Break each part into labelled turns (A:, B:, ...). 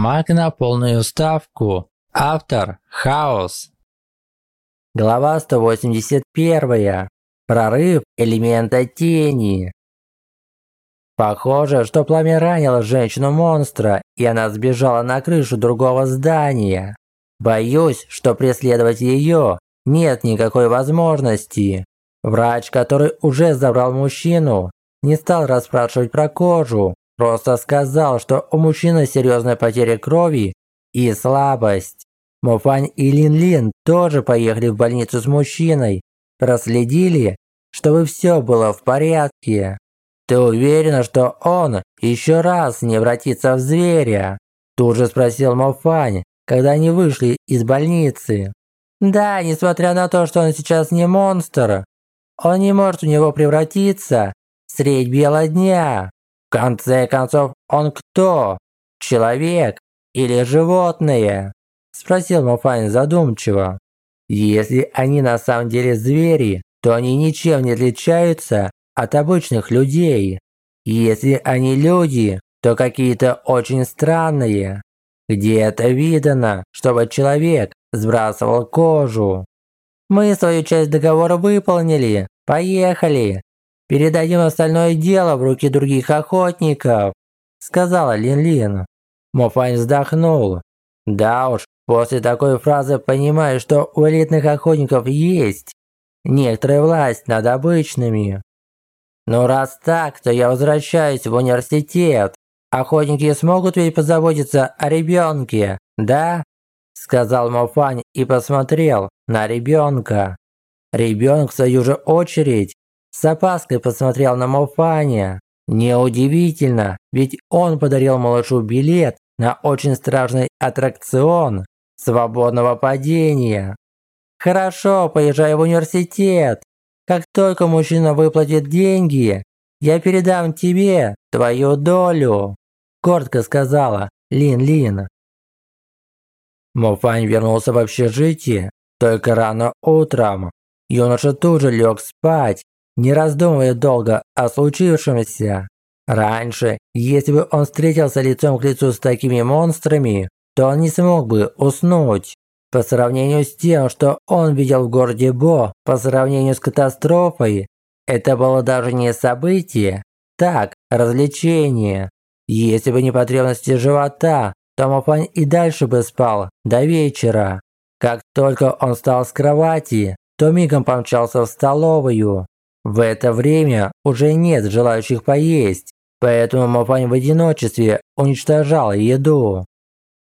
A: Маг на полную ставку. Автор – Хаос.
B: Глава 181. Прорыв элемента тени. Похоже, что пламя ранило женщину-монстра, и она сбежала на крышу другого здания. Боюсь, что преследовать ее нет никакой возможности. Врач, который уже забрал мужчину, не стал расспрашивать про кожу, просто сказал, что у мужчины серьезная потеря крови и слабость. Муфань и Лин Лин тоже поехали в больницу с мужчиной, проследили, чтобы все было в порядке. «Ты уверена, что он еще раз не обратится в зверя?» Тут же спросил Мофань, когда они вышли из больницы. «Да, несмотря на то, что он сейчас не монстр, он не может в него превратиться средь бела дня. Конце концов, он кто? Человек или животное?» Спросил Мофань задумчиво. «Если они на самом деле звери, то они ничем не отличаются от обычных людей. Если они люди, то какие-то очень странные. Где это видано, чтобы человек сбрасывал кожу? Мы свою часть договора выполнили. Поехали. Передадим остальное дело в руки других охотников, сказала Лин-Лин. Мофань вздохнул. Да уж, после такой фразы понимаю, что у элитных охотников есть некоторая власть над обычными. Но раз так, то я возвращаюсь в университет. Охотники смогут ведь позаботиться о ребенке, да? Сказал Мофань и посмотрел на ребенка. Ребенок в свою же очередь с опаской посмотрел на Мофаня. Неудивительно, ведь он подарил малышу билет на очень страшный аттракцион свободного падения. Хорошо, поезжай в университет. Как только мужчина выплатит деньги, я передам тебе твою долю», – коротко сказала Лин-Лин. Мофань вернулся в общежитие только рано утром. Юноша тут же лег спать, не раздумывая долго о случившемся. Раньше, если бы он встретился лицом к лицу с такими монстрами, то он не смог бы уснуть. По сравнению с тем, что он видел в городе Бо, по сравнению с катастрофой, это было даже не событие, так, развлечение. Если бы не потребности живота, то Мафань и дальше бы спал до вечера. Как только он встал с кровати, то мигом помчался в столовую. В это время уже нет желающих поесть, поэтому Мафань в одиночестве уничтожал еду.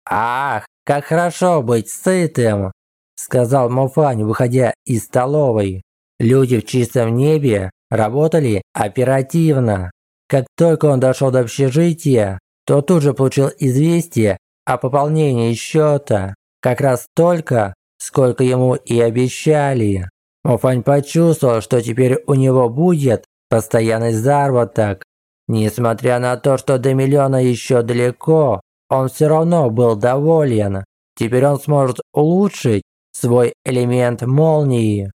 B: Ах, «Как хорошо быть сытым!» – сказал Мофань, выходя из столовой. Люди в чистом небе работали оперативно. Как только он дошел до общежития, то тут же получил известие о пополнении счета. Как раз столько, сколько ему и обещали. Мофань почувствовал, что теперь у него будет постоянный заработок. Несмотря на то, что до миллиона еще далеко, он все равно был доволен. Теперь он сможет улучшить свой элемент молнии.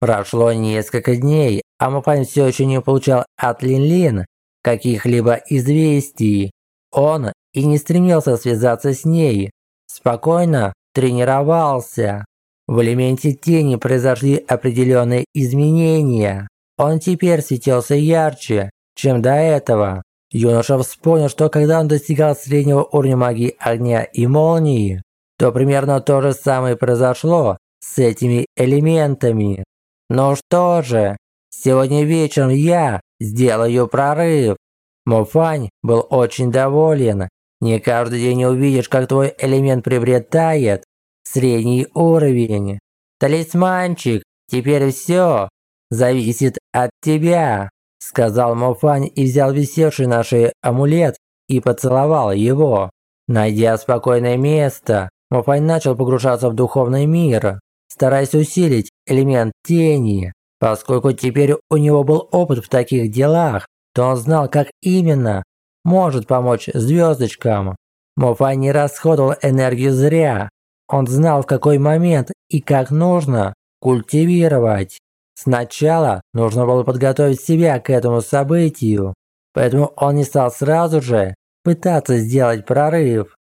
B: Прошло несколько дней, а Мапань все еще не получал от Лин-Лин каких-либо известий. Он и не стремился связаться с ней. Спокойно тренировался. В элементе тени произошли определенные изменения. Он теперь светился ярче, чем до этого. Юноша вспомнил, что когда он достигал среднего уровня магии огня и молнии, то примерно то же самое произошло с этими элементами. Ну что же, сегодня вечером я сделаю прорыв. Муфань был очень доволен. Не каждый день увидишь, как твой элемент приобретает средний уровень. Талисманчик, теперь все зависит от тебя сказал Мофань и взял висевший на шее амулет и поцеловал его. Найдя спокойное место, Мофань начал погружаться в духовный мир, стараясь усилить элемент тени. Поскольку теперь у него был опыт в таких делах, то он знал, как именно может помочь звездочкам. Мофань не расходовал энергию зря. Он знал, в какой момент и как нужно культивировать. Сначала нужно было подготовить себя к этому событию, поэтому он не стал сразу же пытаться сделать прорыв.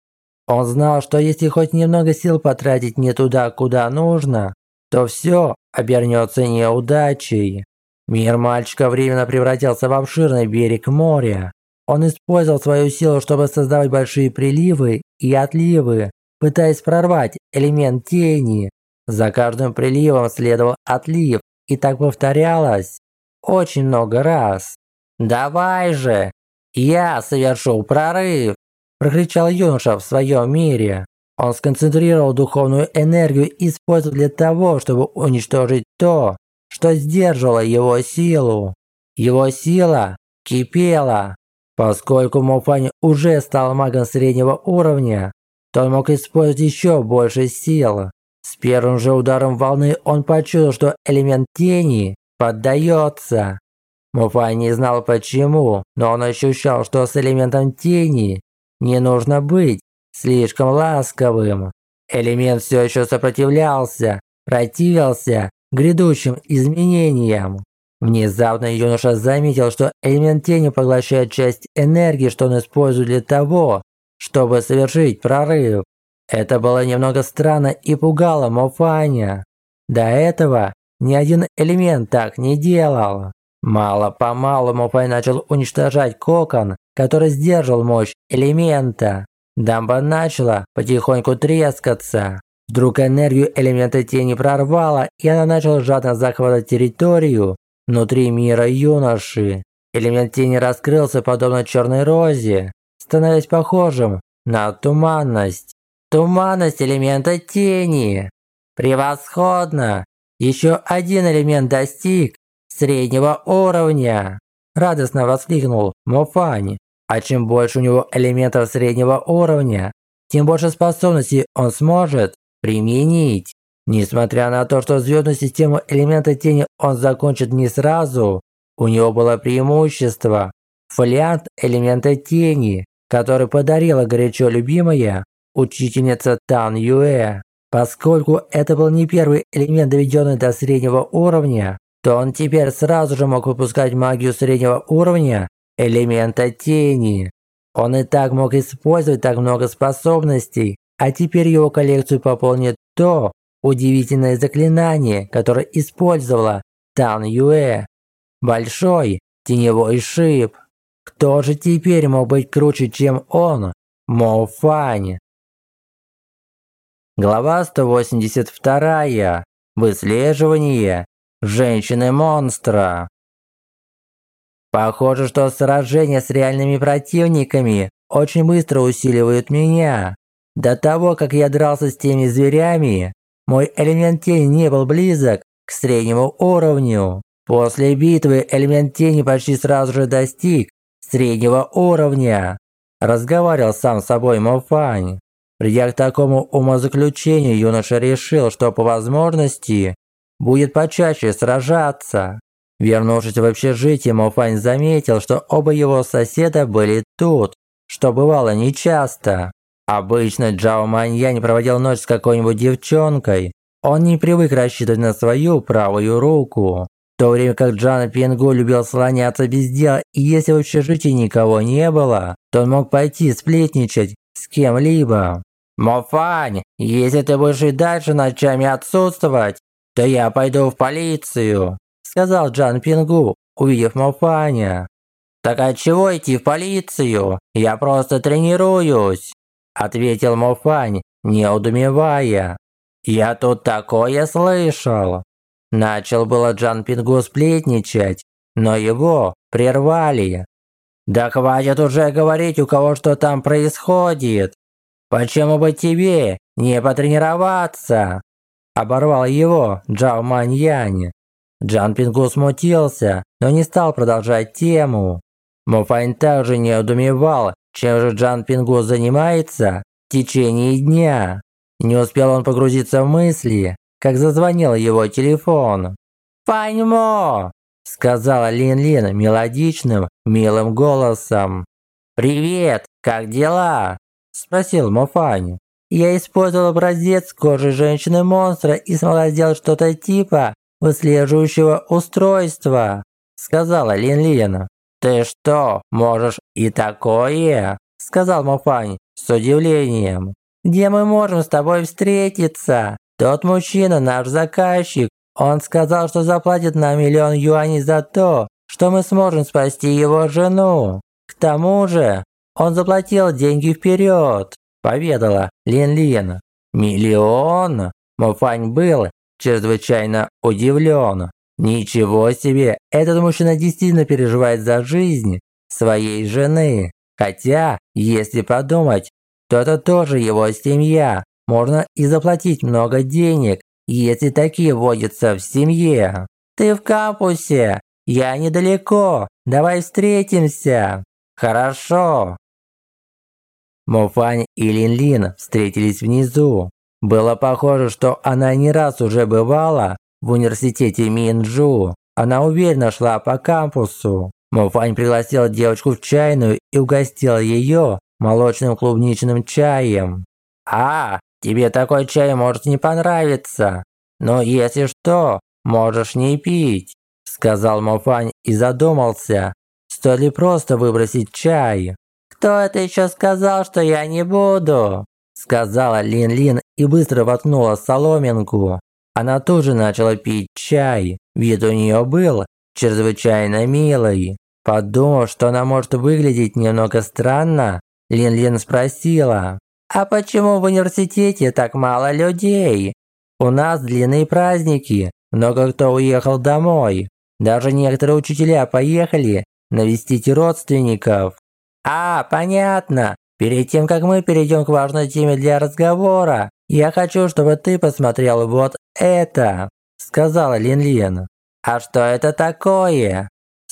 B: Он знал, что если хоть немного сил потратить не туда, куда нужно, то все обернется неудачей. Мир мальчика временно превратился в обширный берег моря. Он использовал свою силу, чтобы создавать большие приливы и отливы, пытаясь прорвать элемент тени. За каждым приливом следовал отлив, и так повторялось очень много раз. «Давай же! Я совершу прорыв!» – прокричал юноша в своем мире. Он сконцентрировал духовную энергию и использовал для того, чтобы уничтожить то, что сдерживало его силу. Его сила кипела. Поскольку Мофань уже стал магом среднего уровня, то мог использовать еще больше сил. С первым же ударом волны он почувствовал, что элемент тени поддается. Муфай не знал почему, но он ощущал, что с элементом тени не нужно быть слишком ласковым. Элемент все еще сопротивлялся, противился грядущим изменениям. Внезапно юноша заметил, что элемент тени поглощает часть энергии, что он использует для того, чтобы совершить прорыв. Это было немного странно и пугало Мофаня. До этого ни один элемент так не делал. Мало-помалу Мопай начал уничтожать кокон, который сдерживал мощь элемента. Дамба начала потихоньку трескаться. Вдруг энергию элемента тени прорвала, и она начала жадно захватывать территорию внутри мира юноши. Элемент тени раскрылся подобно черной розе, становясь похожим на туманность. Туманность элемента тени. Превосходно! Еще один элемент достиг среднего уровня. Радостно воскликнул Мофани. А чем больше у него элементов среднего уровня, тем больше способностей он сможет применить. Несмотря на то, что звездную систему элемента тени он закончит не сразу, у него было преимущество. Фолиант элемента тени, который подарила горячо любимая учительница Тан Юэ. Поскольку это был не первый элемент, доведенный до среднего уровня, то он теперь сразу же мог выпускать магию среднего уровня элемента тени. Он и так мог использовать так много способностей, а теперь его коллекцию пополнит то удивительное заклинание, которое использовала Тан Юэ. Большой теневой шип. Кто же теперь мог быть круче, чем он? Мо Фань. Глава 182. Выслеживание женщины-монстра. Похоже, что сражения с реальными противниками очень быстро усиливают меня. До того, как я дрался с теми зверями, мой элемент тени не был близок к среднему уровню. После битвы элемент тени почти сразу же достиг среднего уровня. Разговаривал сам с собой Мофань. Придя к такому умозаключению, юноша решил, что по возможности будет почаще сражаться. Вернувшись в общежитие, Мофань заметил, что оба его соседа были тут, что бывало нечасто. Обычно Джао Маньянь проводил ночь с какой-нибудь девчонкой. Он не привык рассчитывать на свою правую руку. То время как Джан Пингу любил слоняться без дела, и если в общежитии никого не было, то он мог пойти сплетничать с кем-либо. «Мофань, если ты будешь и дальше ночами отсутствовать, то я пойду в полицию», сказал Джан Пингу, увидев Мофаня. «Так от чего идти в полицию? Я просто тренируюсь», ответил Мофань, не удумевая. «Я тут такое слышал». Начал было Джан Пингу сплетничать, но его прервали. «Да хватит уже говорить, у кого что там происходит. «Почему бы тебе не потренироваться?» Оборвал его Джао Маньянь. Джан Пингу смутился, но не стал продолжать тему. Муфань также не удумевал, чем же Джан Пингу занимается в течение дня. Не успел он погрузиться в мысли, как зазвонил его телефон. «Фаньмо!» – сказала Лин-Лин мелодичным, милым голосом. «Привет, как дела?» Спросил Мофань. Я использовал образец кожи женщины-монстра и смогла сделать что-то типа выслеживающего устройства, сказала Лин Лин. Ты что, можешь и такое? сказал Муфань с удивлением. «Где мы можем с тобой встретиться? Тот мужчина наш заказчик. Он сказал, что заплатит нам миллион юаней за то, что мы сможем спасти его жену. К тому же, он заплатил деньги вперед», – поведала Лин-Лин. «Миллион?» Муфань был чрезвычайно удивлен. Ничего себе, этот мужчина действительно переживает за жизнь своей жены. Хотя, если подумать, то это тоже его семья. Можно и заплатить много денег, если такие водятся в семье. Ты в кампусе, я недалеко, давай встретимся. Хорошо. Муфань и Лин-Лин встретились внизу. Было похоже, что она не раз уже бывала в университете Минджу. Она уверенно шла по кампусу. Муфань пригласил девочку в чайную и угостил ее молочным клубничным чаем. «А, тебе такой чай может не понравиться, но если что, можешь не пить», сказал Муфань и задумался, стоит ли просто выбросить чай. «Кто это еще сказал, что я не буду?» сказала Лин-Лин и быстро воткнула соломинку. Она тоже начала пить чай. Вид у нее был чрезвычайно милый. Подумав, что она может выглядеть немного странно, Лин-Лин спросила, «А почему в университете так мало людей? У нас длинные праздники, много кто уехал домой. Даже некоторые учителя поехали навестить родственников». «А, понятно. Перед тем, как мы перейдем к важной теме для разговора, я хочу, чтобы ты посмотрел вот это», сказала Лин-Лин. «А что это такое?»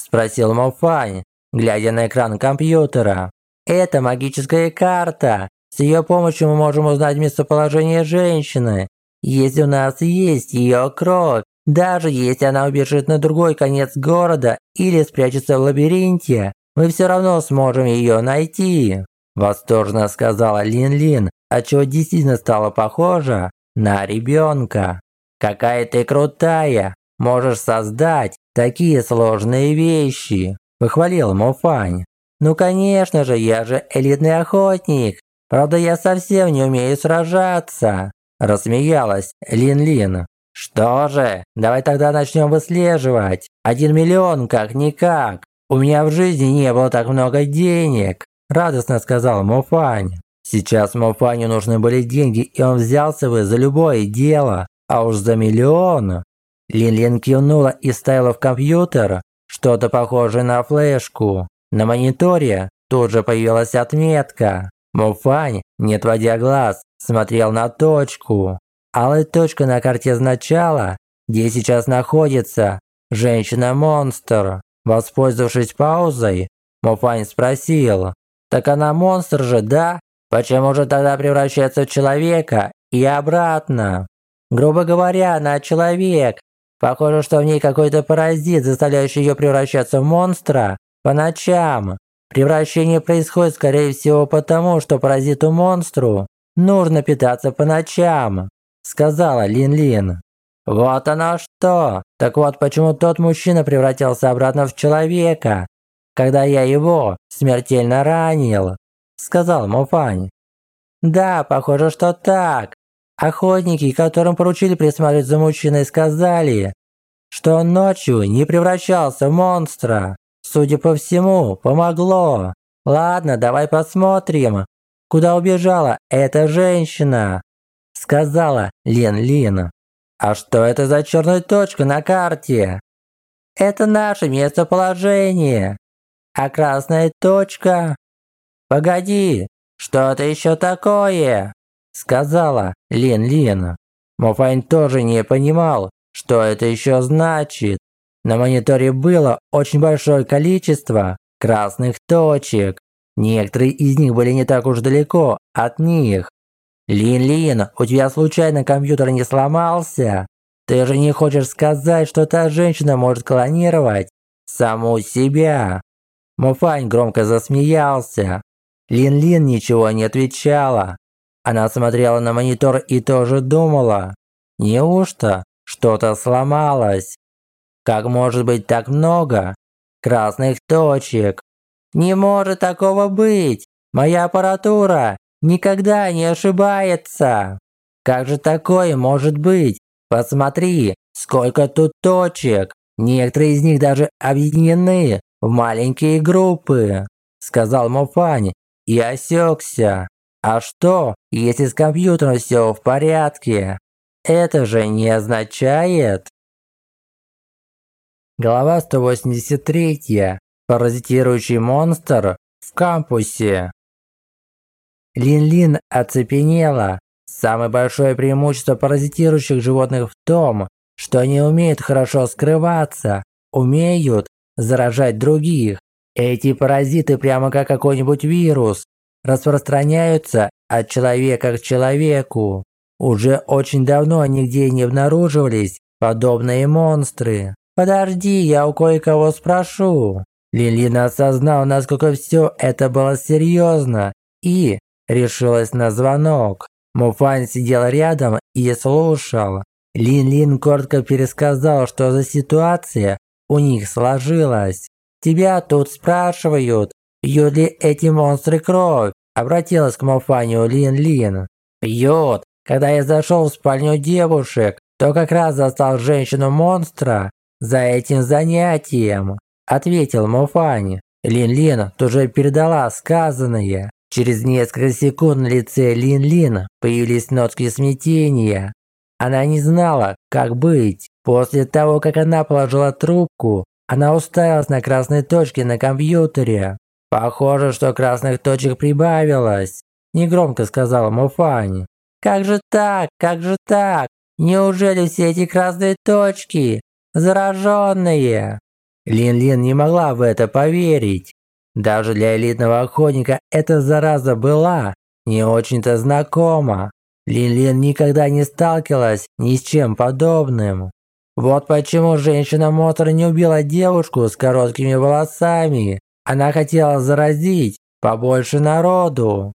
B: спросил Мофань, глядя на экран компьютера. «Это магическая карта. С ее помощью мы можем узнать местоположение женщины, если у нас есть ее кровь. Даже если она убежит на другой конец города или спрячется в лабиринте, мы все равно сможем ее найти. Восторженно сказала Лин-Лин, отчего действительно стала похожа на ребенка. Какая ты крутая! Можешь создать такие сложные вещи!» – похвалил Муфань. «Ну конечно же, я же элитный охотник. Правда, я совсем не умею сражаться!» – рассмеялась Лин-Лин. «Что же, давай тогда начнем выслеживать. Один миллион как-никак. У меня в жизни не было так много денег радостно сказал Мофань. Сейчас Мофаню нужны были деньги, и он взялся бы за любое дело, а уж за миллион. Лин-Лин кивнула и ставила в компьютер что-то похожее на флешку. На мониторе тут же появилась отметка. Муфань, не отводя глаз, смотрел на точку. Алая точка на карте означала, где сейчас находится женщина-монстр. Воспользовавшись паузой, Муфань спросил, так она монстр же, да? Почему же тогда превращается в человека и обратно? Грубо говоря, она человек. Похоже, что в ней какой-то паразит, заставляющий ее превращаться в монстра по ночам. Превращение происходит, скорее всего, потому, что паразиту-монстру нужно питаться по ночам, сказала Лин-Лин. Вот оно что. Так вот, почему тот мужчина превратился обратно в человека, когда я его смертельно ранил», – сказал Муфань. «Да, похоже, что так. Охотники, которым поручили присматривать за мужчиной, сказали, что он ночью не превращался в монстра. Судя по всему, помогло. Ладно, давай посмотрим, куда убежала эта женщина», – сказала Лин-Лин. «А что это за черная точка на карте?» «Это наше местоположение. А красная точка? Погоди, что это еще такое? Сказала Лин-Лин. Мофань тоже не понимал, что это еще значит. На мониторе было очень большое количество красных точек. Некоторые из них были не так уж далеко от них. Лин-Лин, у тебя случайно компьютер не сломался? Ты же не хочешь сказать, что та женщина может клонировать саму себя? Муфань громко засмеялся. Лин-Лин ничего не отвечала. Она смотрела на монитор и тоже думала. Неужто что-то сломалось? Как может быть так много красных точек? Не может такого быть. Моя аппаратура никогда не ошибается. Как же такое может быть? Посмотри, сколько тут точек. Некоторые из них даже объединены в маленькие группы, сказал Мофань и осекся. А что, если с компьютером все в порядке? Это же не означает... Глава 183. Паразитирующий монстр в кампусе. Лин-Лин оцепенела. Самое большое преимущество паразитирующих животных в том, что они умеют хорошо скрываться, умеют заражать других. Эти паразиты прямо как какой-нибудь вирус распространяются от человека к человеку. Уже очень давно нигде не обнаруживались подобные монстры. Подожди, я у кое-кого спрошу. Лилина осознал, насколько все это было серьезно и решилась на звонок. Муфань сидел рядом и слушал. Лин-Лин коротко пересказал, что за ситуация у них сложилась. «Тебя тут спрашивают, пьют ли эти монстры кровь?» Обратилась к Муфаню Лин-Лин. «Пьют. Когда я зашел в спальню девушек, то как раз застал женщину-монстра за этим занятием», ответил Муфань. Лин-Лин тоже передала сказанное. Через несколько секунд на лице Лин-Лин появились нотки смятения. Она не знала, как быть. После того, как она положила трубку, она уставилась на красные точки на компьютере. «Похоже, что красных точек прибавилось», – негромко сказала Муфань. «Как же так? Как же так? Неужели все эти красные точки зараженные?» Лин-Лин не могла в это поверить. Даже для элитного охотника эта зараза была не очень-то знакома. Лин-Лин никогда не сталкивалась ни с чем подобным. Вот почему женщина-мотор не убила девушку с короткими волосами. Она хотела заразить побольше народу,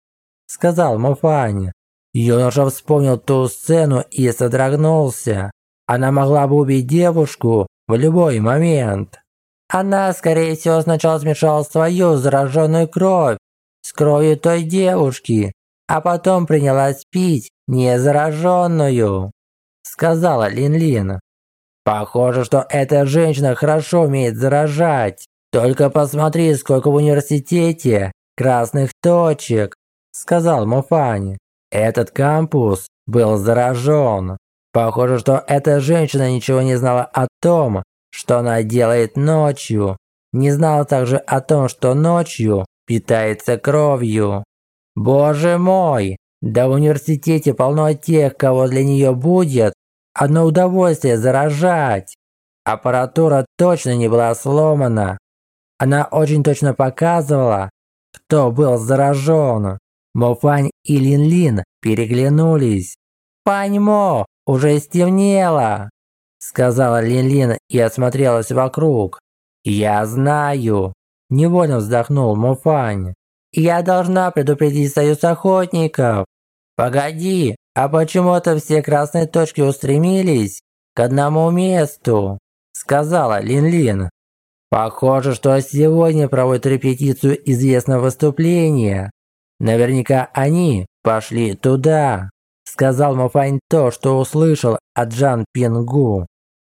B: сказал Муфань. Юноша вспомнил ту сцену и содрогнулся. Она могла бы убить девушку в любой момент. Она, скорее всего, сначала смешала свою зараженную кровь с кровью той девушки, а потом принялась пить незараженную», – сказала Лин-Лин. «Похоже, что эта женщина хорошо умеет заражать. Только посмотри, сколько в университете красных точек», – сказал Муфань. «Этот кампус был заражен. Похоже, что эта женщина ничего не знала о том, что она делает ночью. Не знала также о том, что ночью питается кровью. Боже мой, да в университете полно тех, кого для нее будет одно удовольствие заражать. Аппаратура точно не была сломана. Она очень точно показывала, кто был заражен. Мофань и Лин-Лин переглянулись. «Паньмо, уже стемнело!» Сказала Лин-Лин и осмотрелась вокруг. «Я знаю!» Невольно вздохнул Муфань. «Я должна предупредить союз охотников!» «Погоди, а почему-то все красные точки устремились к одному месту?» Сказала Лин-Лин. «Похоже, что сегодня проводят репетицию известного выступления. Наверняка они пошли туда», сказал Муфань то, что услышал от Джан Пингу.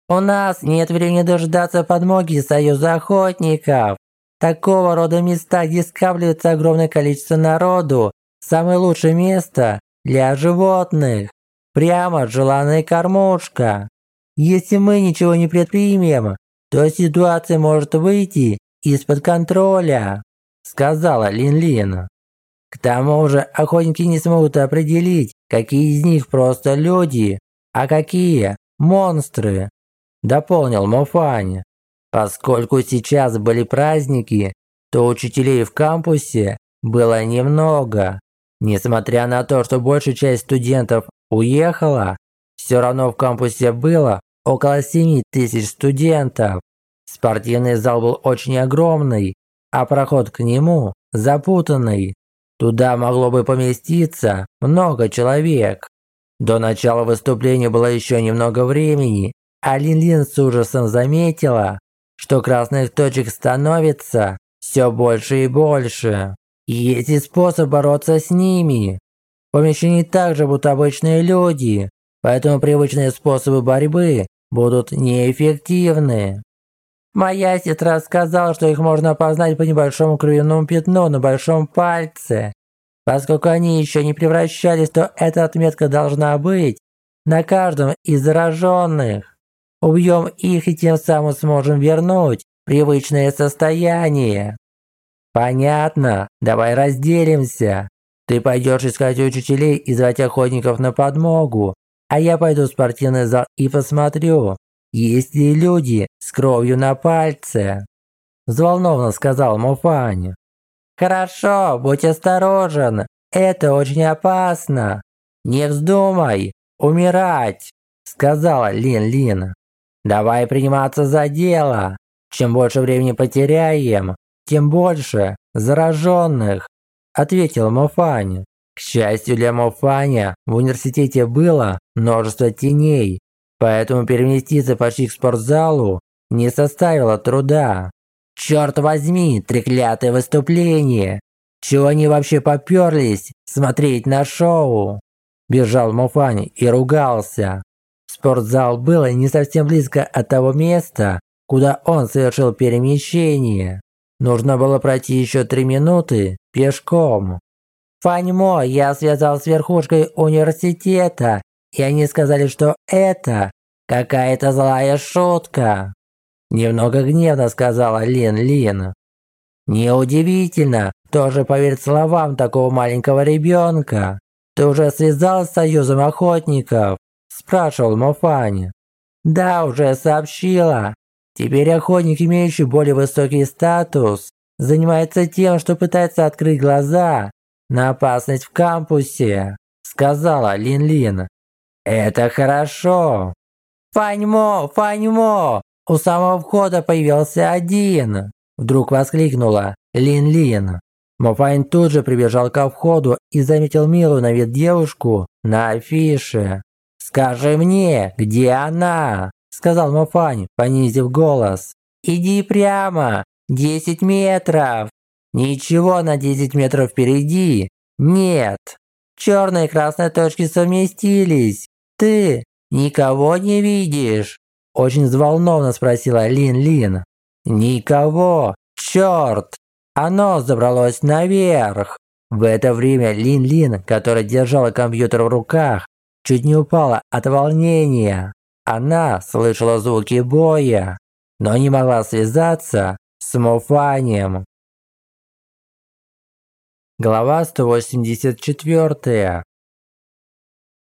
B: У нас нет времени дождаться подмоги Союза Охотников. Такого рода места, где скапливается огромное количество народу, самое лучшее место для животных. Прямо желанная кормушка. Если мы ничего не предпримем, то ситуация может выйти из-под контроля», – сказала Лин-Лин. К тому же охотники не смогут определить, какие из них просто люди, а какие – монстры дополнил Мофань. Поскольку сейчас были праздники, то учителей в кампусе было немного. Несмотря на то, что большая часть студентов уехала, все равно в кампусе было около 7 тысяч студентов. Спортивный зал был очень огромный, а проход к нему запутанный. Туда могло бы поместиться много человек. До начала выступления было еще немного времени, а Лин-Лин с ужасом заметила, что красных точек становится все больше и больше. есть и способ бороться с ними. В помещении также будут обычные люди, поэтому привычные способы борьбы будут неэффективны. Моя сестра сказала, что их можно опознать по небольшому кровяному пятну на большом пальце. Поскольку они еще не превращались, то эта отметка должна быть на каждом из зараженных. Убьем их и тем самым сможем вернуть привычное состояние. Понятно, давай разделимся. Ты пойдешь искать учителей и звать охотников на подмогу, а я пойду в спортивный зал и посмотрю, есть ли люди с кровью на пальце. Взволнованно сказал Муфань. Хорошо, будь осторожен, это очень опасно. Не вздумай умирать, сказала Лин-Лин. Давай приниматься за дело. Чем больше времени потеряем, тем больше зараженных, ответил Мофань. К счастью для Мофаня, в университете было множество теней, поэтому переместиться почти к спортзалу не составило труда. Черт возьми, треклятое выступление! Чего они вообще поперлись смотреть на шоу? Бежал Мофань и ругался. Спортзал был не совсем близко от того места, куда он совершил перемещение. Нужно было пройти еще три минуты пешком. Фаньмо я связал с верхушкой университета, и они сказали, что это какая-то злая шутка. Немного гневно сказала Лин Лин. Неудивительно, кто же поверит словам такого маленького ребенка. Ты уже связал с союзом охотников? Спрашивал Мофань. Да, уже сообщила. Теперь охотник, имеющий более высокий статус, занимается тем, что пытается открыть глаза на опасность в кампусе, сказала Лин-Лин. Это хорошо. Фаньмо, Фаньмо, у самого входа появился один. Вдруг воскликнула Лин-Лин. Мофань тут же прибежал ко входу и заметил милую на вид девушку на афише. «Скажи мне, где она?» сказал Мофань, понизив голос. «Иди прямо! Десять метров! Ничего на десять метров впереди! Нет! Черные и красные точки совместились! Ты никого не видишь?» Очень взволнованно спросила Лин-Лин. «Никого! Черт! Оно забралось наверх!» В это время Лин-Лин, которая держала компьютер в руках, чуть не упала от волнения. Она слышала звуки боя, но не могла связаться с Муфанием. Глава 184.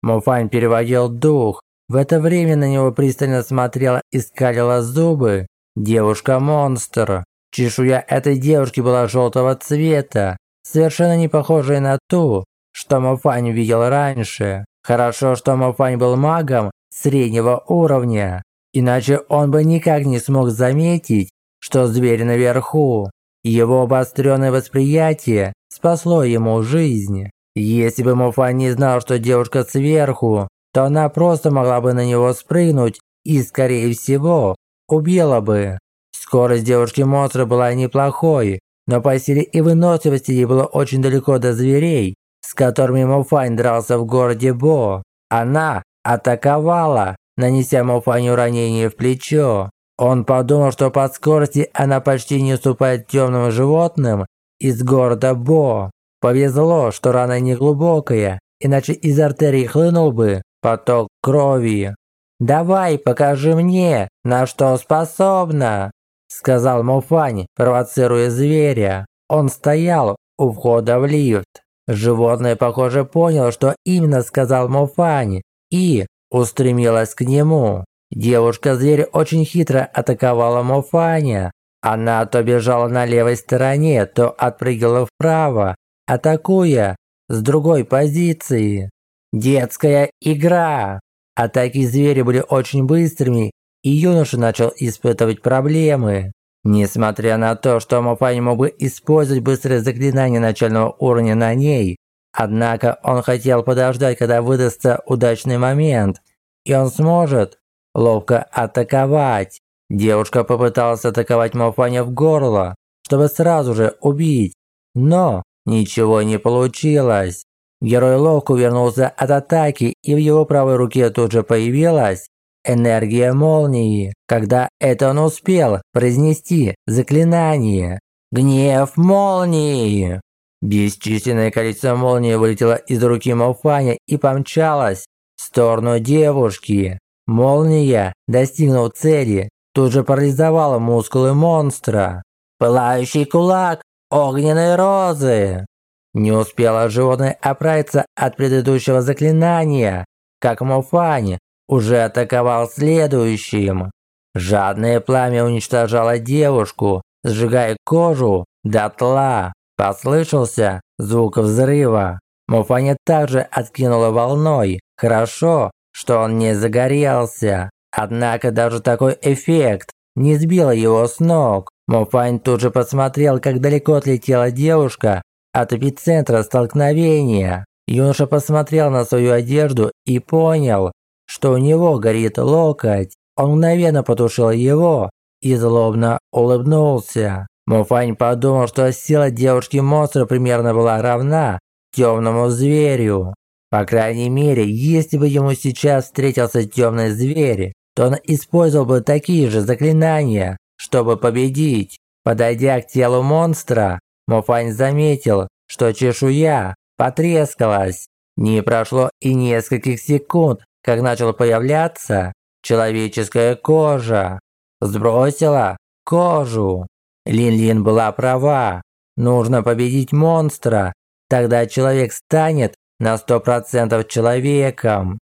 B: Муфань переводил дух. В это время на него пристально смотрела и скалила зубы девушка-монстр. Чешуя этой девушки была желтого цвета, совершенно не похожая на ту, что Муфань видел раньше. Хорошо, что Муфань был магом среднего уровня, иначе он бы никак не смог заметить, что зверь наверху. Его обостренное восприятие спасло ему жизнь. Если бы Муфан не знал, что девушка сверху, то она просто могла бы на него спрыгнуть и, скорее всего, убила бы. Скорость девушки-монстра была неплохой, но по силе и выносливости ей было очень далеко до зверей, с которыми Муфань дрался в городе Бо. Она атаковала, нанеся Мофаню ранение в плечо. Он подумал, что по скорости она почти не уступает темным животным из города Бо. Повезло, что рана не глубокая, иначе из артерии хлынул бы поток крови. «Давай, покажи мне, на что способна!» Сказал Мофань, провоцируя зверя. Он стоял у входа в лифт. Животное, похоже, поняло, что именно сказал Мофань, и устремилась к нему. Девушка-зверь очень хитро атаковала Мофаня. Она то бежала на левой стороне, то отпрыгивала вправо, атакуя с другой позиции. Детская игра. Атаки зверя были очень быстрыми, и юноша начал испытывать проблемы. Несмотря на то, что Мофань мог бы использовать быстрое заклинание начального уровня на ней, Однако он хотел подождать, когда выдастся удачный момент, и он сможет ловко атаковать. Девушка попыталась атаковать Малфаня в горло, чтобы сразу же убить. Но ничего не получилось. Герой ловко увернулся от атаки, и в его правой руке тут же появилась энергия молнии, когда это он успел произнести заклинание «Гнев молнии». Бесчисленное количество молнии вылетело из руки Малфаня и помчалось в сторону девушки. Молния, достигнув цели, тут же парализовала мускулы монстра. Пылающий кулак огненной розы. Не успело животное оправиться от предыдущего заклинания, как Мофань уже атаковал следующим. Жадное пламя уничтожало девушку, сжигая кожу дотла. Послышался звук взрыва. Муфаня также откинула волной. Хорошо, что он не загорелся. Однако даже такой эффект не сбил его с ног. Муфань тут же посмотрел, как далеко отлетела девушка от эпицентра столкновения. Юноша посмотрел на свою одежду и понял, что у него горит локоть. Он мгновенно потушил его и злобно улыбнулся. Муфань подумал, что сила девушки-монстра примерно была равна темному зверю. По крайней мере, если бы ему сейчас встретился темный зверь, то он использовал бы такие же заклинания, чтобы победить. Подойдя к телу монстра, Муфань заметил, что чешуя потрескалась. Не прошло и нескольких секунд, как начала появляться человеческая кожа. Сбросила кожу. Лин-Лин была права. Нужно победить монстра, тогда человек станет на сто процентов человеком.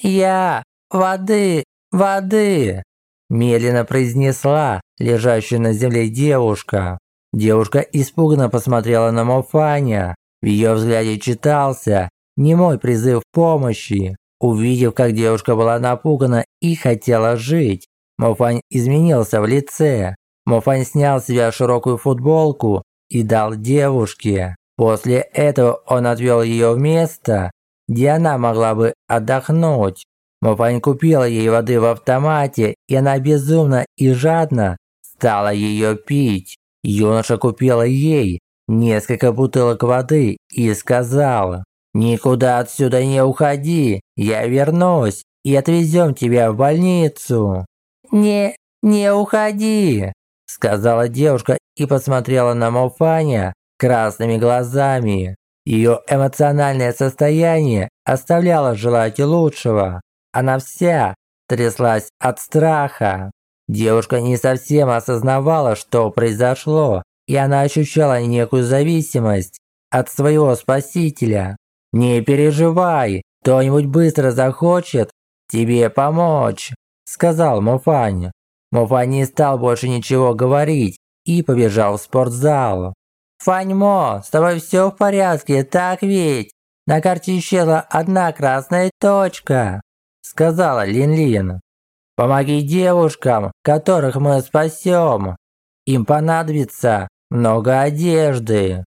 B: «Я! Воды! Воды!» Медленно произнесла лежащая на земле девушка. Девушка испуганно посмотрела на Мофаня. В ее взгляде читался немой призыв помощи. Увидев, как девушка была напугана и хотела жить, Мофань изменился в лице. Мофань снял с себя широкую футболку и дал девушке. После этого он отвел ее в место, где она могла бы отдохнуть. Мофань купила ей воды в автомате, и она безумно и жадно стала ее пить. Юноша купила ей несколько бутылок воды и сказал, «Никуда отсюда не уходи, я вернусь и отвезем тебя в больницу». «Не, не уходи», сказала девушка и посмотрела на Мофаня красными глазами. Ее эмоциональное состояние оставляло желать лучшего. Она вся тряслась от страха. Девушка не совсем осознавала, что произошло, и она ощущала некую зависимость от своего спасителя. «Не переживай, кто-нибудь быстро захочет тебе помочь», – сказал Муфань. Муфань не стал больше ничего говорить и побежал в спортзал. «Фаньмо, с тобой все в порядке, так ведь? На карте исчезла одна красная точка», – сказала Лин-Лин. «Помоги девушкам, которых мы спасем. Им понадобится много одежды».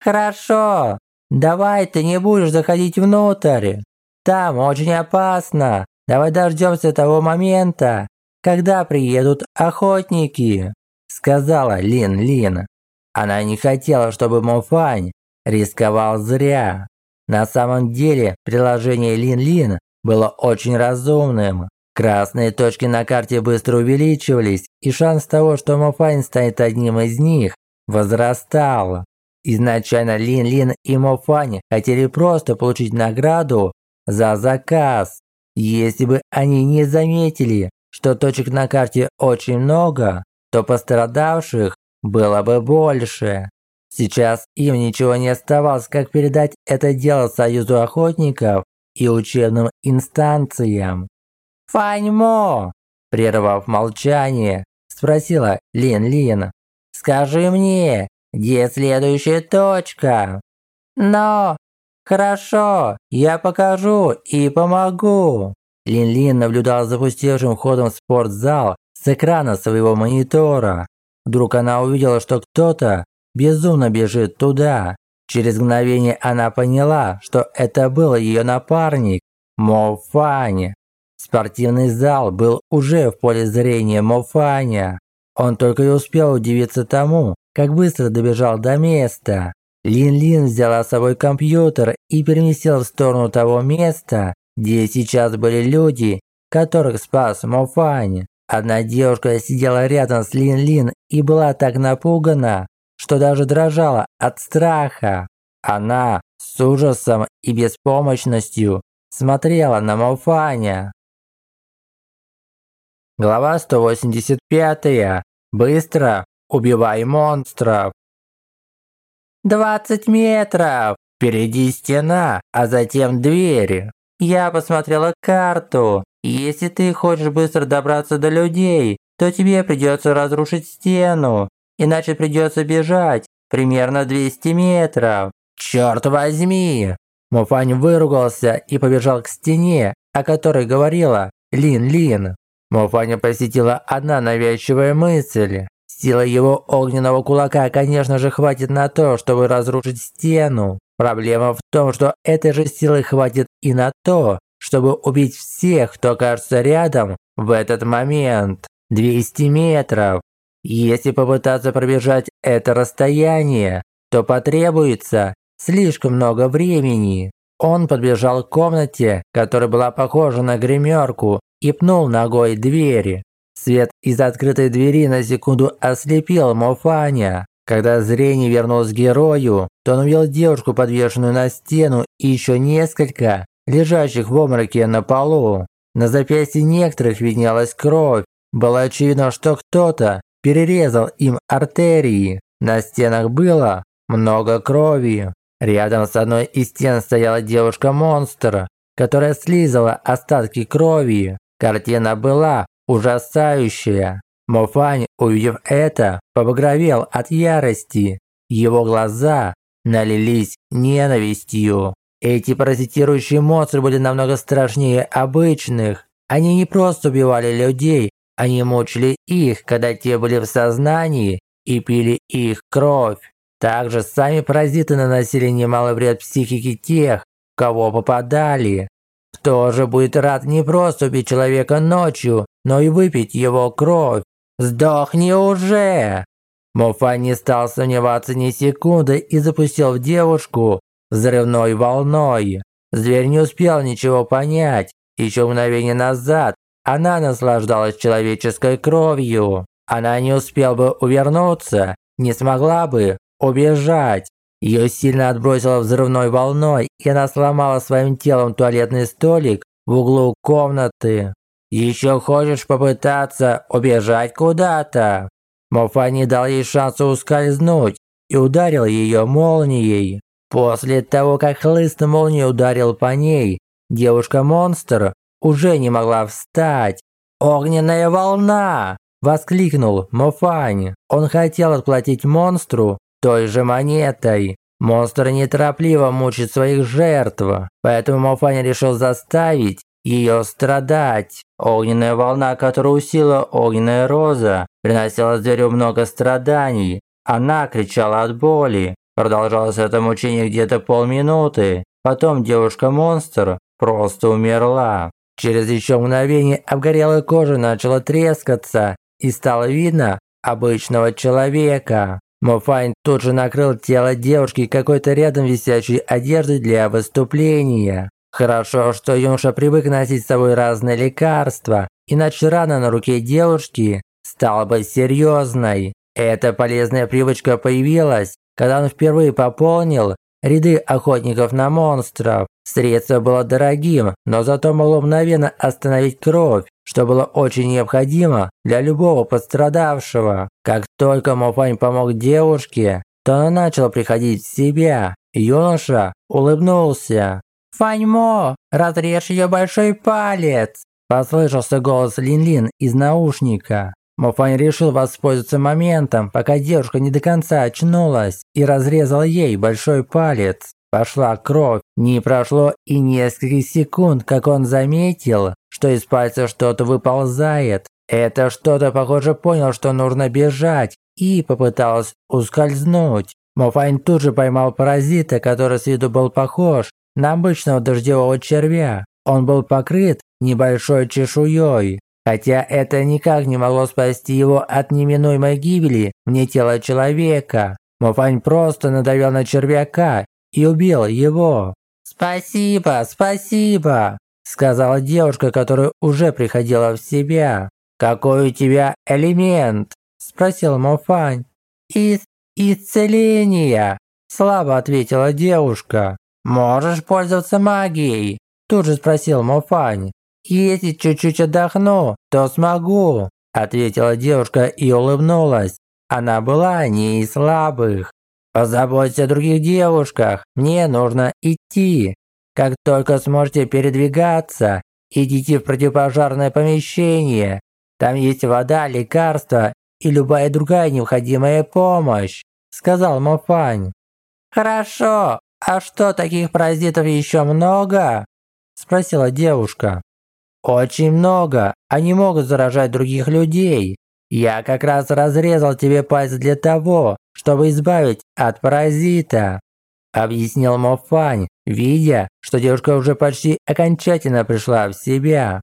B: «Хорошо, давай ты не будешь заходить внутрь. Там очень опасно. Давай дождемся того момента, когда приедут охотники», – сказала Лин-Лин. Она не хотела, чтобы Мофань рисковал зря. На самом деле, приложение Лин-Лин было очень разумным. Красные точки на карте быстро увеличивались, и шанс того, что Мофань станет одним из них, возрастал. Изначально Лин-Лин и Мофань хотели просто получить награду за заказ. Если бы они не заметили, что точек на карте очень много, то пострадавших было бы больше. Сейчас им ничего не оставалось, как передать это дело Союзу охотников и учебным инстанциям. «Фаньмо!» – прервав молчание, спросила Лин-Лин. «Скажи мне, где следующая точка?» «Но! Хорошо, я покажу и помогу!» Лин-Лин наблюдал за запустевшим ходом в спортзал с экрана своего монитора. Вдруг она увидела, что кто-то безумно бежит туда. Через мгновение она поняла, что это был ее напарник Мо Фань. Спортивный зал был уже в поле зрения Мо Фаня. Он только и успел удивиться тому, как быстро добежал до места. Лин-Лин взяла с собой компьютер и переместила в сторону того места, где сейчас были люди, которых спас Мофань. Одна девушка сидела рядом с Лин-Лин и была так напугана, что даже дрожала от страха. Она с ужасом и беспомощностью смотрела на Мофаня. Глава 185. Быстро убивай монстров. 20 метров! Впереди стена, а затем двери. Я посмотрела карту. Если ты хочешь быстро добраться до людей, то тебе придется разрушить стену, иначе придется бежать примерно 200 метров. Черт возьми! Муфань выругался и побежал к стене, о которой говорила Лин-Лин. Муфаня посетила одна навязчивая мысль. Сила его огненного кулака, конечно же, хватит на то, чтобы разрушить стену. Проблема в том, что этой же силы хватит и на то, чтобы убить всех, кто окажется рядом в этот момент. 200 метров. Если попытаться пробежать это расстояние, то потребуется слишком много времени. Он подбежал к комнате, которая была похожа на гримерку, и пнул ногой двери. Свет из открытой двери на секунду ослепил Мофаня. Когда зрение вернулось к герою, то он увидел девушку, подвешенную на стену, и еще несколько, лежащих в обмороке на полу. На запястье некоторых виднелась кровь. Было очевидно, что кто-то перерезал им артерии. На стенах было много крови. Рядом с одной из стен стояла девушка-монстр, которая слизала остатки крови. Картина была ужасающая. Мофань, увидев это, побагровел от ярости. Его глаза налились ненавистью. Эти паразитирующие монстры были намного страшнее обычных. Они не просто убивали людей, они мучили их, когда те были в сознании, и пили их кровь. Также сами паразиты наносили немалый вред психике тех, кого попадали. Кто же будет рад не просто убить человека ночью, но и выпить его кровь? Сдохни уже! Муфа не стал сомневаться ни секунды и запустил в девушку взрывной волной. Зверь не успел ничего понять. Еще мгновение назад она наслаждалась человеческой кровью. Она не успела бы увернуться, не смогла бы убежать. Ее сильно отбросило взрывной волной, и она сломала своим телом туалетный столик в углу комнаты. «Еще хочешь попытаться убежать куда-то?» Мофа не дал ей шанса ускользнуть и ударил ее молнией. После того, как хлыст молнии ударил по ней, девушка-монстр уже не могла встать. «Огненная волна!» – воскликнул Мофань. Он хотел отплатить монстру той же монетой. Монстр неторопливо мучит своих жертв, поэтому Мофань решил заставить ее страдать. Огненная волна, которую усилила огненная роза, приносила зверю много страданий. Она кричала от боли. Продолжалось это мучение где-то полминуты. Потом девушка-монстр просто умерла. Через еще мгновение обгорелая кожа начала трескаться, и стало видно обычного человека. Мофань тут же накрыл тело девушки какой-то рядом висящей одеждой для выступления. Хорошо, что юноша привык носить с собой разные лекарства, иначе рана на руке девушки стала бы серьезной. Эта полезная привычка появилась, когда он впервые пополнил ряды охотников на монстров. Средство было дорогим, но зато могло мгновенно остановить кровь, что было очень необходимо для любого пострадавшего. Как только Мофань помог девушке, то она начала приходить в себя. Юноша улыбнулся. «Фаньмо, разрежь ее большой палец!» Послышался голос Лин-Лин из наушника. Мофань решил воспользоваться моментом, пока девушка не до конца очнулась, и разрезал ей большой палец. Пошла кровь. Не прошло и несколько секунд, как он заметил, что из пальца что-то выползает. Это что-то, похоже, поняло, что нужно бежать, и попыталась ускользнуть. Мофань тут же поймал паразита, который с виду был похож на обычного дождевого червя. Он был покрыт небольшой чешуей. Хотя это никак не могло спасти его от неминуемой гибели вне тела человека. Мофань просто надавил на червяка и убил его. «Спасибо, спасибо!» Сказала девушка, которая уже приходила в себя. «Какой у тебя элемент?» Спросил Мофань. «Из... исцеления!» Слабо ответила девушка. «Можешь пользоваться магией?» Тут же спросил Мофань. «Если чуть-чуть отдохну, то смогу», ответила девушка и улыбнулась. Она была не из слабых. «Позаботься о других девушках, мне нужно идти. Как только сможете передвигаться, идите в противопожарное помещение. Там есть вода, лекарства и любая другая необходимая помощь», сказал Мофань. «Хорошо, а что, таких паразитов еще много?» спросила девушка. «Очень много. Они могут заражать других людей. Я как раз разрезал тебе палец для того, чтобы избавить от паразита», объяснил Мофань, видя, что девушка уже почти окончательно пришла в себя.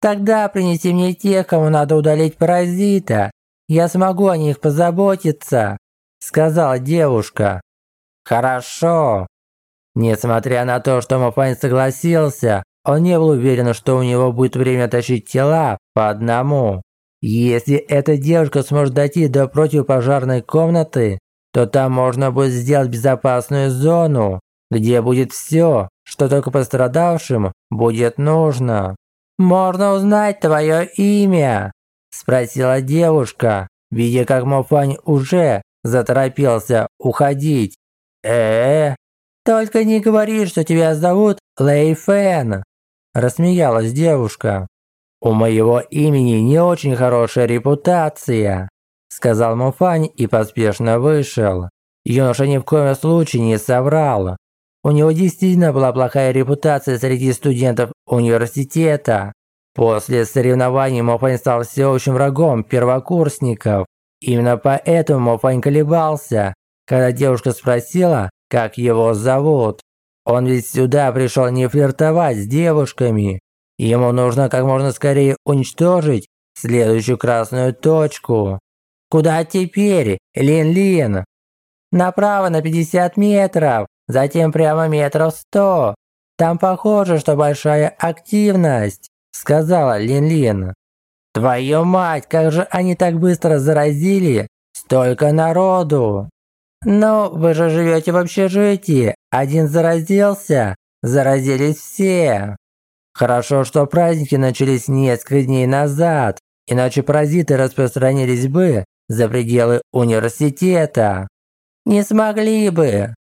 B: «Тогда принеси мне тех, кому надо удалить паразита. Я смогу о них позаботиться», сказала девушка. «Хорошо». Несмотря на то, что Мофань согласился, он не был уверен, что у него будет время тащить тела по одному. Если эта девушка сможет дойти до противопожарной комнаты, то там можно будет сделать безопасную зону, где будет все, что только пострадавшим будет нужно. «Можно узнать твое имя?» – спросила девушка, видя, как Мофань уже заторопился уходить. э, -э только не говори, что тебя зовут Лэй Фэн!» – рассмеялась девушка. «У моего имени не очень хорошая репутация», – сказал Муфань и поспешно вышел. Юноша ни в коем случае не соврал. У него действительно была плохая репутация среди студентов университета. После соревнований Мофань стал всеобщим врагом первокурсников. Именно поэтому Мофань колебался, когда девушка спросила, как его зовут. Он ведь сюда пришел не флиртовать с девушками. Ему нужно как можно скорее уничтожить следующую красную точку. Куда теперь, Лин-Лин? Направо на 50 метров, затем прямо метров 100. Там похоже, что большая активность, сказала Лин-Лин. Твою мать, как же они так быстро заразили столько народу. «Но вы же живете в общежитии. Один заразился. Заразились все. Хорошо, что праздники начались несколько дней назад, иначе паразиты распространились бы за пределы университета. Не смогли бы.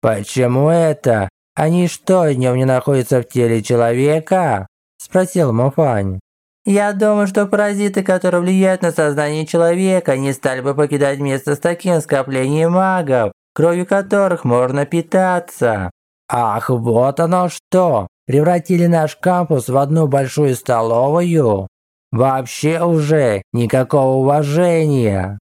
B: Почему это? Они что, днем не находятся в теле человека? Спросил Мофань. Я думаю, что паразиты, которые влияют на сознание человека, не стали бы покидать место с таким скоплением магов, кровью которых можно питаться. Ах, вот оно что! Превратили наш кампус в одну большую столовую? Вообще уже никакого уважения.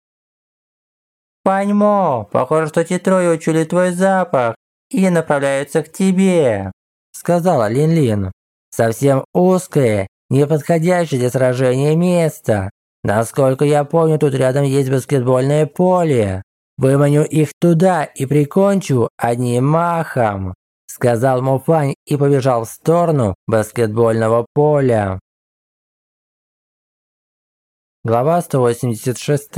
B: Паньмо, похоже, что те трое учули твой запах и направляются к тебе, сказала Лин-Лин. Совсем узкое неподходящее для сражения место. Насколько я помню, тут рядом есть баскетбольное поле. Выманю их туда и прикончу одним махом», сказал Муфань и побежал в сторону баскетбольного поля. Глава 186.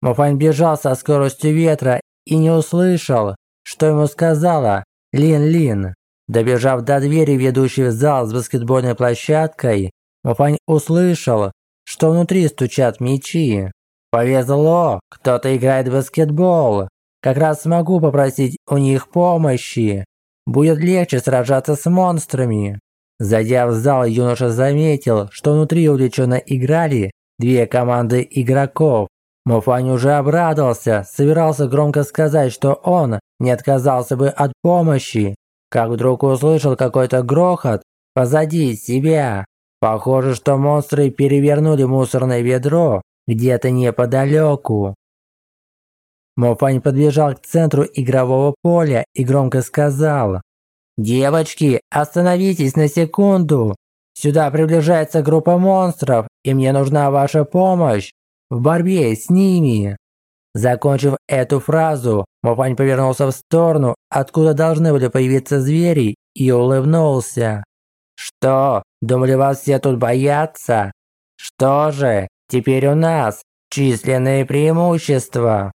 B: Муфань бежал со скоростью ветра и не услышал, что ему сказала Лин-Лин. Добежав до двери, ведущей в зал с баскетбольной площадкой, Муфань услышал, что внутри стучат мячи. Повезло, кто-то играет в баскетбол. Как раз смогу попросить у них помощи. Будет легче сражаться с монстрами. Зайдя в зал, юноша заметил, что внутри увлеченно играли две команды игроков. Муфань уже обрадовался, собирался громко сказать, что он не отказался бы от помощи, как вдруг услышал какой-то грохот позади себя. Похоже, что монстры перевернули мусорное ведро где-то неподалеку. Мофань подбежал к центру игрового поля и громко сказал «Девочки, остановитесь на секунду! Сюда приближается группа монстров, и мне нужна ваша помощь в борьбе с ними!» Закончив эту фразу, Мопань повернулся в сторону, откуда должны были появиться звери, и улыбнулся. «Что, думали вас все тут боятся? Что же, теперь у нас численные преимущества!»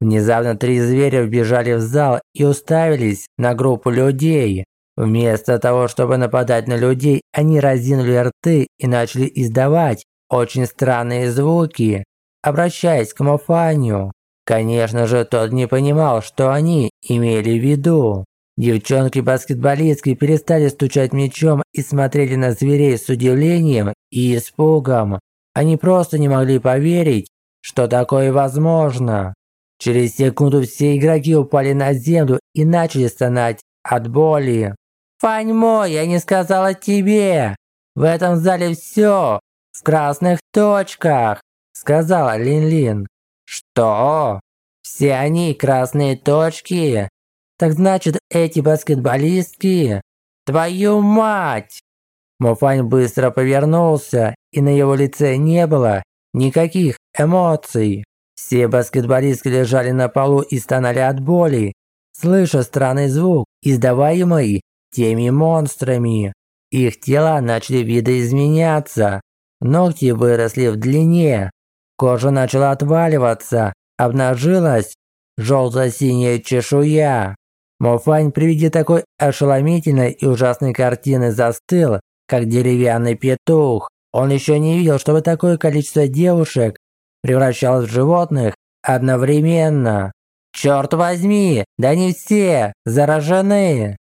B: Внезапно три зверя вбежали в зал и уставились на группу людей. Вместо того, чтобы нападать на людей, они разинули рты и начали издавать очень странные звуки, обращаясь к Мофаню. Конечно же, тот не понимал, что они имели в виду. Девчонки-баскетболистки перестали стучать мячом и смотрели на зверей с удивлением и испугом. Они просто не могли поверить, что такое возможно. Через секунду все игроки упали на землю и начали стонать от боли. «Фань мой, я не сказала тебе! В этом зале все в красных точках!» Сказала Лин-Лин. «Что? Все они красные точки? Так значит, эти баскетболистки? Твою мать!» Муфань быстро повернулся, и на его лице не было никаких эмоций. Все баскетболистки лежали на полу и стонали от боли, слыша странный звук, издаваемый теми монстрами. Их тела начали видоизменяться. Ногти выросли в длине. Кожа начала отваливаться. Обнажилась желто-синяя чешуя. Мофань при виде такой ошеломительной и ужасной картины застыл, как деревянный петух. Он еще не видел, чтобы такое количество девушек превращалось в животных одновременно. Черт возьми, да не все заражены.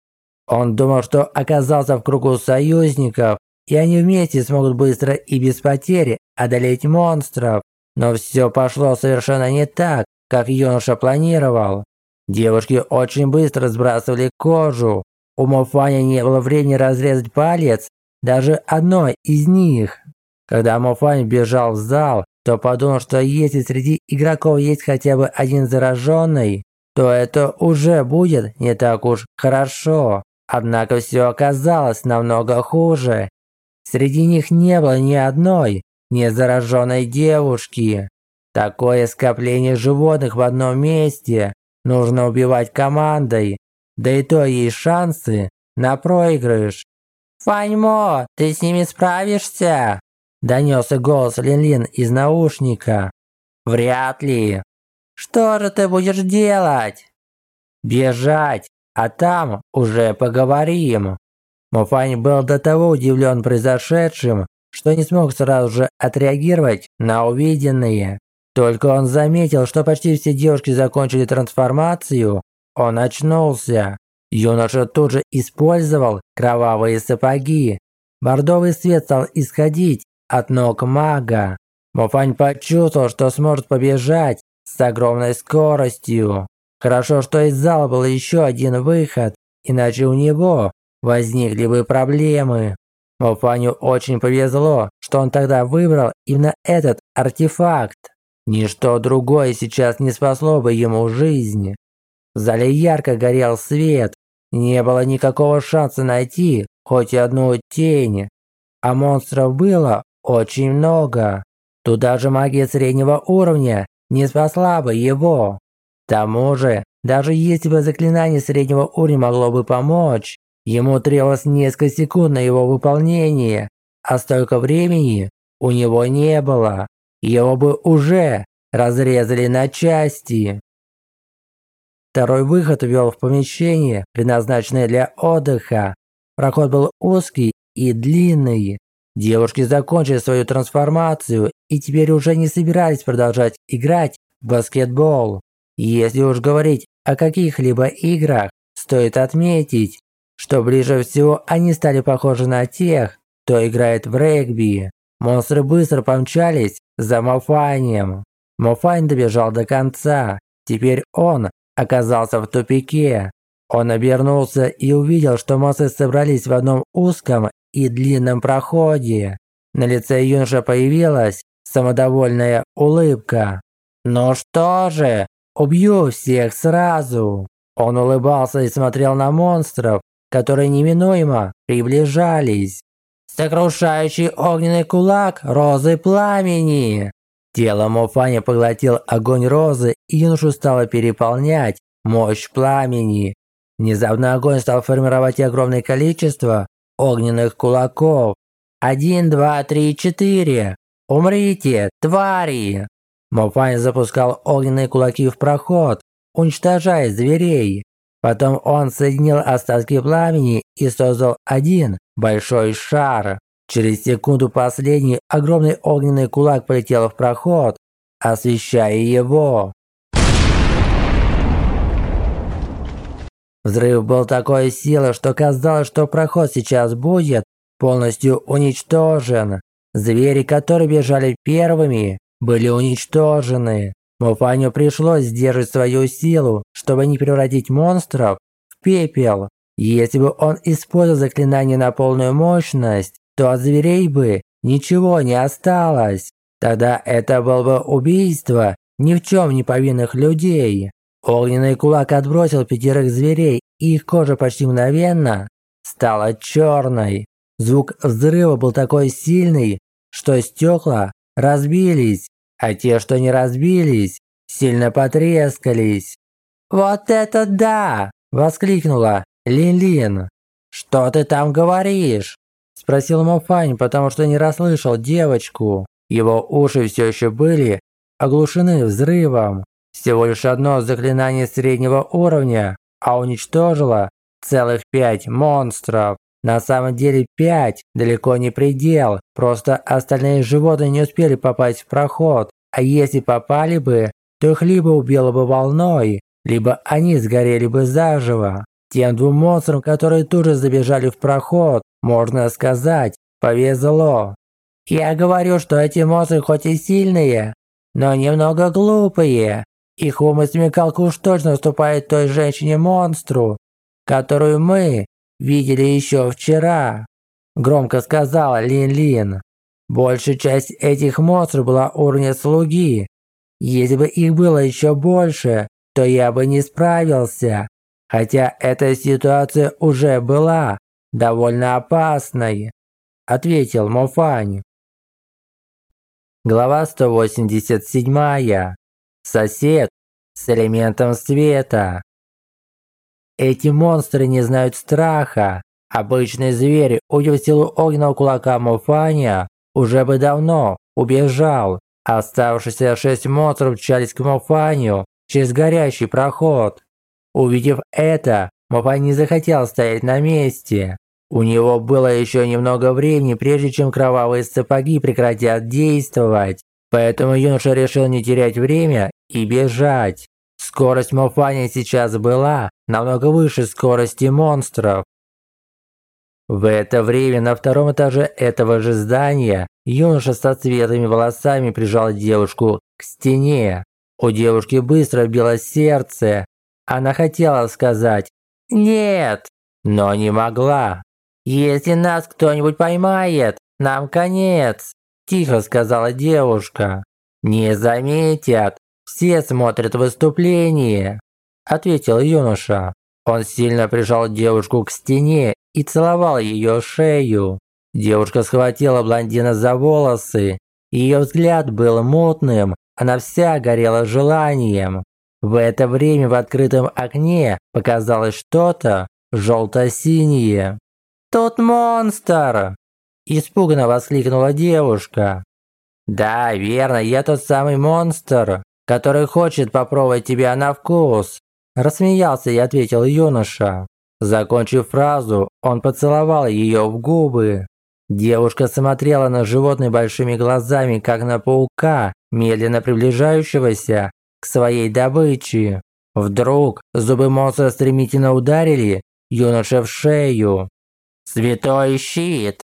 B: Он думал, что оказался в кругу союзников, и они вместе смогут быстро и без потери одолеть монстров. Но все пошло совершенно не так, как юноша планировал. Девушки очень быстро сбрасывали кожу. У Мофаня не было времени разрезать палец даже одной из них. Когда Мофань бежал в зал, то подумал, что если среди игроков есть хотя бы один зараженный, то это уже будет не так уж хорошо. Однако все оказалось намного хуже. Среди них не было ни одной незараженной девушки. Такое скопление животных в одном месте нужно убивать командой, да и то есть шансы на проигрыш. «Фаньмо, ты с ними справишься?» Донесся голос Лин-Лин из наушника. «Вряд ли». «Что же ты будешь делать?» «Бежать а там уже поговорим». Муфань был до того удивлен произошедшим, что не смог сразу же отреагировать на увиденное. Только он заметил, что почти все девушки закончили трансформацию, он очнулся. Юноша тут же использовал кровавые сапоги. Бордовый свет стал исходить от ног мага. Муфань почувствовал, что сможет побежать с огромной скоростью. Хорошо, что из зала был еще один выход, иначе у него возникли бы проблемы. Мофаню очень повезло, что он тогда выбрал именно этот артефакт. Ничто другое сейчас не спасло бы ему жизнь. В зале ярко горел свет, не было никакого шанса найти хоть одну тень. А монстров было очень много. Туда же магия среднего уровня не спасла бы его. К тому же, даже если бы заклинание среднего уровня могло бы помочь, ему требовалось несколько секунд на его выполнение, а столько времени у него не было. Его бы уже разрезали на части. Второй выход вел в помещение, предназначенное для отдыха. Проход был узкий и длинный. Девушки закончили свою трансформацию и теперь уже не собирались продолжать играть в баскетбол. Если уж говорить о каких-либо играх, стоит отметить, что ближе всего они стали похожи на тех, кто играет в регби. Монстры быстро помчались за Мофанием. Мофань добежал до конца. Теперь он оказался в тупике. Он обернулся и увидел, что монстры собрались в одном узком и длинном проходе. На лице юноша появилась самодовольная улыбка. «Ну что же, Убью всех сразу!» Он улыбался и смотрел на монстров, которые неминуемо приближались. «Сокрушающий огненный кулак розы пламени!» Тело Мофани поглотил огонь розы, и юношу стало переполнять мощь пламени. Внезапно огонь стал формировать огромное количество огненных кулаков. Один, два, три, четыре. Умрите, твари! Мофани запускал огненные кулаки в проход, уничтожая зверей. Потом он соединил остатки пламени и создал один большой шар. Через секунду последний огромный огненный кулак полетел в проход, освещая его. Взрыв был такой силы, что казалось, что проход сейчас будет полностью уничтожен. Звери, которые бежали первыми, были уничтожены. Муфаню пришлось сдерживать свою силу, чтобы не превратить монстров в пепел. Если бы он использовал заклинание на полную мощность, то от зверей бы ничего не осталось. Тогда это было бы убийство ни в чем не повинных людей. Огненный кулак отбросил пятерых зверей, и их кожа почти мгновенно стала черной. Звук взрыва был такой сильный, что стекла разбились, а те, что не разбились, сильно потрескались. «Вот это да!» – воскликнула Лин-Лин. «Что ты там говоришь?» Спросил Мофань, потому что не расслышал девочку. Его уши все еще были оглушены взрывом. Всего лишь одно заклинание среднего уровня, а уничтожило целых пять монстров. На самом деле пять далеко не предел, просто остальные животные не успели попасть в проход, а если попали бы, то их либо убило бы волной, либо они сгорели бы заживо. Тем двум монстрам, которые тут же забежали в проход, можно сказать, повезло. Я говорю, что эти монстры хоть и сильные, но немного глупые. Их ум и смекалка уж точно уступает той женщине-монстру, которую мы видели еще вчера», – громко сказала Лин-Лин. «Большая часть этих монстров была уровня слуги. Если бы их было еще больше, то я бы не справился. Хотя эта ситуация уже была довольно опасной», – ответил Мофань. Глава 187. Сосед с элементом света. Эти монстры не знают страха. Обычный зверь, увидев силу огненного кулака Мофаня, уже бы давно убежал. Оставшиеся шесть монстров мчались к Мофаню через горящий проход. Увидев это, Мофань не захотел стоять на месте. У него было еще немного времени, прежде чем кровавые сапоги прекратят действовать. Поэтому юноша решил не терять время и бежать. Скорость Мофани сейчас была намного выше скорости монстров. В это время на втором этаже этого же здания юноша со цветными волосами прижал девушку к стене. У девушки быстро било сердце. Она хотела сказать «нет», но не могла. «Если нас кто-нибудь поймает, нам конец», – тихо сказала девушка. «Не заметят, все смотрят выступление», – ответил юноша. Он сильно прижал девушку к стене и целовал ее шею. Девушка схватила блондина за волосы. Ее взгляд был мутным, она вся горела желанием. В это время в открытом окне показалось что-то желто-синее. «Тут монстр!» – испуганно воскликнула девушка. «Да, верно, я тот самый монстр, который хочет попробовать тебя на вкус!» Рассмеялся и ответил юноша. Закончив фразу, он поцеловал ее в губы. Девушка смотрела на животное большими глазами, как на паука, медленно приближающегося к своей добыче. Вдруг зубы монстра стремительно ударили юноше в шею. «Святой щит!»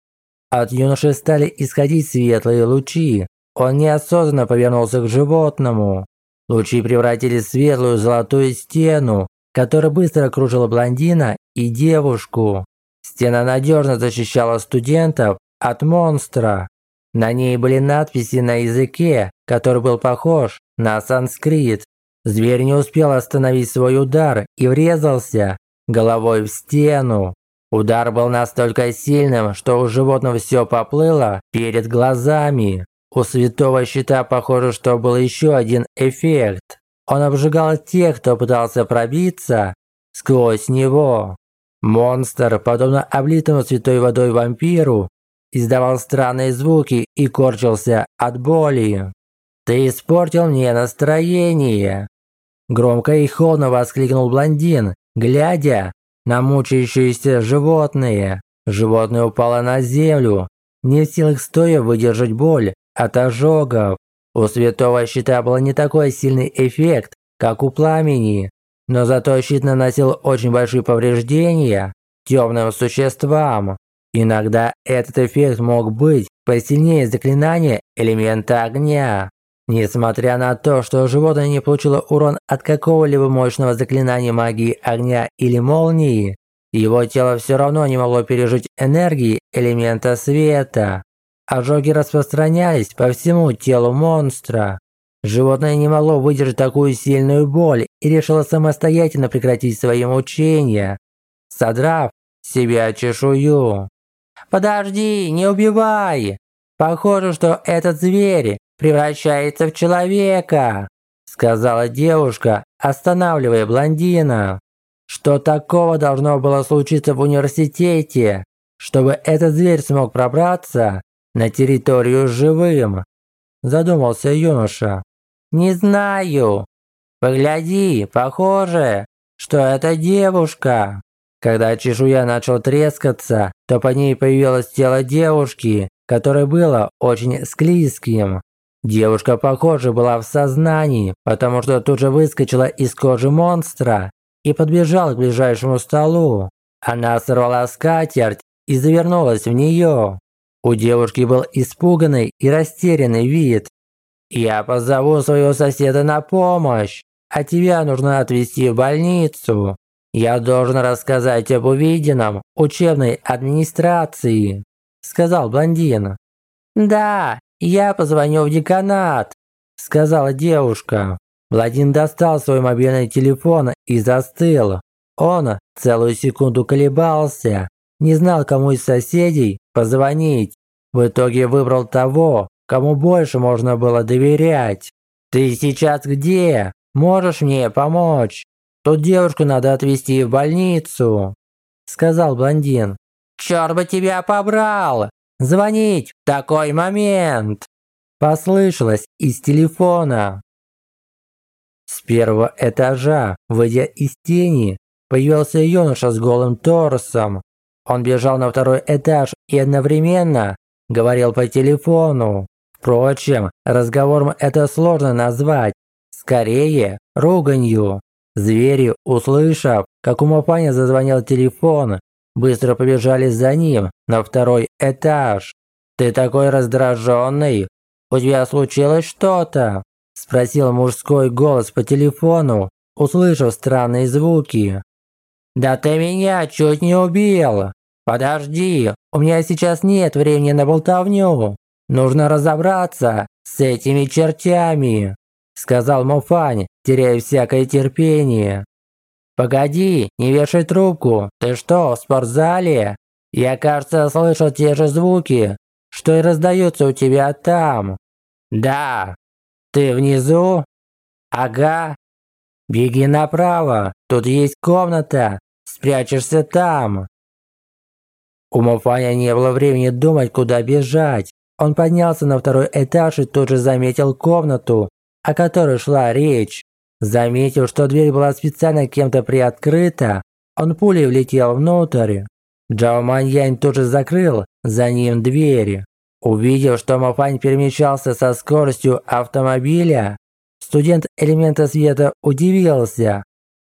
B: От юноши стали исходить светлые лучи. Он неосознанно повернулся к животному. Лучи превратились в светлую золотую стену, которая быстро окружила блондина и девушку. Стена надежно защищала студентов от монстра. На ней были надписи на языке, который был похож на санскрит. Зверь не успел остановить свой удар и врезался головой в стену. Удар был настолько сильным, что у животного все поплыло перед глазами. У святого щита, похоже, что был еще один эффект. Он обжигал тех, кто пытался пробиться сквозь него. Монстр, подобно облитому святой водой вампиру, издавал странные звуки и корчился от боли. «Ты испортил мне настроение!» Громко и холодно воскликнул блондин, глядя на мучающееся животное. Животное упало на землю, не в силах стоя выдержать боль от ожогов. У святого щита был не такой сильный эффект, как у пламени, но зато щит наносил очень большие повреждения темным существам. Иногда этот эффект мог быть посильнее заклинания элемента огня. Несмотря на то, что животное не получило урон от какого-либо мощного заклинания магии огня или молнии, его тело все равно не могло пережить энергии элемента света. Ожоги распространялись по всему телу монстра. Животное не могло выдержать такую сильную боль и решило самостоятельно прекратить свои мучения, содрав себя чешую. «Подожди, не убивай! Похоже, что этот зверь превращается в человека!» Сказала девушка, останавливая блондина. Что такого должно было случиться в университете, чтобы этот зверь смог пробраться на территорию живым? Задумался юноша. Не знаю. Погляди, похоже, что это девушка. Когда чешуя начала трескаться, то по ней появилось тело девушки, которое было очень склизким. Девушка, похоже, была в сознании, потому что тут же выскочила из кожи монстра и подбежала к ближайшему столу. Она сорвала скатерть и завернулась в нее. У девушки был испуганный и растерянный вид. «Я позову своего соседа на помощь, а тебя нужно отвезти в больницу. Я должен рассказать об увиденном учебной администрации», сказал блондин. «Да, я позвоню в деканат», сказала девушка. Владин достал свой мобильный телефон и застыл. Он целую секунду колебался, не знал, кому из соседей позвонить. В итоге выбрал того, кому больше можно было доверять. «Ты сейчас где? Можешь мне помочь?» Тут девушку надо отвезти в больницу», – сказал блондин. «Чёрт бы тебя побрал! Звонить в такой момент!» Послышалось из телефона. С первого этажа, выйдя из тени, появился юноша с голым торсом. Он бежал на второй этаж и одновременно говорил по телефону. Впрочем, разговором это сложно назвать. Скорее, руганью. Звери, услышав, как у Мапаня зазвонил телефон, быстро побежали за ним на второй этаж. «Ты такой раздраженный? У тебя случилось что-то?» Спросил мужской голос по телефону, услышав странные звуки. «Да ты меня чуть не убил! Подожди, у меня сейчас нет времени на болтовню. Нужно разобраться с этими чертями!» сказал Мофань, теряя всякое терпение. «Погоди, не вешай трубку. Ты что, в спортзале? Я, кажется, слышал те же звуки, что и раздаются у тебя там. Да. Ты внизу? Ага. Беги направо, тут есть комната. Спрячешься там». У Мофаня не было времени думать, куда бежать. Он поднялся на второй этаж и тут же заметил комнату, о которой шла речь. Заметив, что дверь была специально кем-то приоткрыта, он пулей влетел внутрь. Джао Маньянь тут же закрыл за ним двери. Увидев, что Мафань перемещался со скоростью автомобиля, студент элемента света удивился,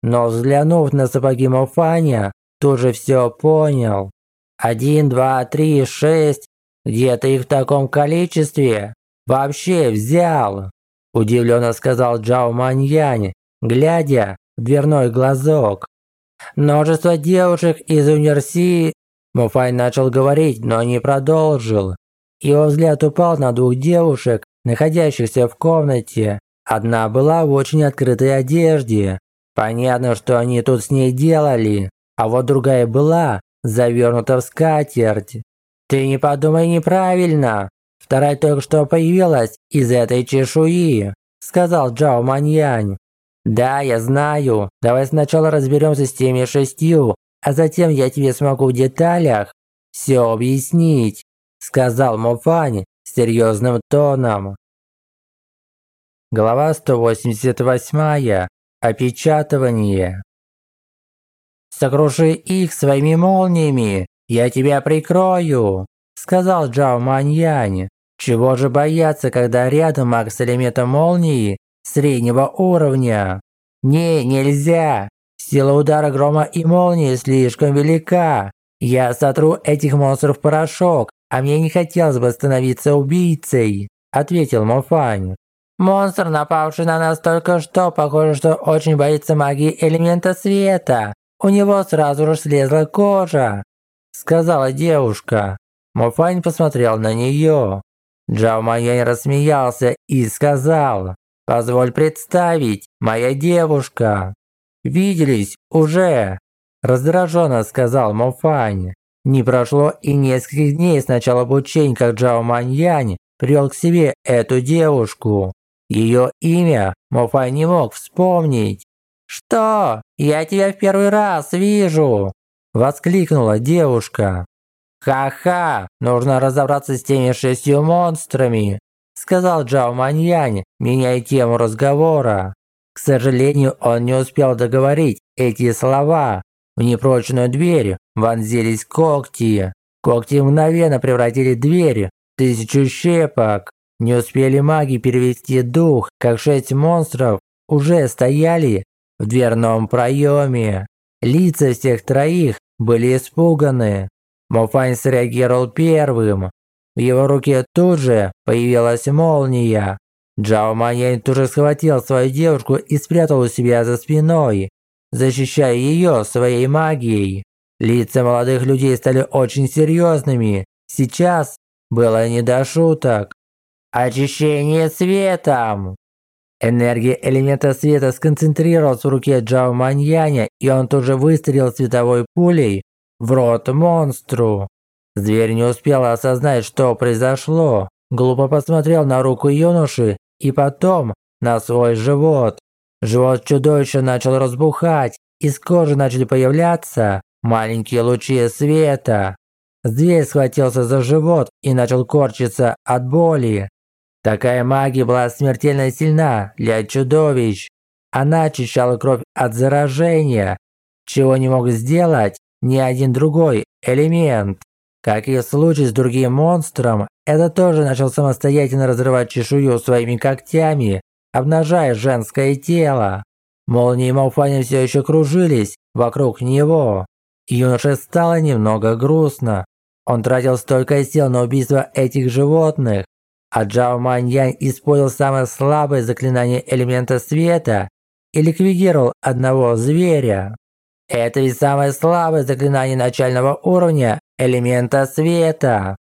B: но взглянув на сапоги Мафаня, тут же все понял. Один, два, три, шесть. Где ты их в таком количестве? Вообще взял. Удивленно сказал Джао Маньянь, глядя в дверной глазок. Множество девушек из универсии... Муфай начал говорить, но не продолжил. Его взгляд упал на двух девушек, находящихся в комнате. Одна была в очень открытой одежде. Понятно, что они тут с ней делали. А вот другая была завернута в скатерть. «Ты не подумай неправильно. Вторая только что появилась из этой чешуи», – сказал Джао Маньянь. «Да, я знаю. Давай сначала разберемся с теми шестью, а затем я тебе смогу в деталях все объяснить», – сказал Мофань серьезным тоном. Глава 188. Опечатывание. «Сокруши их своими молниями, я тебя прикрою», – сказал Джао Маньянь. «Чего же бояться, когда рядом маг с элементом молнии среднего уровня?» «Не, нельзя! Сила удара грома и молнии слишком велика. Я сотру этих монстров в порошок, а мне не хотелось бы становиться убийцей», – ответил Мофань. «Монстр, напавший на нас только что, похоже, что очень боится магии элемента света. У него сразу же слезла кожа», – сказала девушка. Мофань посмотрел на нее. Джао Майянь рассмеялся и сказал, «Позволь представить, моя девушка». «Виделись уже», – раздраженно сказал Мофань. Не прошло и нескольких дней с начала обучения, как Джао Маньянь привел к себе эту девушку. Ее имя Мофай не мог вспомнить. «Что? Я тебя в первый раз вижу!» – воскликнула девушка. «Ха-ха! Нужно разобраться с теми шестью монстрами!» – сказал Джао Маньянь, меняя тему разговора. К сожалению, он не успел договорить эти слова. В непрочную дверь вонзились когти. Когти мгновенно превратили дверь в тысячу щепок. Не успели маги перевести дух, как шесть монстров уже стояли в дверном проеме. Лица всех троих были испуганы. Мофань среагировал первым. В его руке тут же появилась молния. Джао Маньянь тут же схватил свою девушку и спрятал у себя за спиной, защищая ее своей магией. Лица молодых людей стали очень серьезными. Сейчас было не до шуток. Очищение светом! Энергия элемента света сконцентрировалась в руке Джао Маньяня, и он тут же выстрелил световой пулей в рот монстру. Зверь не успел осознать, что произошло. Глупо посмотрел на руку юноши и потом на свой живот. Живот чудовища начал разбухать, из кожи начали появляться маленькие лучи света. Зверь схватился за живот и начал корчиться от боли. Такая магия была смертельно сильна для чудовищ. Она очищала кровь от заражения, чего не мог сделать ни один другой элемент. Как и в случае с другим монстром, это тоже начал самостоятельно разрывать чешую своими когтями, обнажая женское тело. Молнии Малфани все еще кружились вокруг него. Юноше стало немного грустно. Он тратил столько сил на убийство этих животных, а Джао Маньянь использовал самое слабое заклинание элемента света и ликвидировал одного зверя. Это ведь самое слабое заклинание начального уровня элемента света.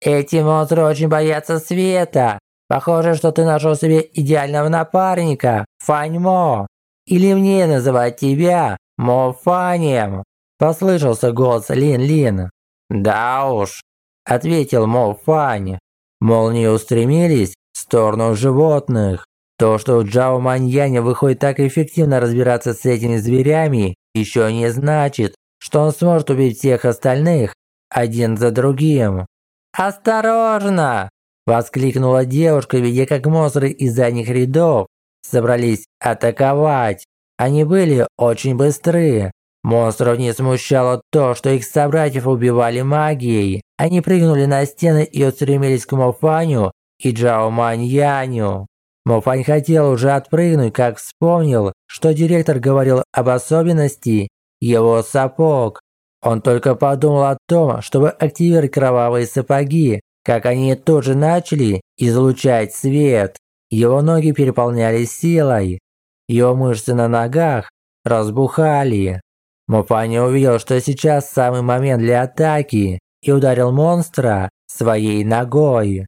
B: Эти монстры очень боятся света. Похоже, что ты нашел себе идеального напарника, Фаньмо. Или мне называть тебя Мо Фанем. Послышался голос Лин Лин. Да уж, ответил Мо Фань. Молнии устремились в сторону животных. То, что у Джао Маньяня выходит так эффективно разбираться с этими зверями, еще не значит, что он сможет убить всех остальных один за другим. «Осторожно!» – воскликнула девушка, видя как монстры из задних рядов собрались атаковать. Они были очень быстры. Монстров не смущало то, что их собратьев убивали магией. Они прыгнули на стены и устремились к Мофаню и Джао Маньяню. Мофань хотел уже отпрыгнуть, как вспомнил, что директор говорил об особенности его сапог. Он только подумал о том, чтобы активировать кровавые сапоги, как они тоже начали излучать свет. Его ноги переполнялись силой. Его мышцы на ногах разбухали. Муфани увидел, что сейчас самый момент для атаки и ударил монстра своей ногой.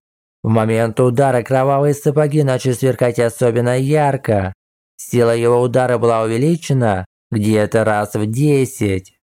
B: В момент удара кровавые сапоги начали сверкать особенно ярко. Сила его удара была увеличена где-то раз в десять.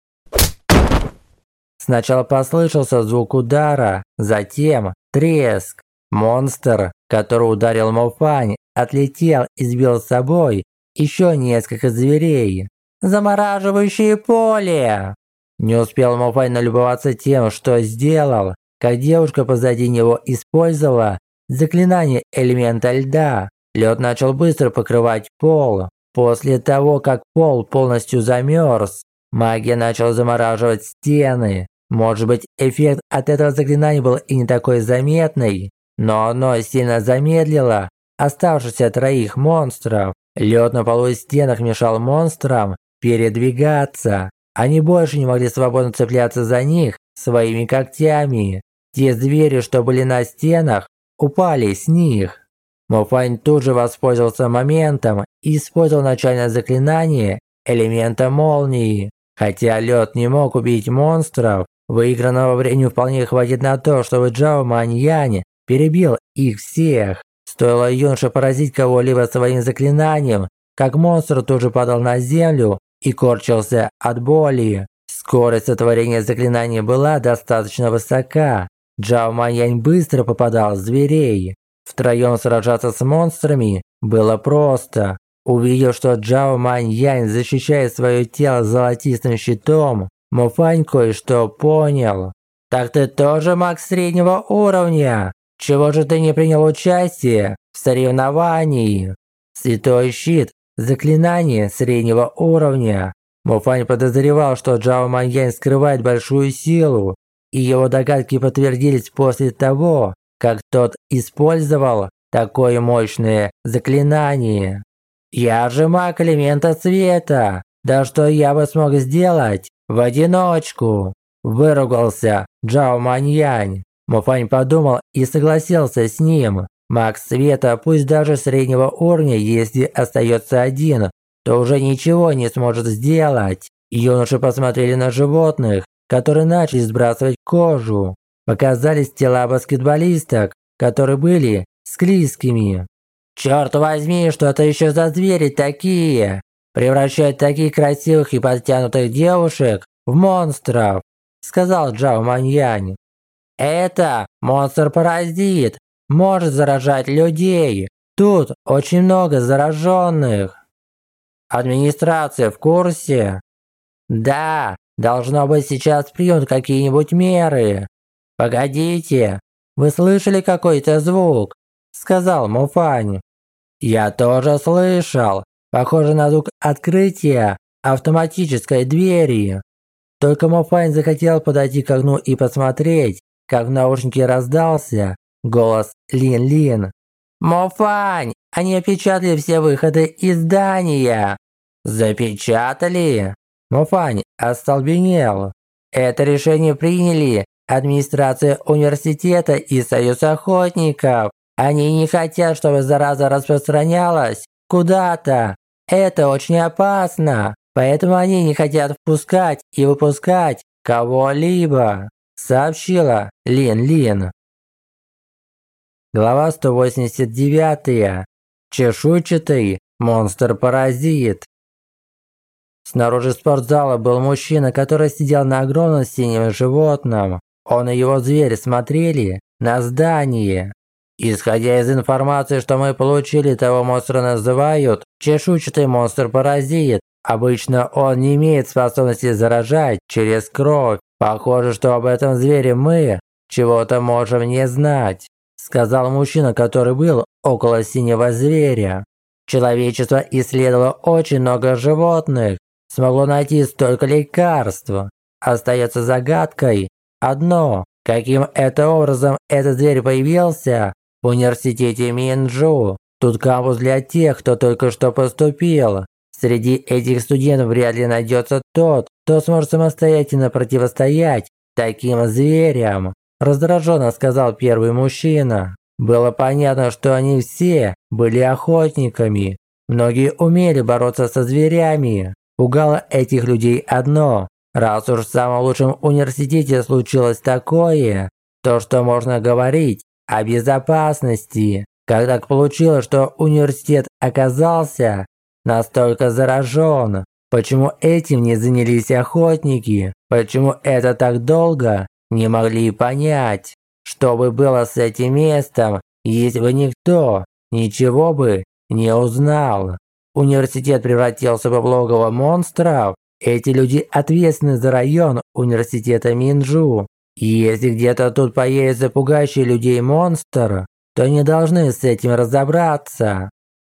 B: Сначала послышался звук удара, затем треск. Монстр, который ударил Мофань, отлетел и сбил с собой еще несколько зверей. Замораживающее поле! Не успел Мофань налюбоваться тем, что сделал, как девушка позади него использовала заклинание элемента льда. Лед начал быстро покрывать пол. После того, как пол полностью замерз, магия начала замораживать стены. Может быть, эффект от этого заклинания был и не такой заметный, но оно сильно замедлило оставшихся троих монстров. Лед на полу и стенах мешал монстрам передвигаться. Они больше не могли свободно цепляться за них своими когтями. Те звери, что были на стенах, упали с них. Мофань тут же воспользовался моментом и использовал начальное заклинание элемента молнии. Хотя лед не мог убить монстров, выигранного времени вполне хватит на то, чтобы Джао Маньянь перебил их всех. Стоило юноше поразить кого-либо своим заклинанием, как монстр тут же падал на землю и корчился от боли. Скорость сотворения заклинаний была достаточно высока. Джао Маньянь быстро попадал в зверей. Втроем сражаться с монстрами было просто. Увидев, что Джао Маньянь защищает свое тело золотистым щитом, Муфань кое-что понял. «Так ты тоже маг среднего уровня? Чего же ты не принял участие в соревновании?» Святой щит – заклинание среднего уровня. Муфань подозревал, что Джао Маньянь скрывает большую силу, и его догадки подтвердились после того, как тот использовал такое мощное заклинание. «Я же маг элемента света! Да что я бы смог сделать в одиночку?» Выругался Джао Маньянь. Муфань подумал и согласился с ним. Маг света, пусть даже среднего уровня, если остается один, то уже ничего не сможет сделать. Юноши посмотрели на животных, которые начали сбрасывать кожу. Показались тела баскетболисток, которые были склизкими. «Черт возьми, что это еще за звери такие? Превращают таких красивых и подтянутых девушек в монстров», сказал Джао Маньянь. «Это монстр-паразит, может заражать людей. Тут очень много зараженных». «Администрация в курсе?» «Да, должно быть сейчас примут какие-нибудь меры. «Погодите, вы слышали какой-то звук?» – сказал Муфань. «Я тоже слышал. Похоже на звук открытия автоматической двери». Только Муфань захотел подойти к окну и посмотреть, как в наушнике раздался голос Лин-Лин. «Муфань, они опечатали все выходы из здания!» «Запечатали?» Муфань остолбенел. Это решение приняли администрация университета и союз охотников. Они не хотят, чтобы зараза распространялась куда-то. Это очень опасно. Поэтому они не хотят впускать и выпускать кого-либо, сообщила Лин Лин. Глава 189. Чешуйчатый монстр-паразит. Снаружи спортзала был мужчина, который сидел на огромном синем животном. Он и его зверь смотрели на здание. Исходя из информации, что мы получили, того монстра называют чешуйчатый монстр-паразит. Обычно он не имеет способности заражать через кровь. Похоже, что об этом звере мы чего-то можем не знать, сказал мужчина, который был около синего зверя. Человечество исследовало очень много животных, смогло найти столько лекарств. Остается загадкой, Одно, каким это образом этот зверь появился в университете Минджу. Тут кампус для тех, кто только что поступил. Среди этих студентов вряд ли найдется тот, кто сможет самостоятельно противостоять таким зверям. Раздраженно сказал первый мужчина. Было понятно, что они все были охотниками. Многие умели бороться со зверями. Пугало этих людей одно Раз уж в самом лучшем университете случилось такое, то что можно говорить о безопасности? Как так получилось, что университет оказался настолько заражен? Почему этим не занялись охотники? Почему это так долго не могли понять? что бы было с этим местом, если бы никто ничего бы не узнал. Университет превратился в логово монстров. Эти люди ответственны за район университета Минджу. И если где-то тут появится пугающий людей монстр, то они должны с этим разобраться.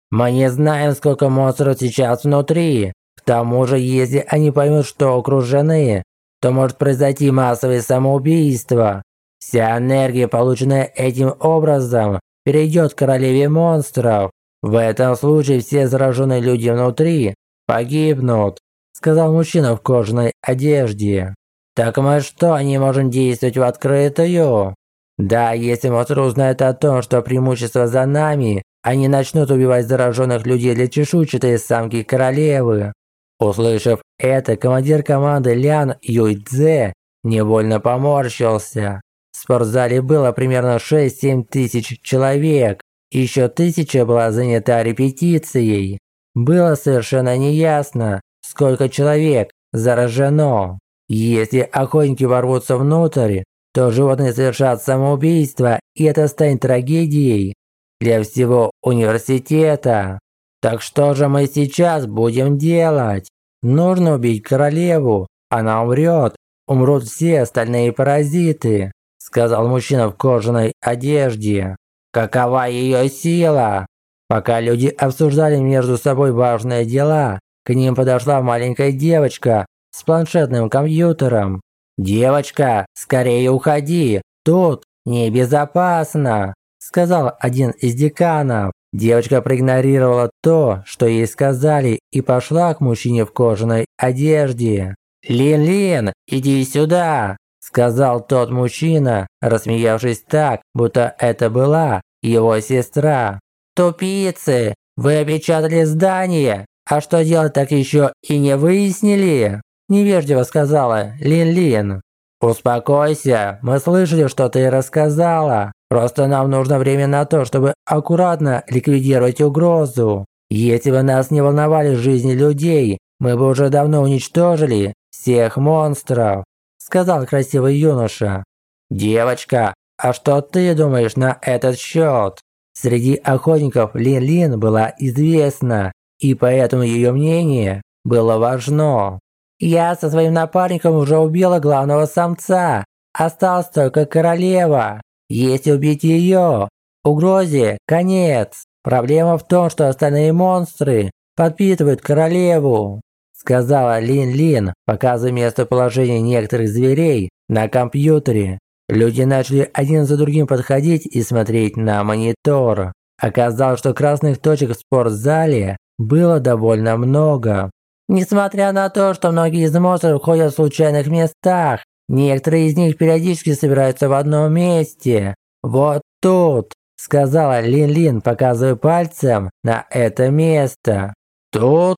B: Мы не знаем, сколько монстров сейчас внутри. К тому же, если они поймут, что окружены, то может произойти массовое самоубийство. Вся энергия, полученная этим образом, перейдет к королеве монстров. В этом случае все зараженные люди внутри погибнут, сказал мужчина в кожаной одежде. Так мы что, не можем действовать в открытую? Да, если монстры узнают о том, что преимущество за нами, они начнут убивать зараженных людей для чешуйчатой самки королевы. Услышав это, командир команды Лян Юйцзе невольно поморщился. В спортзале было примерно 6-7 тысяч человек, еще тысяча была занята репетицией. Было совершенно неясно, сколько человек заражено. Если охотники ворвутся внутрь, то животные совершат самоубийство, и это станет трагедией для всего университета. Так что же мы сейчас будем делать? Нужно убить королеву. Она умрет. Умрут все остальные паразиты, сказал мужчина в кожаной одежде. Какова ее сила? Пока люди обсуждали между собой важные дела, к ним подошла маленькая девочка с планшетным компьютером. «Девочка, скорее уходи, тут небезопасно», сказал один из деканов. Девочка проигнорировала то, что ей сказали, и пошла к мужчине в кожаной одежде. «Лин-Лин, иди сюда!» – сказал тот мужчина, рассмеявшись так, будто это была его сестра. «Тупицы! Вы опечатали здание! А что делать так еще и не выяснили?» – невежливо сказала Лин-Лин. «Успокойся, мы слышали, что ты рассказала. Просто нам нужно время на то, чтобы аккуратно ликвидировать угрозу. Если бы нас не волновали жизни людей, мы бы уже давно уничтожили всех монстров», сказал красивый юноша. «Девочка, а что ты думаешь на этот счет?» Среди охотников Лин-Лин была известна, и поэтому ее мнение было важно. «Я со своим напарником уже убила главного самца. Осталась только королева. Если убить ее, угрозе конец. Проблема в том, что остальные монстры подпитывают королеву», сказала Лин-Лин, показывая местоположение некоторых зверей на компьютере. Люди начали один за другим подходить и смотреть на монитор. Оказалось, что красных точек в спортзале было довольно много. Несмотря на то, что многие из монстров ходят в случайных местах, Некоторые из них периодически собираются в одном месте. Вот тут, сказала Лин-Лин, показывая пальцем на это место. Тут?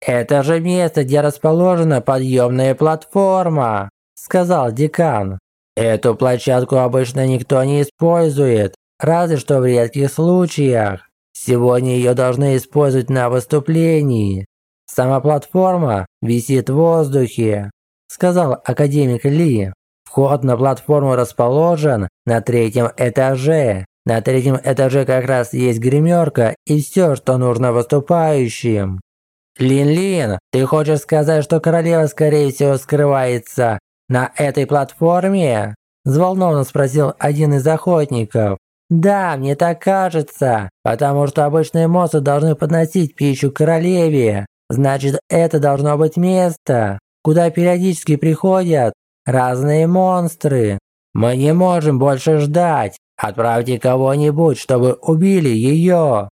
B: Это же место, где расположена подъемная платформа, сказал декан. Эту площадку обычно никто не использует, разве что в редких случаях. Сегодня ее должны использовать на выступлении. Сама платформа висит в воздухе сказал академик Ли. Вход на платформу расположен на третьем этаже. На третьем этаже как раз есть гримерка и все, что нужно выступающим. Лин-Лин, ты хочешь сказать, что королева скорее всего скрывается на этой платформе? Взволнованно спросил один из охотников. Да, мне так кажется, потому что обычные монстры должны подносить пищу королеве. Значит, это должно быть место, куда периодически приходят разные монстры. Мы не можем больше ждать. Отправьте кого-нибудь, чтобы убили ее.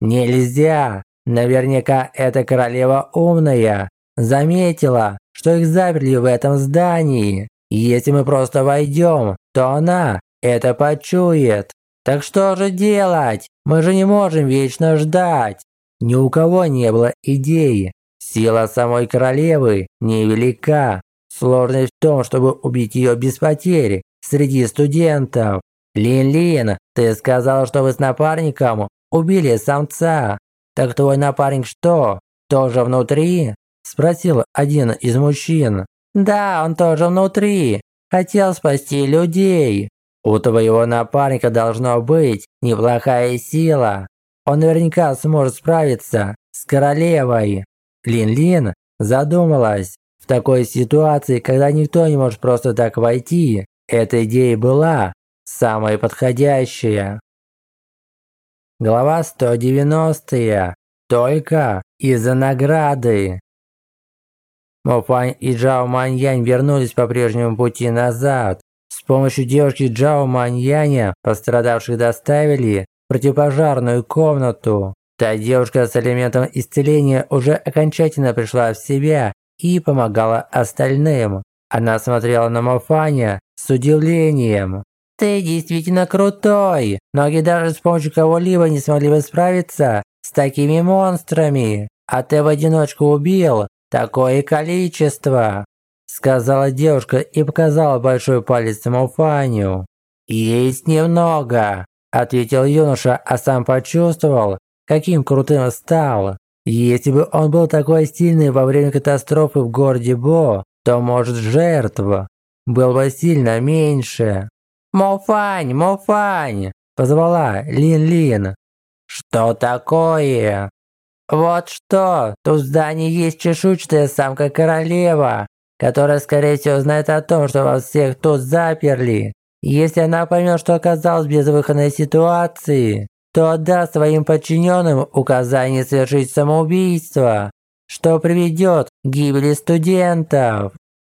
B: Нельзя. Наверняка эта королева умная. Заметила, что их заперли в этом здании. Если мы просто войдем, то она это почует. Так что же делать? Мы же не можем вечно ждать. Ни у кого не было идеи, Сила самой королевы невелика. Сложность в том, чтобы убить ее без потери среди студентов. Лин-Лин, ты сказал, что вы с напарником убили самца. Так твой напарник что, тоже внутри? Спросил один из мужчин. Да, он тоже внутри. Хотел спасти людей. У твоего напарника должно быть неплохая сила. Он наверняка сможет справиться с королевой. Лин-Лин задумалась. В такой ситуации, когда никто не может просто так войти, эта идея была самая подходящая. Глава 190. Только из-за награды. Мофань и Джао Маньянь вернулись по прежнему пути назад. С помощью девушки Джао Маньяня пострадавших доставили в противопожарную комнату. Та девушка с элементом исцеления уже окончательно пришла в себя и помогала остальным. Она смотрела на Мофаня с удивлением. «Ты действительно крутой! Ноги даже с помощью кого-либо не смогли бы справиться с такими монстрами! А ты в одиночку убил такое количество!» Сказала девушка и показала большой палец Мофаню. «Есть немного!» Ответил юноша, а сам почувствовал, каким крутым стал. Если бы он был такой сильный во время катастрофы в городе Бо, то, может, жертв был бы сильно меньше. «Мофань, Мофань!» – позвала Лин-Лин. «Что такое?» «Вот что, тут в здании есть чешуйчатая самка-королева, которая, скорее всего, знает о том, что вас всех тут заперли. Если она поймет, что оказалась в безвыходной ситуации, то отдаст своим подчиненным указание совершить самоубийство, что приведет к гибели студентов.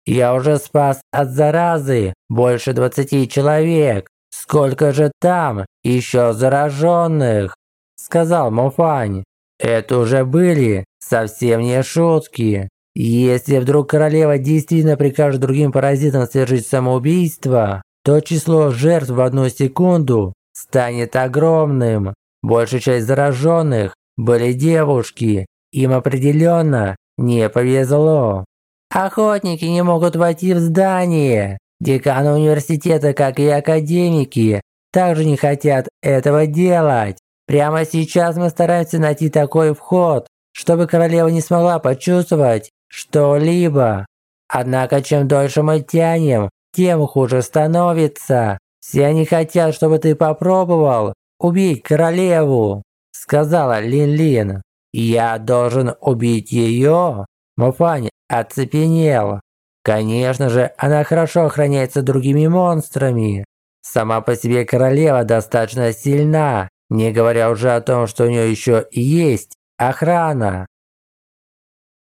B: Я уже спас от заразы больше 20 человек. Сколько же там еще зараженных? Сказал Мофань. Это уже были совсем не шутки. Если вдруг королева действительно прикажет другим паразитам совершить самоубийство, то число жертв в одну секунду станет огромным. Большая часть зараженных были девушки. Им определенно не повезло. Охотники не могут войти в здание. Деканы университета, как и академики, также не хотят этого делать. Прямо сейчас мы стараемся найти такой вход, чтобы королева не смогла почувствовать что-либо. Однако, чем дольше мы тянем, тем хуже становится. Все они хотят, чтобы ты попробовал убить королеву», – сказала Лин-Лин. «Я должен убить ее?» Муфань оцепенел. Конечно же, она хорошо охраняется другими монстрами. Сама по себе королева достаточно сильна, не говоря уже о том, что у нее еще есть охрана.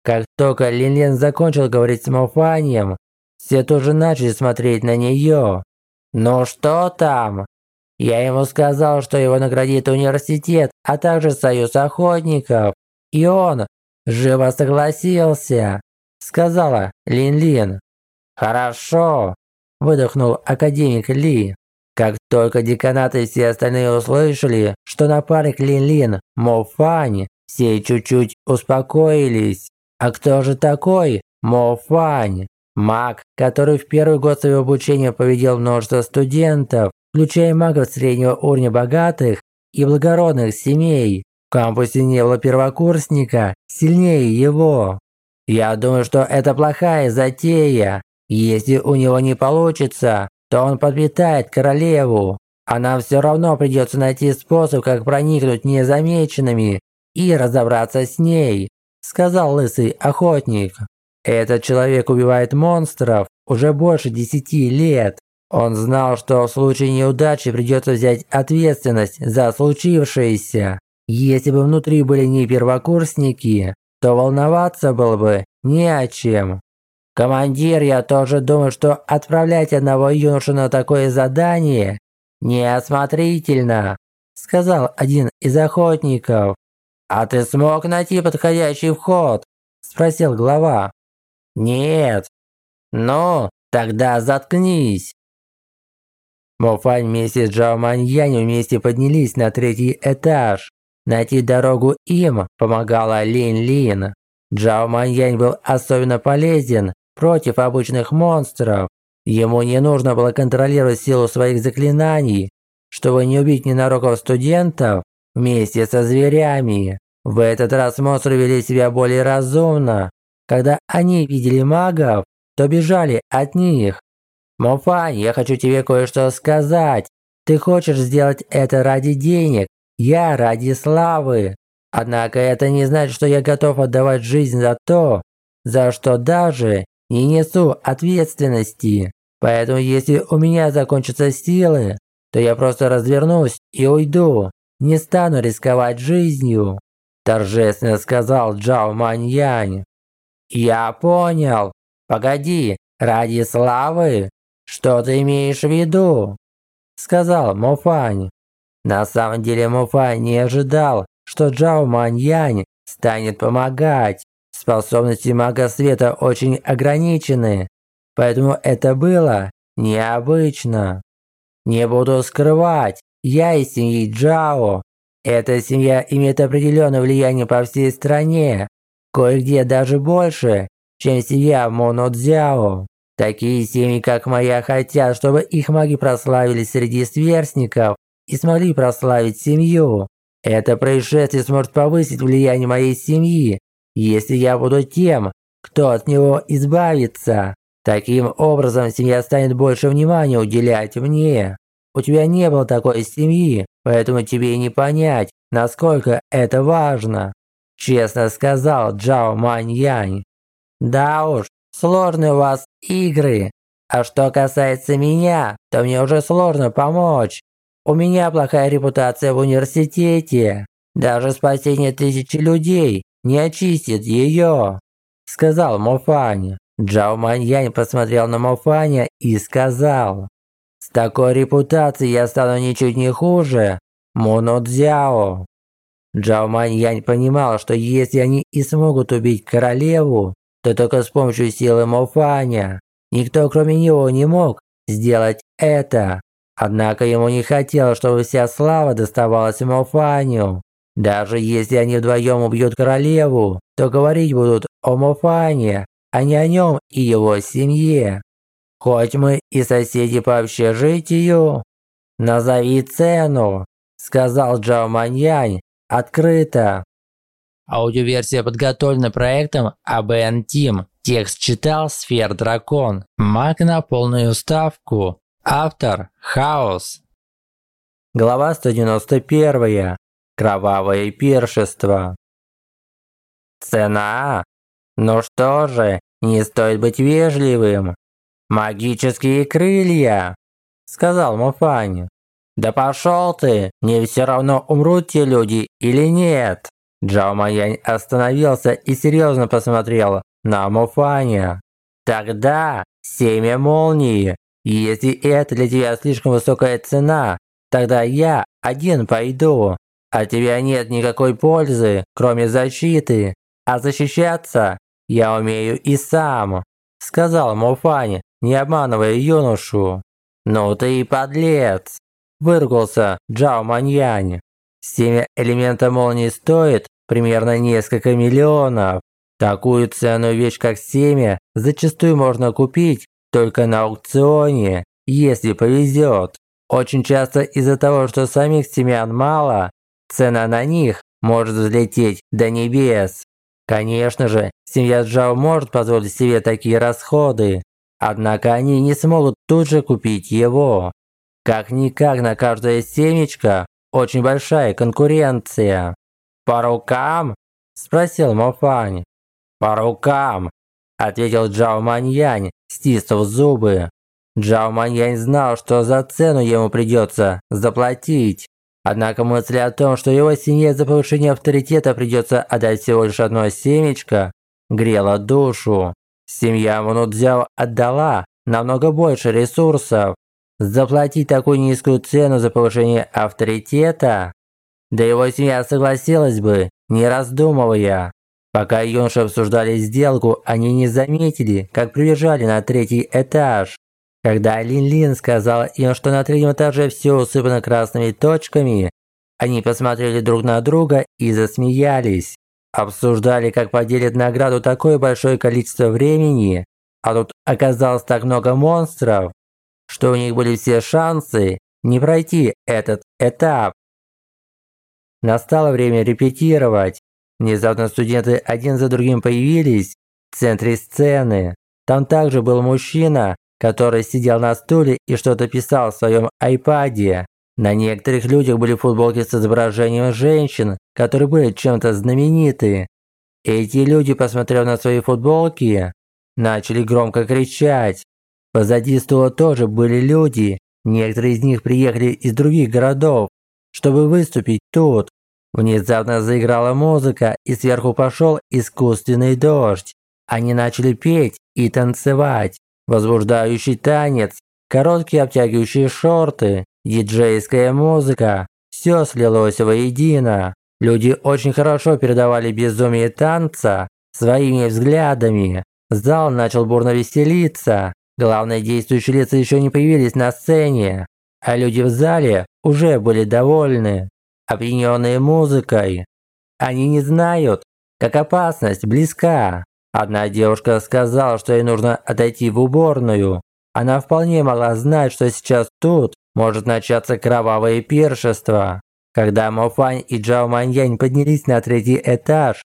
B: Как только Лин Лин закончил говорить с Муфанем, все тоже начали смотреть на нее. «Ну что там?» Я ему сказал, что его наградит университет, а также союз охотников. И он живо согласился, сказала Лин-Лин. Хорошо, выдохнул академик Ли. Как только деканаты и все остальные услышали, что напарник Лин-Лин Мо Фань, все чуть-чуть успокоились. А кто же такой Мо Фань? Маг, который в первый год своего обучения победил множество студентов, включая магов среднего уровня богатых и благородных семей. В кампусе не было первокурсника сильнее его. Я думаю, что это плохая затея. Если у него не получится, то он подпитает королеву. А нам все равно придется найти способ, как проникнуть незамеченными и разобраться с ней», – сказал лысый охотник. Этот человек убивает монстров уже больше десяти лет. Он знал, что в случае неудачи придется взять ответственность за случившееся. Если бы внутри были не первокурсники, то волноваться было бы не о чем. Командир, я тоже думаю, что отправлять одного юношу на такое задание неосмотрительно, сказал один из охотников. А ты смог найти подходящий вход? спросил глава. «Нет». «Ну, тогда заткнись». Мофань вместе с Джао Маньянь вместе поднялись на третий этаж. Найти дорогу им помогала Лин Лин. Джао Маньянь был особенно полезен против обычных монстров. Ему не нужно было контролировать силу своих заклинаний, чтобы не убить ненароков студентов вместе со зверями. В этот раз монстры вели себя более разумно, когда они видели магов, то бежали от них. Муфань, я хочу тебе кое-что сказать. Ты хочешь сделать это ради денег, я ради славы. Однако это не значит, что я готов отдавать жизнь за то, за что даже не несу ответственности. Поэтому если у меня закончатся силы, то я просто развернусь и уйду. Не стану рисковать жизнью», – торжественно сказал Джао Маньянь. «Я понял. Погоди, ради славы? Что ты имеешь в виду?» – сказал Мофань. На самом деле Мофань не ожидал, что Джао Маньянь станет помогать. Способности мага света очень ограничены, поэтому это было необычно. Не буду скрывать, я из семьи Джао. Эта семья имеет определенное влияние по всей стране, кое-где даже больше, чем семья Монодзяо. Такие семьи, как моя, хотят, чтобы их маги прославились среди сверстников и смогли прославить семью. Это происшествие сможет повысить влияние моей семьи если я буду тем, кто от него избавится. Таким образом, семья станет больше внимания уделять мне. У тебя не было такой семьи, поэтому тебе не понять, насколько это важно. Честно сказал Джао Маньянь. Да уж, сложные у вас игры. А что касается меня, то мне уже сложно помочь. У меня плохая репутация в университете. Даже спасение тысячи людей не очистит ее», – сказал Мофань. Джао Маньянь посмотрел на Мофаня и сказал, «С такой репутацией я стану ничуть не хуже Моно Цзяо». Джао Маньянь понимал, что если они и смогут убить королеву, то только с помощью силы Мофаня. Никто кроме него не мог сделать это. Однако ему не хотелось, чтобы вся слава доставалась Мофаню. Даже если они вдвоем убьют королеву, то говорить будут о Мофане, а не о нем и его семье. Хоть мы и соседи по общежитию, назови цену, сказал Джао Маньянь открыто.
A: Аудиоверсия подготовлена проектом ABN Team. Текст читал Сфер Дракон. Маг на полную ставку. Автор Хаос.
B: Глава 191. Кровавое пиршество. Цена? Ну что же, не стоит быть вежливым. Магические крылья, сказал Муфань. Да пошел ты, мне все равно умрут те люди или нет. Джао Маянь остановился и серьезно посмотрел на Муфаня. Тогда семя молнии. Если это для тебя слишком высокая цена, тогда я один пойду. От тебя нет никакой пользы, кроме защиты, а защищаться я умею и сам», – сказал Муфань, не обманывая юношу. «Ну ты и подлец!» – выругался Джао Маньянь. «Семя элемента молнии стоит примерно несколько миллионов. Такую ценную вещь, как семя, зачастую можно купить только на аукционе, если повезет. Очень часто из-за того, что самих семян мало, Цена на них может взлететь до небес. Конечно же, семья Джао может позволить себе такие расходы, однако они не смогут тут же купить его. Как-никак на каждое семечко очень большая конкуренция. «По рукам?» – спросил Мофань. «По рукам!» – ответил Джао Маньянь, стиснув зубы. Джао Маньянь знал, что за цену ему придется заплатить. Однако мысль о том, что его семье за повышение авторитета придется отдать всего лишь одно семечко, грела душу. Семья Мунудзяо отдала намного больше ресурсов. Заплатить такую низкую цену за повышение авторитета? Да его семья согласилась бы, не раздумывая. Пока юноши обсуждали сделку, они не заметили, как прибежали на третий этаж. Когда Лин-Лин сказала им, что на третьем этаже все усыпано красными точками, они посмотрели друг на друга и засмеялись. Обсуждали, как поделят награду такое большое количество времени, а тут оказалось так много монстров, что у них были все шансы не пройти этот этап. Настало время репетировать. Внезапно студенты один за другим появились в центре сцены. Там также был мужчина который сидел на стуле и что-то писал в своем айпаде. На некоторых людях были футболки с изображением женщин, которые были чем-то знаменитые. Эти люди, посмотрев на свои футболки, начали громко кричать. Позади стула тоже были люди, некоторые из них приехали из других городов, чтобы выступить тут. Внезапно заиграла музыка, и сверху пошел искусственный дождь. Они начали петь и танцевать. Возбуждающий танец, короткие обтягивающие шорты, диджейская музыка – все слилось воедино. Люди очень хорошо передавали безумие танца своими взглядами. Зал начал бурно веселиться. Главные действующие лица еще не появились на сцене, а люди в зале уже были довольны, опьяненные музыкой. Они не знают, как опасность близка. Одна девушка сказала, что ей нужно отойти в уборную. Она вполне могла знать, что сейчас тут может начаться кровавое пиршество. Когда Мофань и Джао Маньянь поднялись на третий этаж,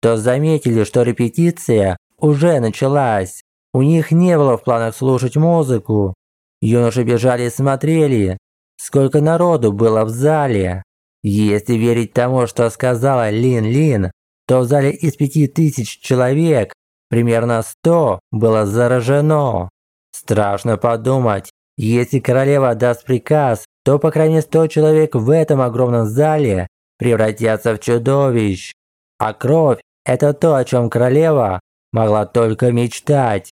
B: то заметили, что репетиция уже началась. У них не было в планах слушать музыку. Юноши бежали и смотрели, сколько народу было в зале. Если верить тому, что сказала Лин Лин, то в зале из пяти тысяч человек примерно сто было заражено. Страшно подумать, если королева даст приказ, то по крайней мере 100 человек в этом огромном зале превратятся в чудовищ. А кровь – это то, о чем королева могла только мечтать.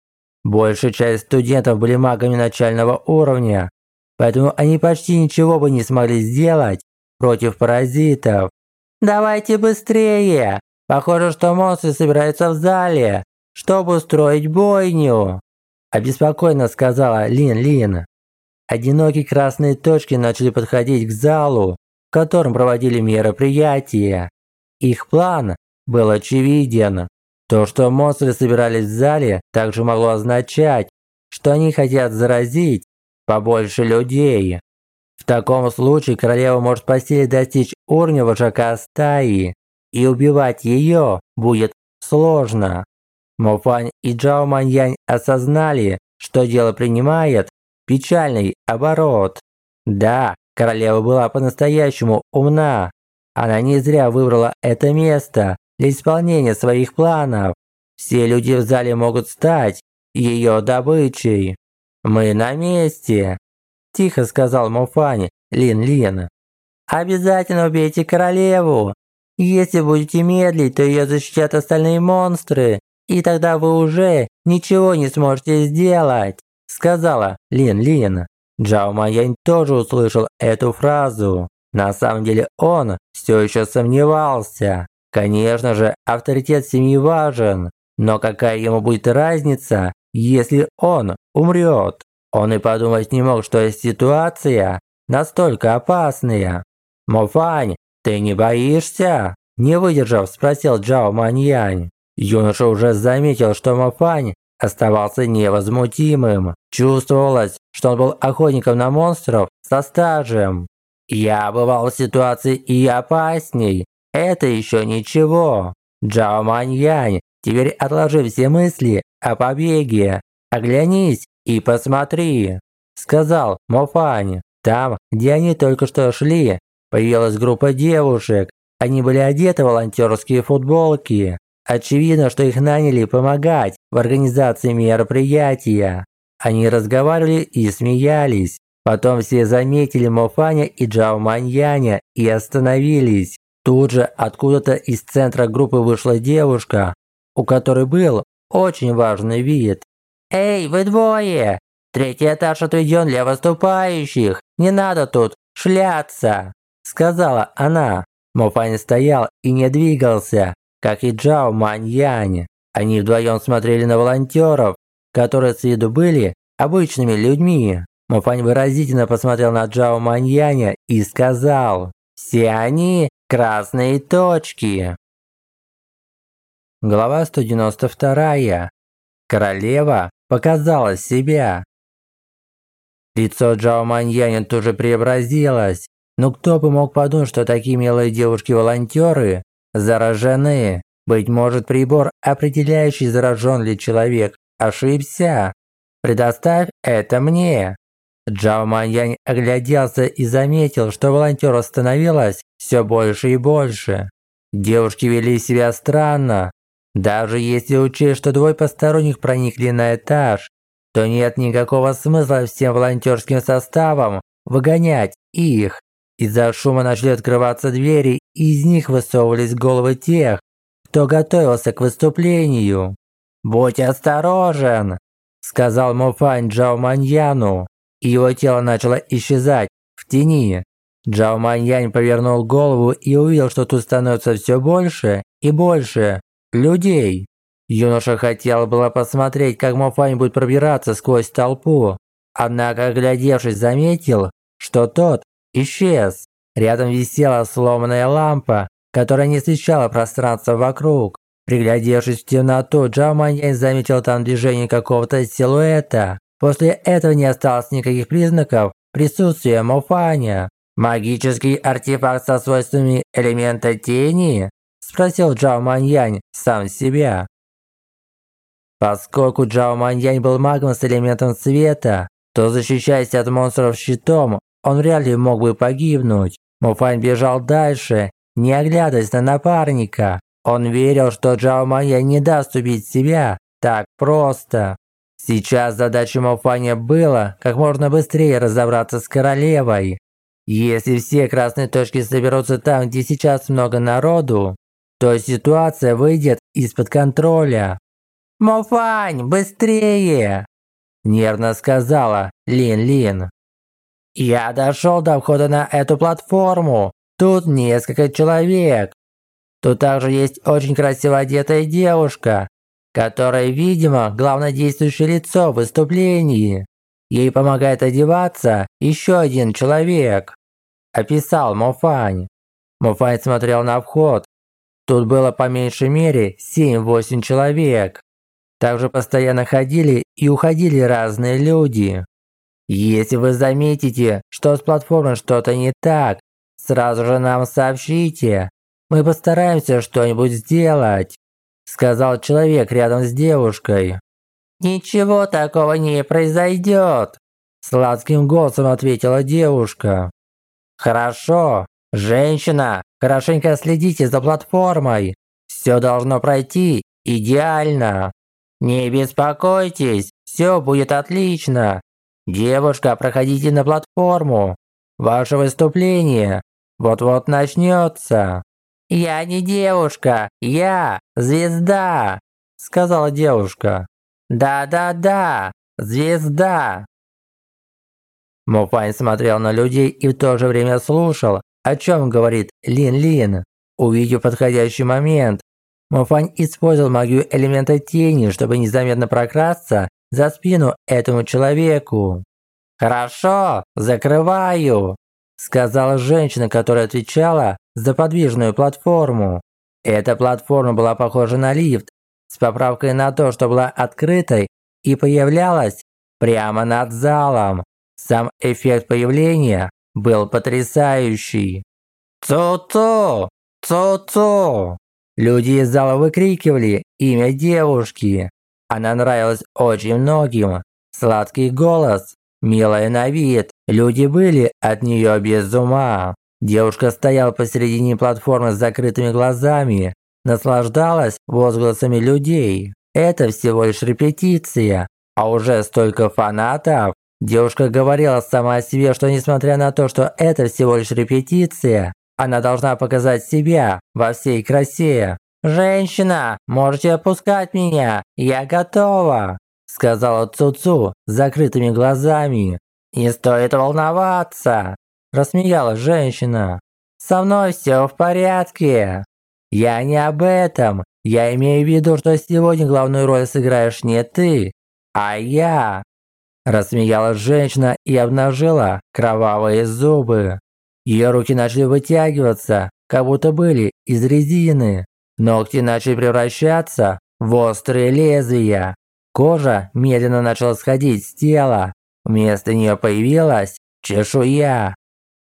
B: Большая часть студентов были магами начального уровня, поэтому они почти ничего бы не смогли сделать против паразитов. «Давайте быстрее! Похоже, что монстры собираются в зале, чтобы устроить бойню!» Обеспокоенно сказала Лин-Лин. Одинокие красные точки начали подходить к залу, в котором проводили мероприятия. Их план был очевиден. То, что монстры собирались в зале, также могло означать, что они хотят заразить побольше людей. В таком случае королева может по силе достичь уровня вожака стаи, и убивать ее будет сложно. Мофань и Джао Маньянь осознали, что дело принимает печальный оборот. Да, королева была по-настоящему умна. Она не зря выбрала это место для исполнения своих планов. Все люди в зале могут стать ее добычей. Мы на месте, тихо сказал Мофани Лин-Лин. Обязательно убейте королеву. Если будете медлить, то ее защитят остальные монстры, и тогда вы уже ничего не сможете сделать, сказала Лин-Лин. Джао Маянь тоже услышал эту фразу. На самом деле он все еще сомневался. Конечно же, авторитет семьи важен, но какая ему будет разница, если он умрет? Он и подумать не мог, что ситуация настолько опасная. «Мофань, ты не боишься?» Не выдержав, спросил Джао Маньянь. Юноша уже заметил, что Мофань оставался невозмутимым. Чувствовалось, что он был охотником на монстров со стажем. «Я бывал в ситуации и опасней, это еще ничего. Джао Маньянь, теперь отложи все мысли о побеге. Оглянись и посмотри, сказал Мофань. Там, где они только что шли, появилась группа девушек. Они были одеты в волонтерские футболки. Очевидно, что их наняли помогать в организации мероприятия. Они разговаривали и смеялись. Потом все заметили Мофаня и Джао Маньяня и остановились. Тут же откуда-то из центра группы вышла девушка, у которой был очень важный вид. «Эй, вы двое! Третий этаж отведен для выступающих, не надо тут шляться!» Сказала она. Мофань стоял и не двигался, как и Джао Маньянь. Они вдвоем смотрели на волонтеров, которые с виду были обычными людьми. Мофань выразительно посмотрел на Джао Маньяня и сказал, «Все они Красные точки. Глава 192. Королева показала себя. Лицо Джао Маньяня тоже преобразилось. Но кто бы мог подумать, что такие милые девушки-волонтеры заражены? Быть может, прибор, определяющий, заражен ли человек, ошибся? Предоставь это мне». Джао Маньянь огляделся и заметил, что волонтеров становилось все больше и больше. Девушки вели себя странно. Даже если учесть, что двое посторонних проникли на этаж, то нет никакого смысла всем волонтерским составам выгонять их. Из-за шума начали открываться двери, и из них высовывались головы тех, кто готовился к выступлению. «Будь осторожен!» – сказал Муфань Джао Маньяну, и его тело начало исчезать в тени. Джао Маньянь повернул голову и увидел, что тут становится все больше и больше людей. Юноша хотел было посмотреть, как Муфань будет пробираться сквозь толпу, однако, оглядевшись, заметил, что тот исчез. Рядом висела сломанная лампа, которая не освещала пространство вокруг. Приглядевшись в темноту, Джао Маньянь заметил там движение какого-то силуэта. После этого не осталось никаких признаков присутствия Мофаня. «Магический артефакт со свойствами элемента тени?» – спросил Джао Маньянь сам себя. Поскольку Джао Маньянь был магом с элементом света, то защищаясь от монстров щитом, он вряд ли мог бы погибнуть. Муфань бежал дальше, не оглядываясь на напарника. Он верил, что Джао Маньянь не даст убить себя так просто. Сейчас задачей Муфаня было как можно быстрее разобраться с королевой. Если все красные точки соберутся там, где сейчас много народу, то ситуация выйдет из-под контроля. «Мофань, быстрее!» – нервно сказала Лин-Лин. «Я дошел до входа на эту платформу. Тут несколько человек. Тут также есть очень красиво одетая девушка, которая, видимо, главное действующее лицо в выступлении. Ей помогает одеваться еще один человек», – описал Мофань. Мофань смотрел на вход. Тут было по меньшей мере 7-8 человек. Также постоянно ходили и уходили разные люди. Если вы заметите, что с платформой что-то не так, сразу же нам сообщите. Мы постараемся что-нибудь сделать», – сказал человек рядом с девушкой. «Ничего такого не произойдет», – сладким голосом ответила девушка. «Хорошо, женщина, хорошенько следите за платформой. Все должно пройти идеально». «Не беспокойтесь, все будет отлично. Девушка, проходите на платформу. Ваше выступление вот-вот начнется». «Я не девушка, я звезда», – сказала девушка. «Да-да-да, звезда». Муфань смотрел на людей и в то же время слушал, о чем говорит Лин-Лин. Увидев подходящий момент, Муфань использовал магию элемента тени, чтобы незаметно прокрасться за спину этому человеку. «Хорошо, закрываю», – сказала женщина, которая отвечала за подвижную платформу. Эта платформа была похожа на лифт, с поправкой на то, что была открытой и появлялась прямо над залом. Сам эффект появления был потрясающий. «Цу-цу! Цу-цу!» Люди из зала выкрикивали имя девушки. Она нравилась очень многим. Сладкий голос, милая на вид. Люди были от нее без ума. Девушка стояла посередине платформы с закрытыми глазами, наслаждалась возгласами людей. Это всего лишь репетиция, а уже столько фанатов. Девушка говорила сама о себе, что несмотря на то, что это всего лишь репетиция, она должна показать себя во всей красе. «Женщина, можете опускать меня, я готова», сказала Цуцу с закрытыми глазами. «Не стоит волноваться», рассмеялась женщина. «Со мной все в порядке». «Я не об этом. Я имею в виду, что сегодня главную роль сыграешь не ты, а я». Рассмеялась женщина и обнажила кровавые зубы. Ее руки начали вытягиваться, как будто были из резины. Ногти начали превращаться в острые лезвия. Кожа медленно начала сходить с тела. Вместо нее появилась чешуя.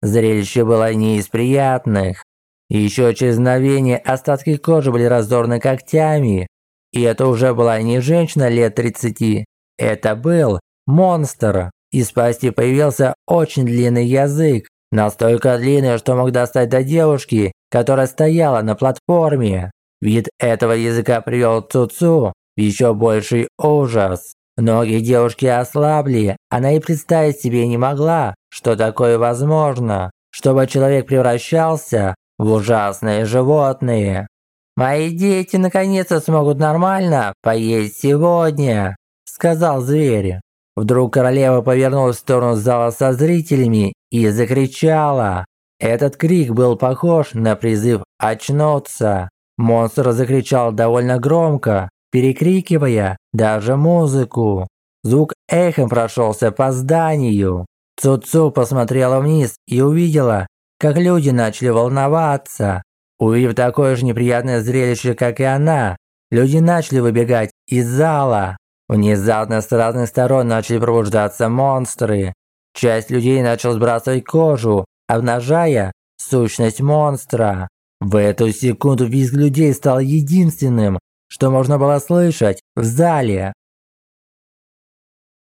B: Зрелище было не из приятных. Еще через мгновение остатки кожи были раздорны когтями. И это уже была не женщина лет 30. Это был монстр. Из пасти появился очень длинный язык, настолько длинный, что мог достать до девушки, которая стояла на платформе. Вид этого языка привел Цуцу в еще больший ужас. Ноги девушки ослабли, она и представить себе не могла, что такое возможно, чтобы человек превращался в ужасные животные. «Мои дети наконец-то смогут нормально поесть сегодня», – сказал зверь. Вдруг королева повернулась в сторону зала со зрителями и закричала. Этот крик был похож на призыв очнуться. Монстр закричал довольно громко, перекрикивая даже музыку. Звук эхом прошелся по зданию. Цуцу посмотрела вниз и увидела, как люди начали волноваться. Увидев такое же неприятное зрелище, как и она, люди начали выбегать из зала. Внезапно с разных сторон начали пробуждаться монстры. Часть людей начала сбрасывать кожу, обнажая сущность монстра. В эту секунду визг людей стал единственным, что можно было слышать в зале.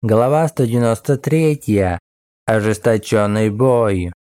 B: Глава 193. Ожесточенный бой.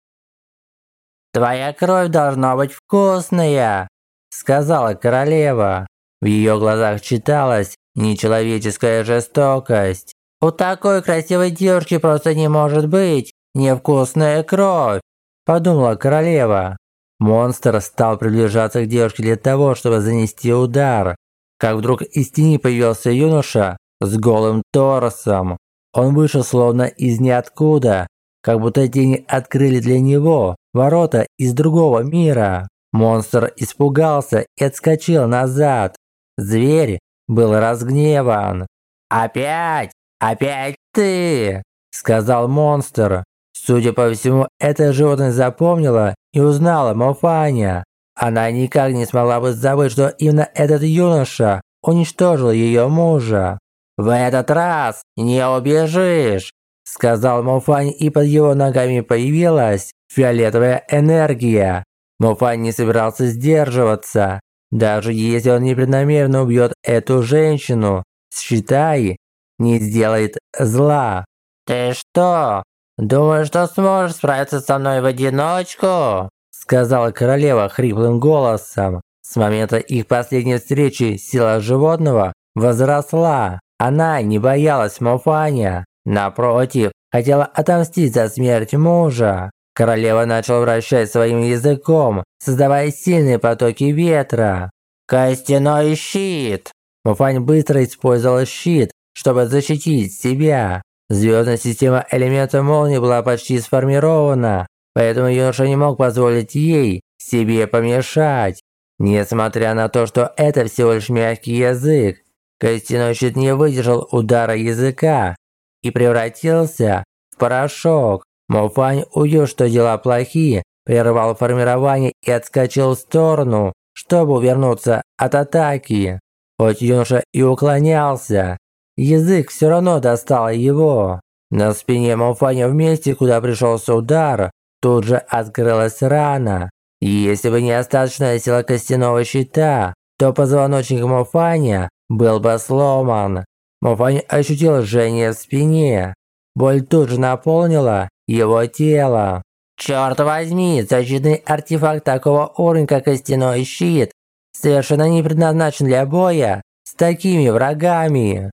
B: «Твоя кровь должна быть вкусная», – сказала королева. В ее глазах читалась нечеловеческая жестокость. «У такой красивой девушки просто не может быть невкусная кровь», – подумала королева. Монстр стал приближаться к девушке для того, чтобы занести удар. Как вдруг из тени появился юноша с голым торсом. Он вышел словно из ниоткуда, как будто тени открыли для него ворота из другого мира. Монстр испугался и отскочил назад. Зверь был разгневан. «Опять? Опять ты?» – сказал монстр. Судя по всему, это животное запомнило и узнала Мофаня. Она никак не смогла бы забыть, что именно этот юноша уничтожил ее мужа. «В этот раз не убежишь!» Сказал Мофань, и под его ногами появилась фиолетовая энергия. Мофань не собирался сдерживаться. Даже если он непреднамеренно убьет эту женщину, считай, не сделает зла. «Ты что, думаешь, что сможешь справиться со мной в одиночку?» Сказала королева хриплым голосом. С момента их последней встречи сила животного возросла. Она не боялась Мофаня. Напротив, хотела отомстить за смерть мужа. Королева начала вращать своим языком, создавая сильные потоки ветра. «Костяной щит!» Муфань быстро использовал щит, чтобы защитить себя. Звездная система элемента молнии была почти сформирована, поэтому юноша не мог позволить ей себе помешать. Несмотря на то, что это всего лишь мягкий язык, костяной щит не выдержал удара языка и превратился в порошок. Мофань, увидев, что дела плохие, прервал формирование и отскочил в сторону, чтобы увернуться от атаки. Хоть юноша и уклонялся, язык все равно достал его. На спине Мофаня в месте, куда пришелся удар, тут же открылась рана. Если бы не остаточная сила костяного щита, то позвоночник Мофаня был бы сломан. Мофань ощутил жжение в спине. Боль тут же наполнила его тело. Черт возьми, защитный артефакт такого уровня, как костяной щит, совершенно не предназначен для боя с такими врагами.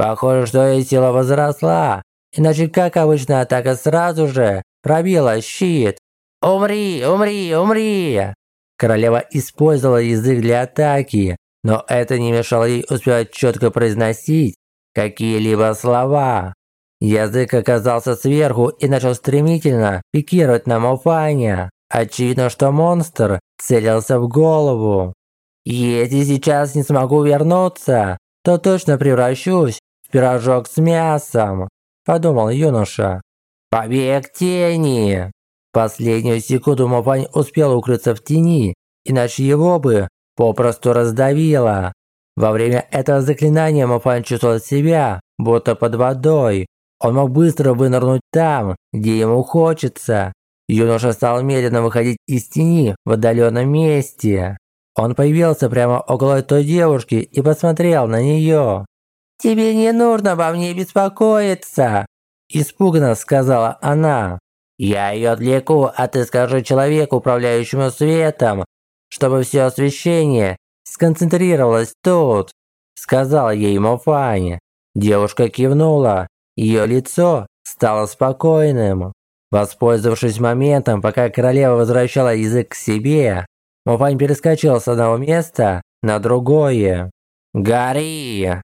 B: Похоже, что ее сила возросла, иначе как обычно атака сразу же пробила щит. «Умри, умри, умри!» Королева использовала язык для атаки, но это не мешало ей успевать четко произносить какие-либо слова. Язык оказался сверху и начал стремительно пикировать на Мофаня. Очевидно, что монстр целился в голову. Если сейчас не смогу вернуться, то точно превращусь пирожок с мясом, подумал юноша. Побег тени. Последнюю секунду Мофань успел укрыться в тени, иначе его бы попросту раздавило. Во время этого заклинания Мофан чувствовал себя, будто под водой. Он мог быстро вынырнуть там, где ему хочется. Юноша стал медленно выходить из тени в отдаленном месте. Он появился прямо около той девушки и посмотрел на нее. «Тебе не нужно обо мне беспокоиться!» Испуганно сказала она. «Я ее отвлеку, а ты скажи человеку, управляющему светом, чтобы все освещение сконцентрировалось тут», сказала ей Мофань. Девушка кивнула. Ее лицо стало спокойным. Воспользовавшись моментом, пока королева возвращала язык к себе, Мофань перескочил с одного места на другое. «Гори!»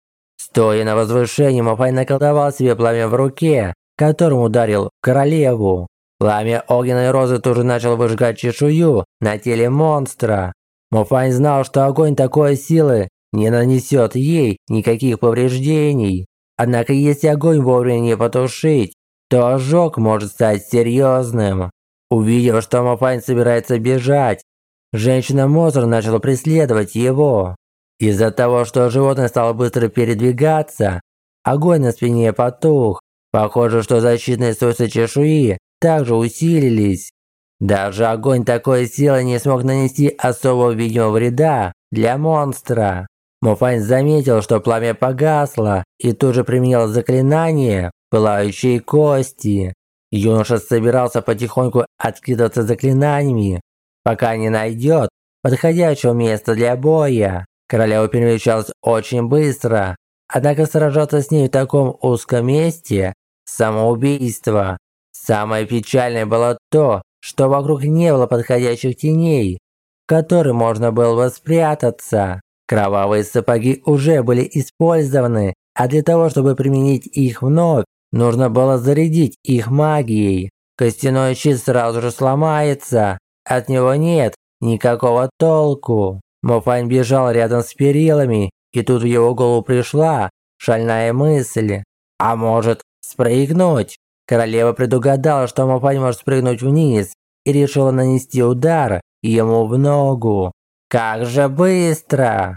B: Стоя на возвышении, Мофань наколдовал себе пламя в руке, которым ударил королеву. Пламя огненной розы тоже начал выжигать чешую на теле монстра. Мофань знал, что огонь такой силы не нанесет ей никаких повреждений. Однако если огонь вовремя не потушить, то ожог может стать серьезным. Увидев, что Мофань собирается бежать, женщина-монстр начала преследовать его. Из-за того, что животное стало быстро передвигаться, огонь на спине потух. Похоже, что защитные свойства чешуи также усилились. Даже огонь такой силы не смог нанести особого видимого вреда для монстра. Муфань заметил, что пламя погасло и тут же применил заклинание «Пылающие кости». Юноша собирался потихоньку откидываться заклинаниями, пока не найдет подходящего места для боя. Королева перемещалась очень быстро, однако сражаться с ней в таком узком месте – самоубийство. Самое печальное было то, что вокруг не было подходящих теней, в которые можно было бы спрятаться. Кровавые сапоги уже были использованы, а для того, чтобы применить их вновь, нужно было зарядить их магией. Костяной щит сразу же сломается, от него нет никакого толку. Мофань бежал рядом с перилами, и тут в его голову пришла шальная мысль. А может, спрыгнуть? Королева предугадала, что Мофань может спрыгнуть вниз, и решила нанести удар ему в ногу. Как же быстро!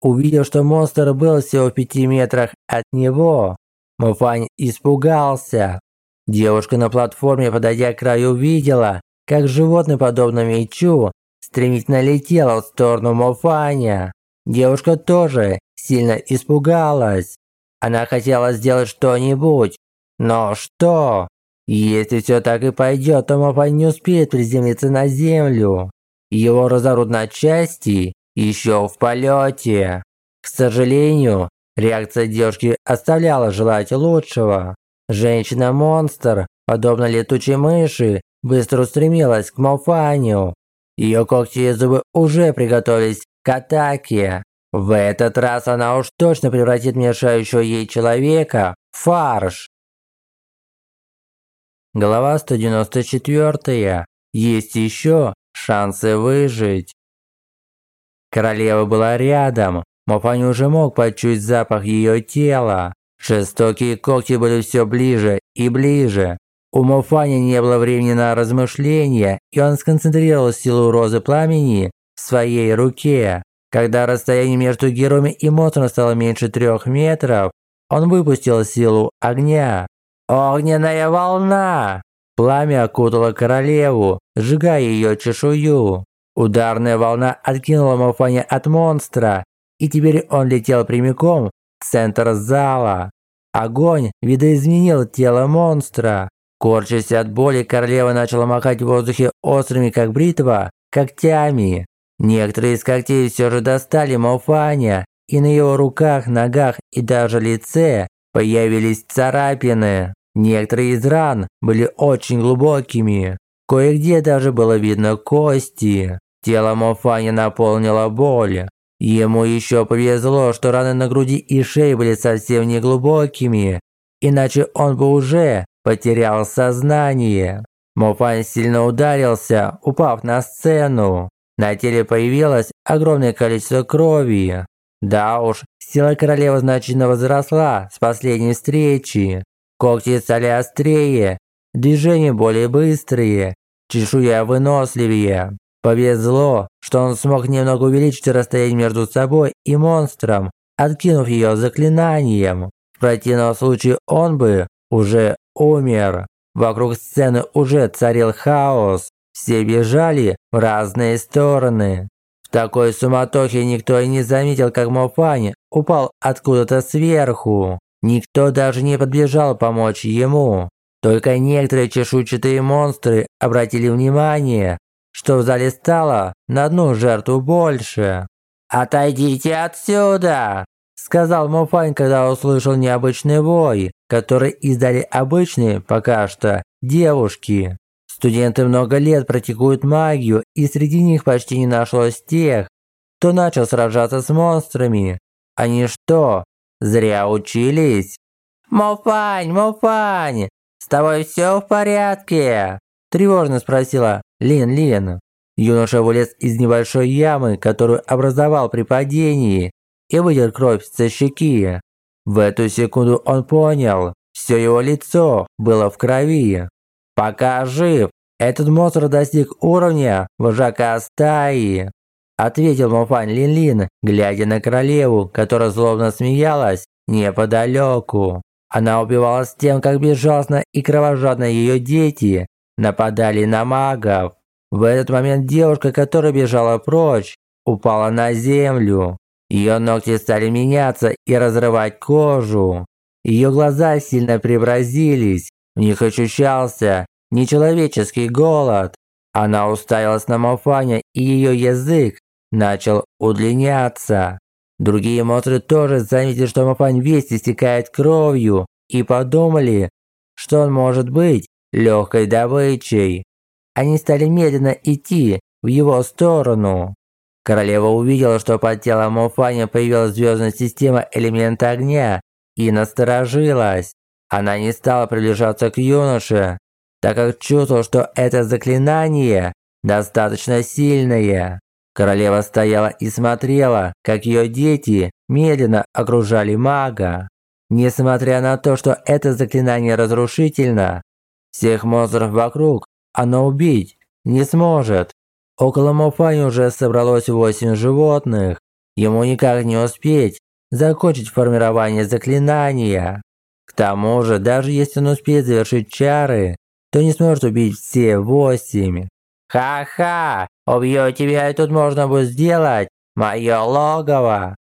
B: Увидев, что монстр был всего в пяти метрах от него, Мофань испугался. Девушка на платформе, подойдя к краю, увидела, как животное, подобно мечу, стремительно летело в сторону Мофаня. Девушка тоже сильно испугалась. Она хотела сделать что-нибудь, но что? Если все так и пойдет, то Мофань не успеет приземлиться на землю. Его разорут на части еще в полете. К сожалению, реакция девушки оставляла желать лучшего. Женщина-монстр, подобно летучей мыши, быстро устремилась к Мофаню. Ее когти и зубы уже приготовились к атаке. В этот раз она уж точно превратит мешающего ей человека в фарш. Глава 194. Есть еще шансы выжить. Королева была рядом. Мопань уже мог почуять запах ее тела. Жестокие когти были все ближе и ближе. У Мофани не было времени на размышления, и он сконцентрировал силу розы пламени в своей руке. Когда расстояние между героями и монстром стало меньше трех метров, он выпустил силу огня. «Огненная волна!» Пламя окутало королеву, сжигая ее чешую. Ударная волна откинула Малфоня от монстра, и теперь он летел прямиком в центр зала. Огонь видоизменил тело монстра. Корчась от боли, королева начала махать в воздухе острыми, как бритва, когтями. Некоторые из когтей все же достали Малфаня, и на его руках, ногах и даже лице появились царапины. Некоторые из ран были очень глубокими. Кое-где даже было видно кости. Тело Мофани наполнило боль. Ему еще повезло, что раны на груди и шее были совсем не глубокими, иначе он бы уже потерял сознание. Мофань сильно ударился, упав на сцену. На теле появилось огромное количество крови. Да уж, сила королевы значительно возросла с последней встречи. Когти стали острее, движения более быстрые, чешуя выносливее. Повезло, что он смог немного увеличить расстояние между собой и монстром, откинув ее заклинанием. В противном случае он бы уже умер. Вокруг сцены уже царил хаос. Все бежали в разные стороны. В такой суматохе никто и не заметил, как Мофань упал откуда-то сверху. Никто даже не подбежал помочь ему. Только некоторые чешуйчатые монстры обратили внимание, что в зале стало на одну жертву больше. «Отойдите отсюда!» Сказал Мофань, когда услышал необычный вой, который издали обычные, пока что, девушки. Студенты много лет практикуют магию, и среди них почти не нашлось тех, кто начал сражаться с монстрами. Они что, зря учились? «Мофань, Мофань, с тобой все в порядке?» Тревожно спросила Лин Лин. Юноша вылез из небольшой ямы, которую образовал при падении, и вытер кровь со щеки. В эту секунду он понял, все его лицо было в крови. Пока жив, этот монстр достиг уровня вожака стаи. Ответил Мофань Лин-Лин, глядя на королеву, которая злобно смеялась неподалеку. Она убивалась тем, как безжалостно и кровожадно ее дети нападали на магов. В этот момент девушка, которая бежала прочь, упала на землю. Ее ногти стали меняться и разрывать кожу. Ее глаза сильно преобразились, в них ощущался нечеловеческий голод. Она уставилась на Мофаня, и ее язык начал удлиняться. Другие монстры тоже заметили, что Мофань весь истекает кровью, и подумали, что он может быть легкой добычей. Они стали медленно идти в его сторону. Королева увидела, что под телом Муфаня появилась звездная система элемента огня и насторожилась. Она не стала приближаться к юноше, так как чувствовала, что это заклинание достаточно сильное. Королева стояла и смотрела, как ее дети медленно окружали мага. Несмотря на то, что это заклинание разрушительно, всех монстров вокруг оно убить не сможет. Около Мофани уже собралось восемь животных. Ему никак не успеть закончить формирование заклинания. К тому же, даже если он успеет завершить чары, то не сможет убить все восемь. «Ха-ха! Убью тебя, и тут можно будет сделать мое логово!»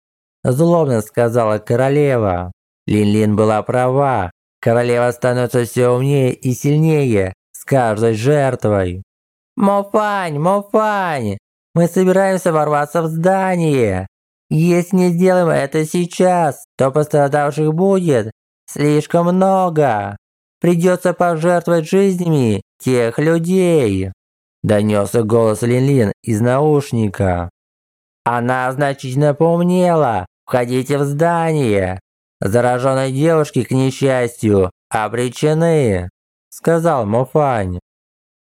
B: Злобно сказала королева. Лин-Лин была права. Королева становится все умнее и сильнее с каждой жертвой. «Мофань, Мофань, мы собираемся ворваться в здание. Если не сделаем это сейчас, то пострадавших будет слишком много. Придется пожертвовать жизнями тех людей». Донесся голос Лин-Лин из наушника. Она значительно поумнела. Входите в здание. Зараженные девушки, к несчастью, обречены, сказал Мофань.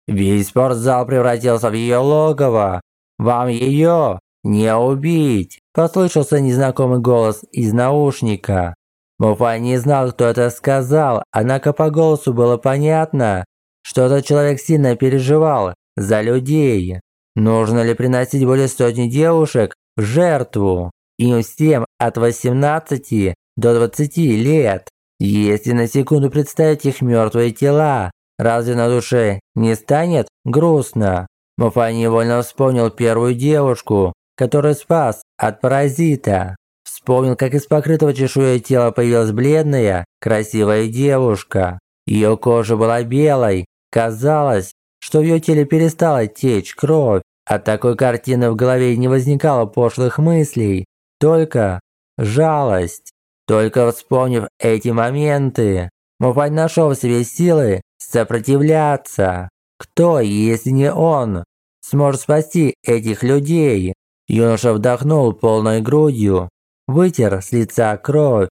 B: Весь спортзал превратился в ее логово. Вам ее не убить!» Послышался незнакомый голос из наушника. Муфа не знал, кто это сказал, однако по голосу было понятно, что этот человек сильно переживал за людей. Нужно ли приносить более сотни девушек в жертву? Им всем от 18 до 20 лет. Если на секунду представить их мертвые тела, Разве на душе не станет грустно? Муфа невольно вспомнил первую девушку, которую спас от паразита. Вспомнил, как из покрытого чешуей тела появилась бледная, красивая девушка. Ее кожа была белой. Казалось, что в ее теле перестала течь кровь. От такой картины в голове не возникало пошлых мыслей, только жалость. Только вспомнив эти моменты, Муфань нашел в себе силы сопротивляться. Кто, если не он, сможет спасти этих людей? Юноша вдохнул полной грудью, вытер с лица кровь.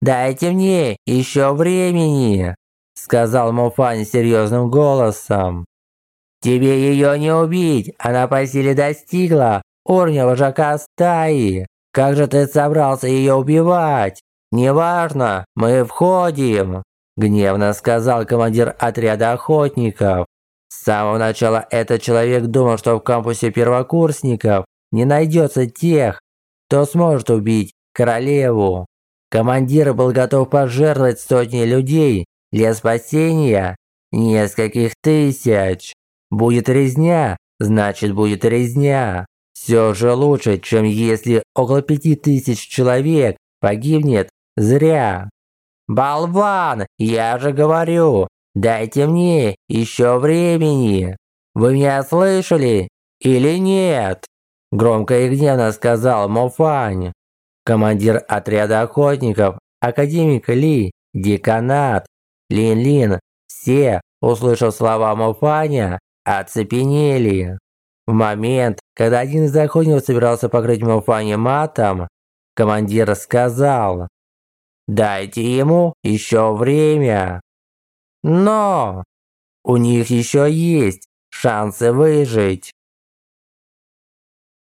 B: «Дайте мне еще времени!» Сказал Муфань серьезным голосом. «Тебе ее не убить, она по силе достигла уровня вожака стаи. Как же ты собрался ее убивать? Неважно, мы входим!» Гневно сказал командир отряда охотников. С самого начала этот человек думал, что в кампусе первокурсников не найдется тех, кто сможет убить королеву. Командир был готов пожертвовать сотни людей для спасения нескольких тысяч. Будет резня, значит будет резня. все же лучше, чем если около пяти тысяч человек погибнет зря. Болван, я же говорю, дайте мне еще времени. Вы меня слышали или нет? Громко и гневно сказал Мофань. Командир отряда охотников, академик Ли, деканат, Лин-Лин, все, услышав слова Мофаня, оцепенели. В момент, когда один из охотников собирался покрыть Мофаня матом, командир сказал «Дайте ему еще время». Но у них еще есть шансы выжить.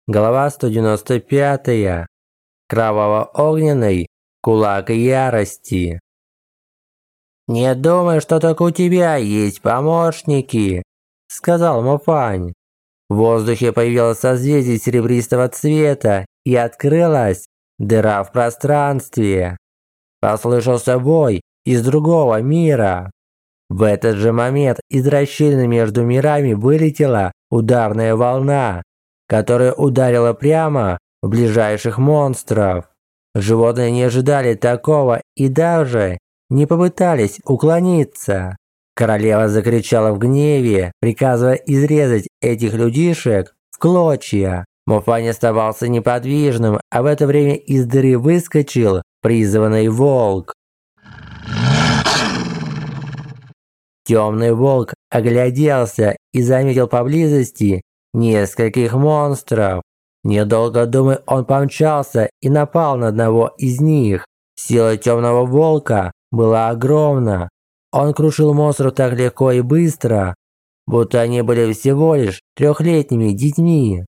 B: Глава 195. Кроваво-огненный кулак ярости. «Не думай, что только у тебя есть помощники», – сказал Муфань. В воздухе появилось созвездие серебристого цвета и открылась дыра в пространстве. Послышался бой из другого мира. В этот же момент из расщелины между мирами вылетела ударная волна, которая ударила прямо в ближайших монстров. Животные не ожидали такого и даже не попытались уклониться. Королева закричала в гневе, приказывая изрезать этих людишек в клочья. Муфань оставался неподвижным, а в это время из дыры выскочил призванный волк. Темный волк огляделся и заметил поблизости нескольких монстров. Недолго думая, он помчался и напал на одного из них. Сила темного волка была огромна. Он крушил монстров так легко и быстро, будто они были всего лишь трехлетними детьми.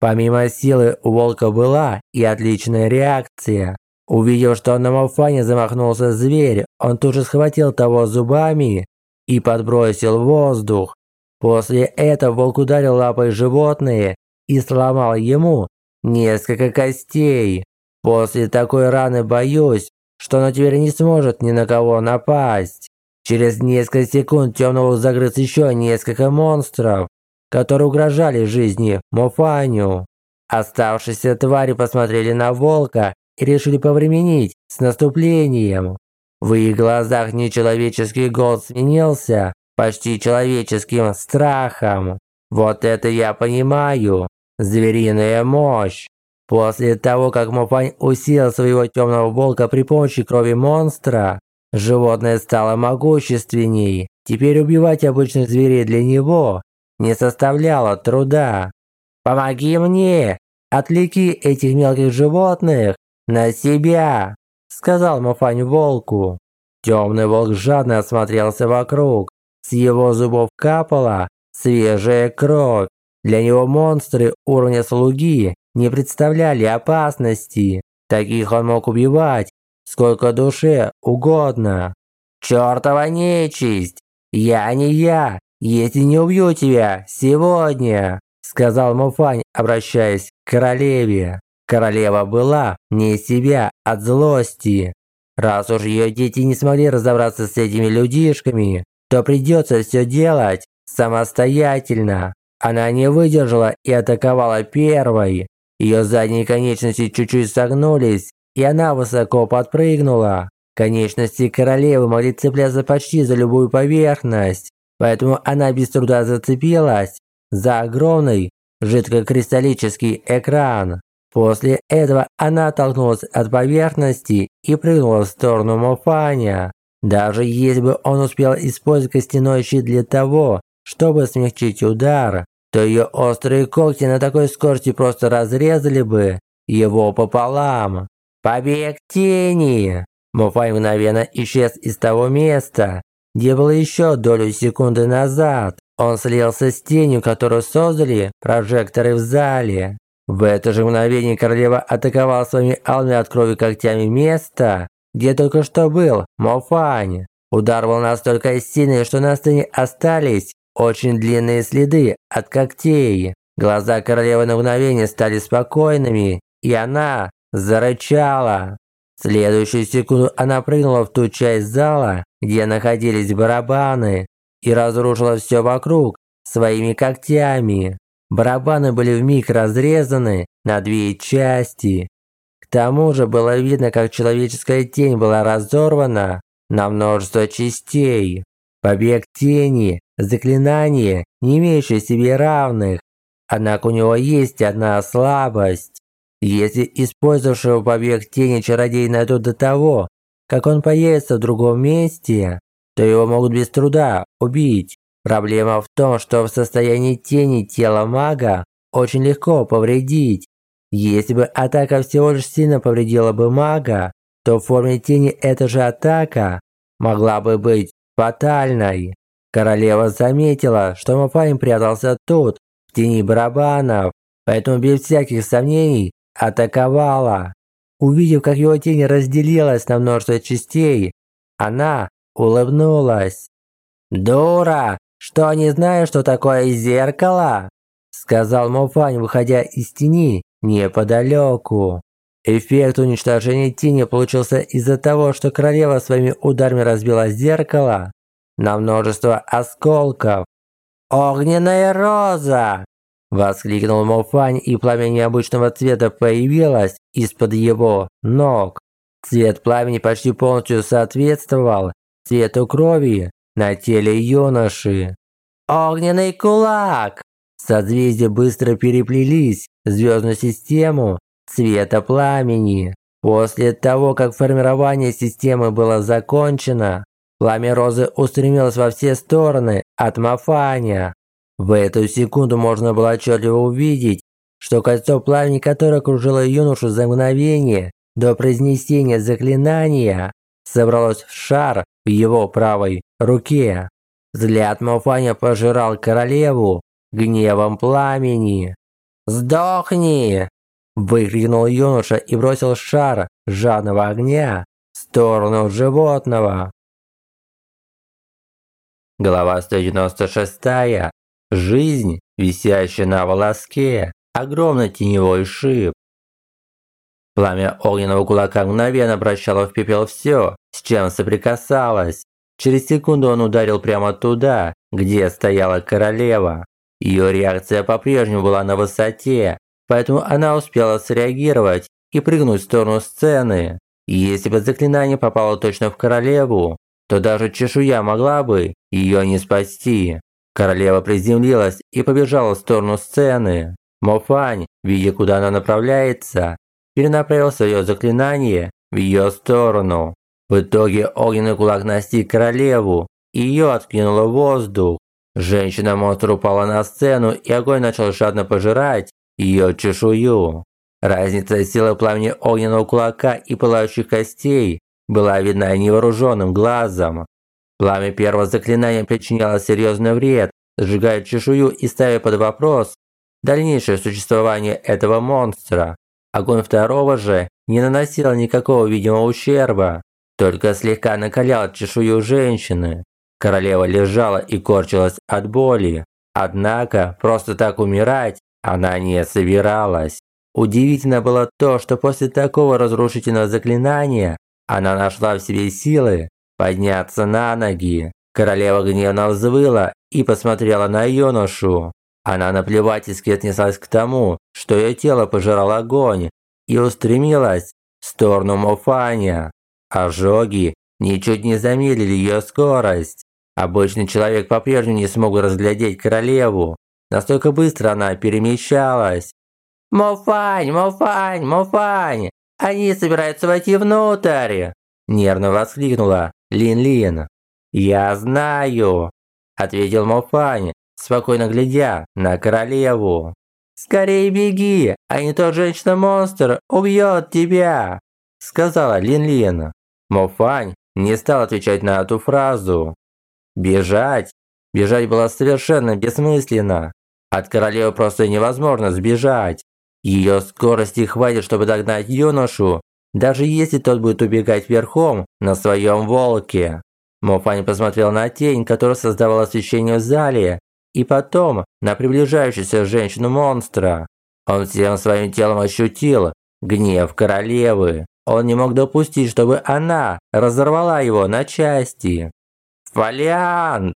B: Помимо силы у волка была и отличная реакция. Увидев, что на Малфане замахнулся зверь, он тут же схватил того зубами и подбросил воздух. После этого волк ударил лапой животное и сломал ему несколько костей. После такой раны боюсь, что оно теперь не сможет ни на кого напасть. Через несколько секунд темного загрыз еще несколько монстров, которые угрожали жизни Мофаню. Оставшиеся твари посмотрели на волка и решили повременить с наступлением. В их глазах нечеловеческий голод сменился почти человеческим страхом. Вот это я понимаю. Звериная мощь. После того, как Мопань усилил своего темного волка при помощи крови монстра, животное стало могущественней. Теперь убивать обычных зверей для него не составляло труда. «Помоги мне! Отвлеки этих мелких животных на себя!» сказал Мопань волку. Темный волк жадно осмотрелся вокруг. С его зубов капала свежая кровь. Для него монстры уровня слуги не представляли опасности. Таких он мог убивать сколько душе угодно. «Чёртова нечисть! Я не я, если не убью тебя сегодня!» Сказал Муфань, обращаясь к королеве. Королева была не себя от злости. Раз уж ее дети не смогли разобраться с этими людишками, то придется все делать самостоятельно. Она не выдержала и атаковала первой. Ее задние конечности чуть-чуть согнулись, и она высоко подпрыгнула. Конечности королевы могли цепляться почти за любую поверхность, поэтому она без труда зацепилась за огромный жидкокристаллический экран. После этого она оттолкнулась от поверхности и прыгнула в сторону Мофаня. Даже если бы он успел использовать костяной щит для того, чтобы смягчить удар, то ее острые когти на такой скорости просто разрезали бы его пополам. Побег тени! Муфай мгновенно исчез из того места, где было еще долю секунды назад. Он слился с тенью, которую создали прожекторы в зале. В это же мгновение королева атаковала своими алыми от крови когтями место, где только что был Мофань. Удар был настолько сильный, что на сцене остались очень длинные следы от когтей. Глаза королевы на мгновение стали спокойными, и она зарычала. Следующую секунду она прыгнула в ту часть зала, где находились барабаны, и разрушила все вокруг своими когтями. Барабаны были вмиг разрезаны на две части. К тому же было видно, как человеческая тень была разорвана на множество частей. Побег тени – заклинание, не имеющее себе равных. Однако у него есть одна слабость. Если использовавшего побег тени чародей найдут до того, как он появится в другом месте, то его могут без труда убить. Проблема в том, что в состоянии тени тело мага очень легко повредить. Если бы атака всего лишь сильно повредила бы мага, то в форме тени эта же атака могла бы быть фатальной. Королева заметила, что Мапаин прятался тут, в тени барабанов, поэтому без всяких сомнений атаковала. Увидев, как его тень разделилась на множество частей, она улыбнулась. «Дура! Что, не знаешь, что такое зеркало?» Сказал Мофань, выходя из тени неподалеку. Эффект уничтожения тени получился из-за того, что королева своими ударами разбила зеркало на множество осколков. «Огненная роза!» Воскликнул Мофань, и пламя необычного цвета появилось из-под его ног. Цвет пламени почти полностью соответствовал цвету крови на теле юноши. «Огненный кулак!» Созвездия быстро переплелись в звездную систему цвета пламени. После того, как формирование системы было закончено, пламя розы устремилось во все стороны от Мафаня. В эту секунду можно было отчетливо увидеть, что кольцо пламени, которое окружило юношу за мгновение до произнесения заклинания, собралось в шар в его правой руке. Взгляд Мафаня пожирал королеву гневом пламени. «Сдохни!» – выкрикнул юноша и бросил шар жадного огня в сторону животного. Глава 196. Жизнь, висящая на волоске, огромный теневой шип. Пламя огненного кулака мгновенно обращало в пепел все, с чем соприкасалось. Через секунду он ударил прямо туда, где стояла королева. Ее реакция по-прежнему была на высоте, поэтому она успела среагировать и прыгнуть в сторону сцены. Если бы заклинание попало точно в королеву, то даже чешуя могла бы ее не спасти. Королева приземлилась и побежала в сторону сцены. Мофань, видя, куда она направляется, перенаправил свое заклинание в ее сторону. В итоге огненный кулак настиг королеву, и ее откинуло в воздух. Женщина-монстр упала на сцену, и огонь начал жадно пожирать ее чешую. Разница силы пламени огненного кулака и пылающих костей была видна невооруженным глазом. Пламя первого заклинания причиняло серьезный вред, сжигая чешую и ставя под вопрос дальнейшее существование этого монстра. Огонь второго же не наносил никакого видимого ущерба, только слегка накалял чешую женщины. Королева лежала и корчилась от боли, однако просто так умирать она не собиралась. Удивительно было то, что после такого разрушительного заклинания она нашла в себе силы подняться на ноги. Королева гневно взвыла и посмотрела на юношу. Она наплевательски отнеслась к тому, что ее тело пожирал огонь, и устремилась в сторону Мофаня. Ожоги ничуть не замедлили ее скорость. Обычный человек по-прежнему не смог разглядеть королеву. Настолько быстро она перемещалась. «Мофань! Мофань! Мофань! Они собираются войти внутрь!» Нервно воскликнула Лин-Лин. «Я знаю», – ответил Мофань, спокойно глядя на королеву. «Скорее беги, а не то женщина-монстр убьет тебя», – сказала Лин-Лин. Мофань не стал отвечать на эту фразу. Бежать? Бежать было совершенно бессмысленно. От королевы просто невозможно сбежать. Ее скорости хватит, чтобы догнать юношу даже если тот будет убегать верхом на своем волке. Мофань посмотрел на тень, которая создавала освещение в зале, и потом на приближающуюся женщину-монстра. Он всем своим телом ощутил гнев королевы. Он не мог допустить, чтобы она разорвала его на части. «Фолиант!»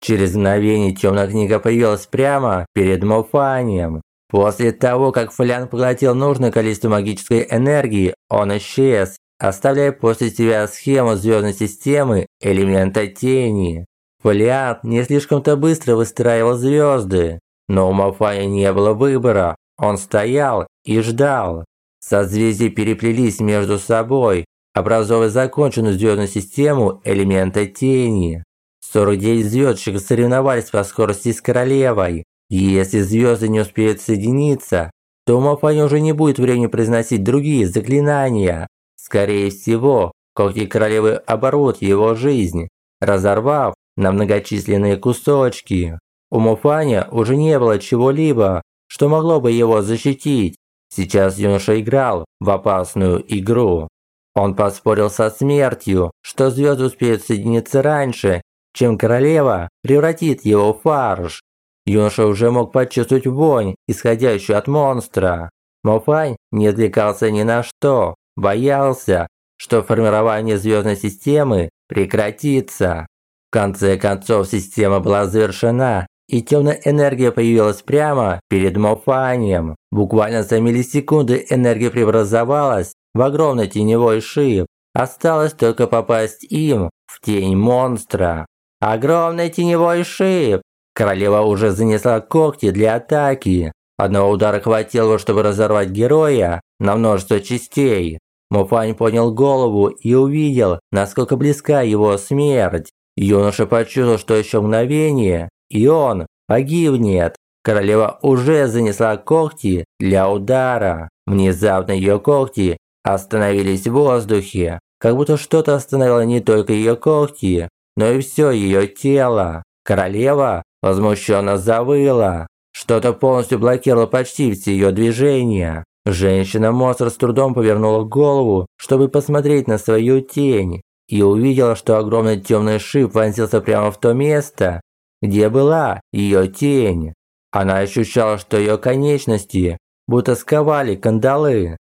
B: Через мгновение темная книга появилась прямо перед Мофанием. После того, как Флян поглотил нужное количество магической энергии, он исчез, оставляя после себя схему звездной системы элемента тени. Флян не слишком-то быстро выстраивал звезды, но у Мофани не было выбора, он стоял и ждал. Созвездия переплелись между собой, образовывая законченную звездную систему элемента тени. 49 звездочек соревновались по скорости с королевой. Если звезды не успеют соединиться, то у Мафани уже не будет времени произносить другие заклинания. Скорее всего, когти королевы оборвут его жизнь, разорвав на многочисленные кусочки. У Муфаня уже не было чего-либо, что могло бы его защитить. Сейчас юноша играл в опасную игру. Он поспорил со смертью, что звезды успеют соединиться раньше, чем королева превратит его в фарш. Юноша уже мог почувствовать вонь, исходящую от монстра. Мофань не отвлекался ни на что, боялся, что формирование звездной системы прекратится. В конце концов система была завершена, и темная энергия появилась прямо перед Мофанием. Буквально за миллисекунды энергия преобразовалась в огромный теневой шип. Осталось только попасть им в тень монстра. Огромный теневой шип! Королева уже занесла когти для атаки. Одного удара хватило, чтобы разорвать героя на множество частей. Муфань поднял голову и увидел, насколько близка его смерть. Юноша почувствовал, что еще мгновение, и он погибнет. Королева уже занесла когти для удара. Внезапно ее когти остановились в воздухе, как будто что-то остановило не только ее когти, но и все ее тело. Королева возмущенно завыла. Что-то полностью блокировало почти все ее движения. Женщина-монстр с трудом повернула голову, чтобы посмотреть на свою тень, и увидела, что огромный темный шип вонзился прямо в то место, где была ее тень. Она ощущала, что ее конечности будто сковали кандалы.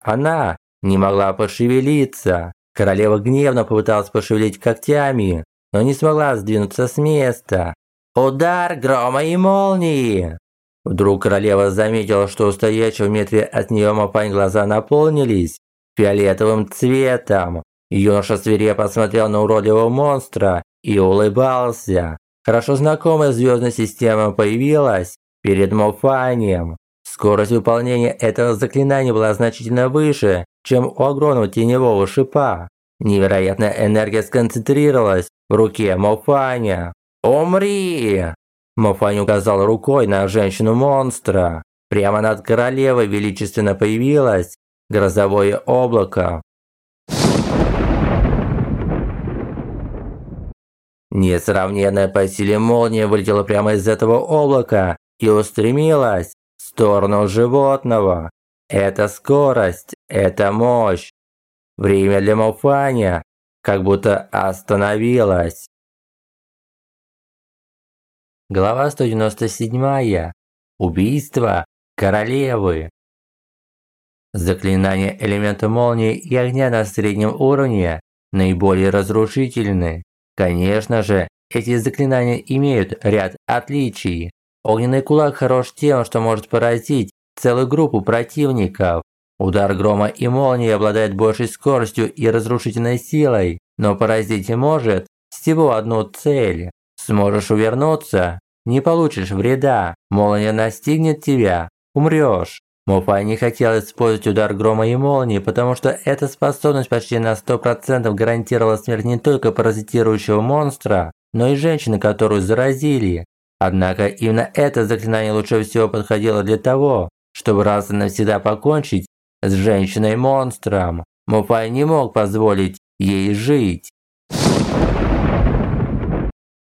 B: Она не могла пошевелиться. Королева гневно попыталась пошевелить когтями, но не смогла сдвинуться с места. Удар грома и молнии! Вдруг королева заметила, что у стоящего в метре от нее Мапань глаза наполнились фиолетовым цветом. Юноша свирепо смотрел на уродливого монстра и улыбался. Хорошо знакомая звездная система появилась перед Мофанием. Скорость выполнения этого заклинания была значительно выше, чем у огромного теневого шипа. Невероятная энергия сконцентрировалась в руке Мофаня. «Умри!» Мофань указал рукой на женщину-монстра. Прямо над королевой величественно появилось грозовое облако. Несравненная по силе молния вылетела прямо из этого облака и устремилась в сторону животного. Это скорость, это мощь. Время для Мофаня как будто остановилось. Глава 197. Убийство королевы. Заклинания элемента молнии и огня на среднем уровне наиболее разрушительны. Конечно же, эти заклинания имеют ряд отличий. Огненный кулак хорош тем, что может поразить целую группу противников. Удар грома и молнии обладает большей скоростью и разрушительной силой, но поразить может всего одну цель. Сможешь увернуться, не получишь вреда, молния настигнет тебя, умрешь. Мопай не хотел использовать удар грома и молнии, потому что эта способность почти на 100% гарантировала смерть не только паразитирующего монстра, но и женщины, которую заразили. Однако именно это заклинание лучше всего подходило для того, чтобы раз и навсегда покончить с женщиной-монстром. Мопай не мог позволить ей жить.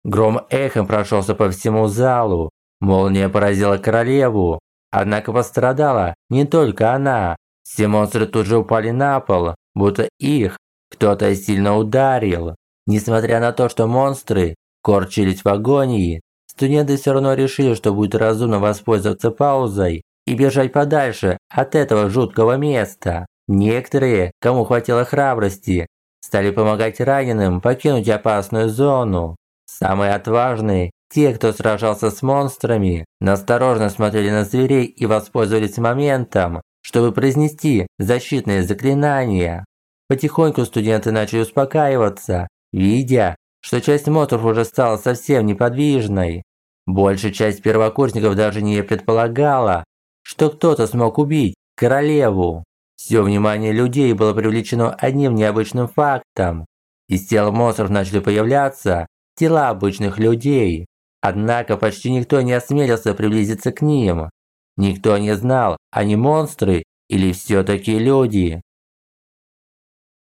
B: Гром эхом прошелся по всему залу. Молния поразила королеву. Однако пострадала не только она. Все монстры тут же упали на пол, будто их кто-то сильно ударил. Несмотря на то, что монстры корчились в агонии, студенты все равно решили, что будет разумно воспользоваться паузой и бежать подальше от этого жуткого места. Некоторые, кому хватило храбрости, стали помогать раненым покинуть опасную зону. Самые отважные, те, кто сражался с монстрами, насторожно смотрели на зверей и воспользовались моментом, чтобы произнести защитные заклинания. Потихоньку студенты начали успокаиваться, видя, что часть монстров уже стала совсем неподвижной. Большая часть первокурсников даже не предполагала, что кто-то смог убить королеву. Все внимание людей было привлечено одним необычным фактом. Из тел монстров начали появляться тела обычных людей. Однако почти никто не осмелился приблизиться к ним. Никто не знал, они монстры или все-таки люди.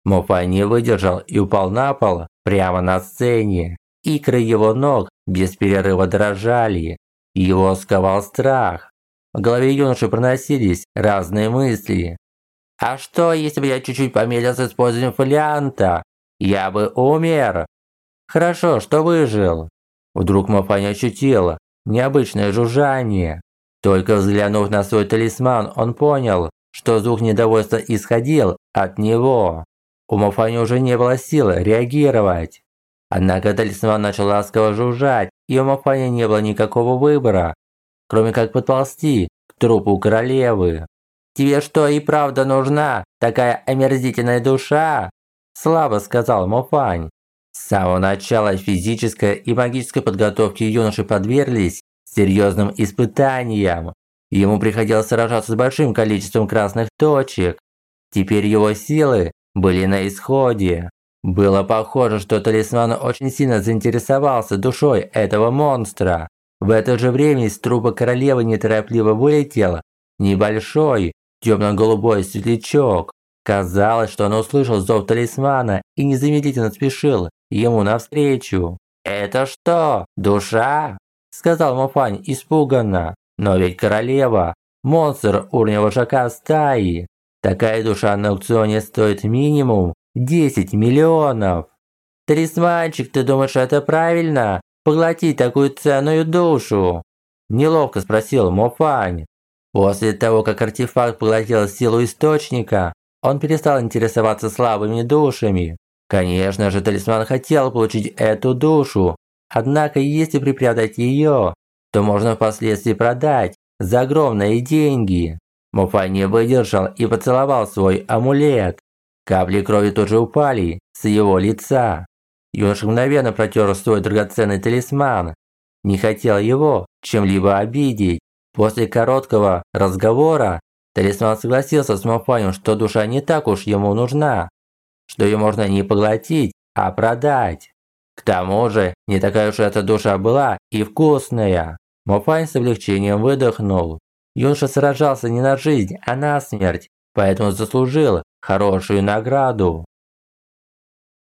B: Мофай не выдержал и упал на пол прямо на сцене. Икры его ног без перерыва дрожали. Его сковал страх. В голове юноши проносились разные мысли. «А что, если бы я чуть-чуть помедлил с использованием фолианта? Я бы умер!» «Хорошо, что выжил!» Вдруг Мафань ощутила необычное жужжание. Только взглянув на свой талисман, он понял, что звук недовольства исходил от него. У Мафани уже не было силы реагировать. Однако талисман начал ласково жужжать, и у Мафани не было никакого выбора, кроме как подползти к трупу королевы. «Тебе что и правда нужна такая омерзительная душа?» Слабо сказал Мофань. С самого начала физической и магической подготовки юноши подверглись серьезным испытаниям. Ему приходилось сражаться с большим количеством красных точек. Теперь его силы были на исходе. Было похоже, что талисман очень сильно заинтересовался душой этого монстра. В это же время из трупа королевы неторопливо вылетел небольшой темно-голубой светлячок. Казалось, что он услышал зов талисмана и незамедлительно спешил ему навстречу. «Это что, душа?» – сказал Муфань испуганно. «Но ведь королева – монстр уровня вожака стаи. Такая душа на аукционе стоит минимум 10 миллионов. Талисманчик, ты думаешь, это правильно? Поглотить такую ценную душу?» Неловко спросил Мофань. После того, как артефакт поглотил силу источника, он перестал интересоваться слабыми душами. Конечно же, талисман хотел получить эту душу, однако если припрятать ее, то можно впоследствии продать за огромные деньги. Муфа не выдержал и поцеловал свой амулет. Капли крови тут же упали с его лица. Юноша мгновенно протер свой драгоценный талисман. Не хотел его чем-либо обидеть. После короткого разговора талисман согласился с Муфаем, что душа не так уж ему нужна, что ее можно не поглотить, а продать. К тому же, не такая уж эта душа была и вкусная. Муфань с облегчением выдохнул. Юноша сражался не на жизнь, а на смерть, поэтому заслужил хорошую награду.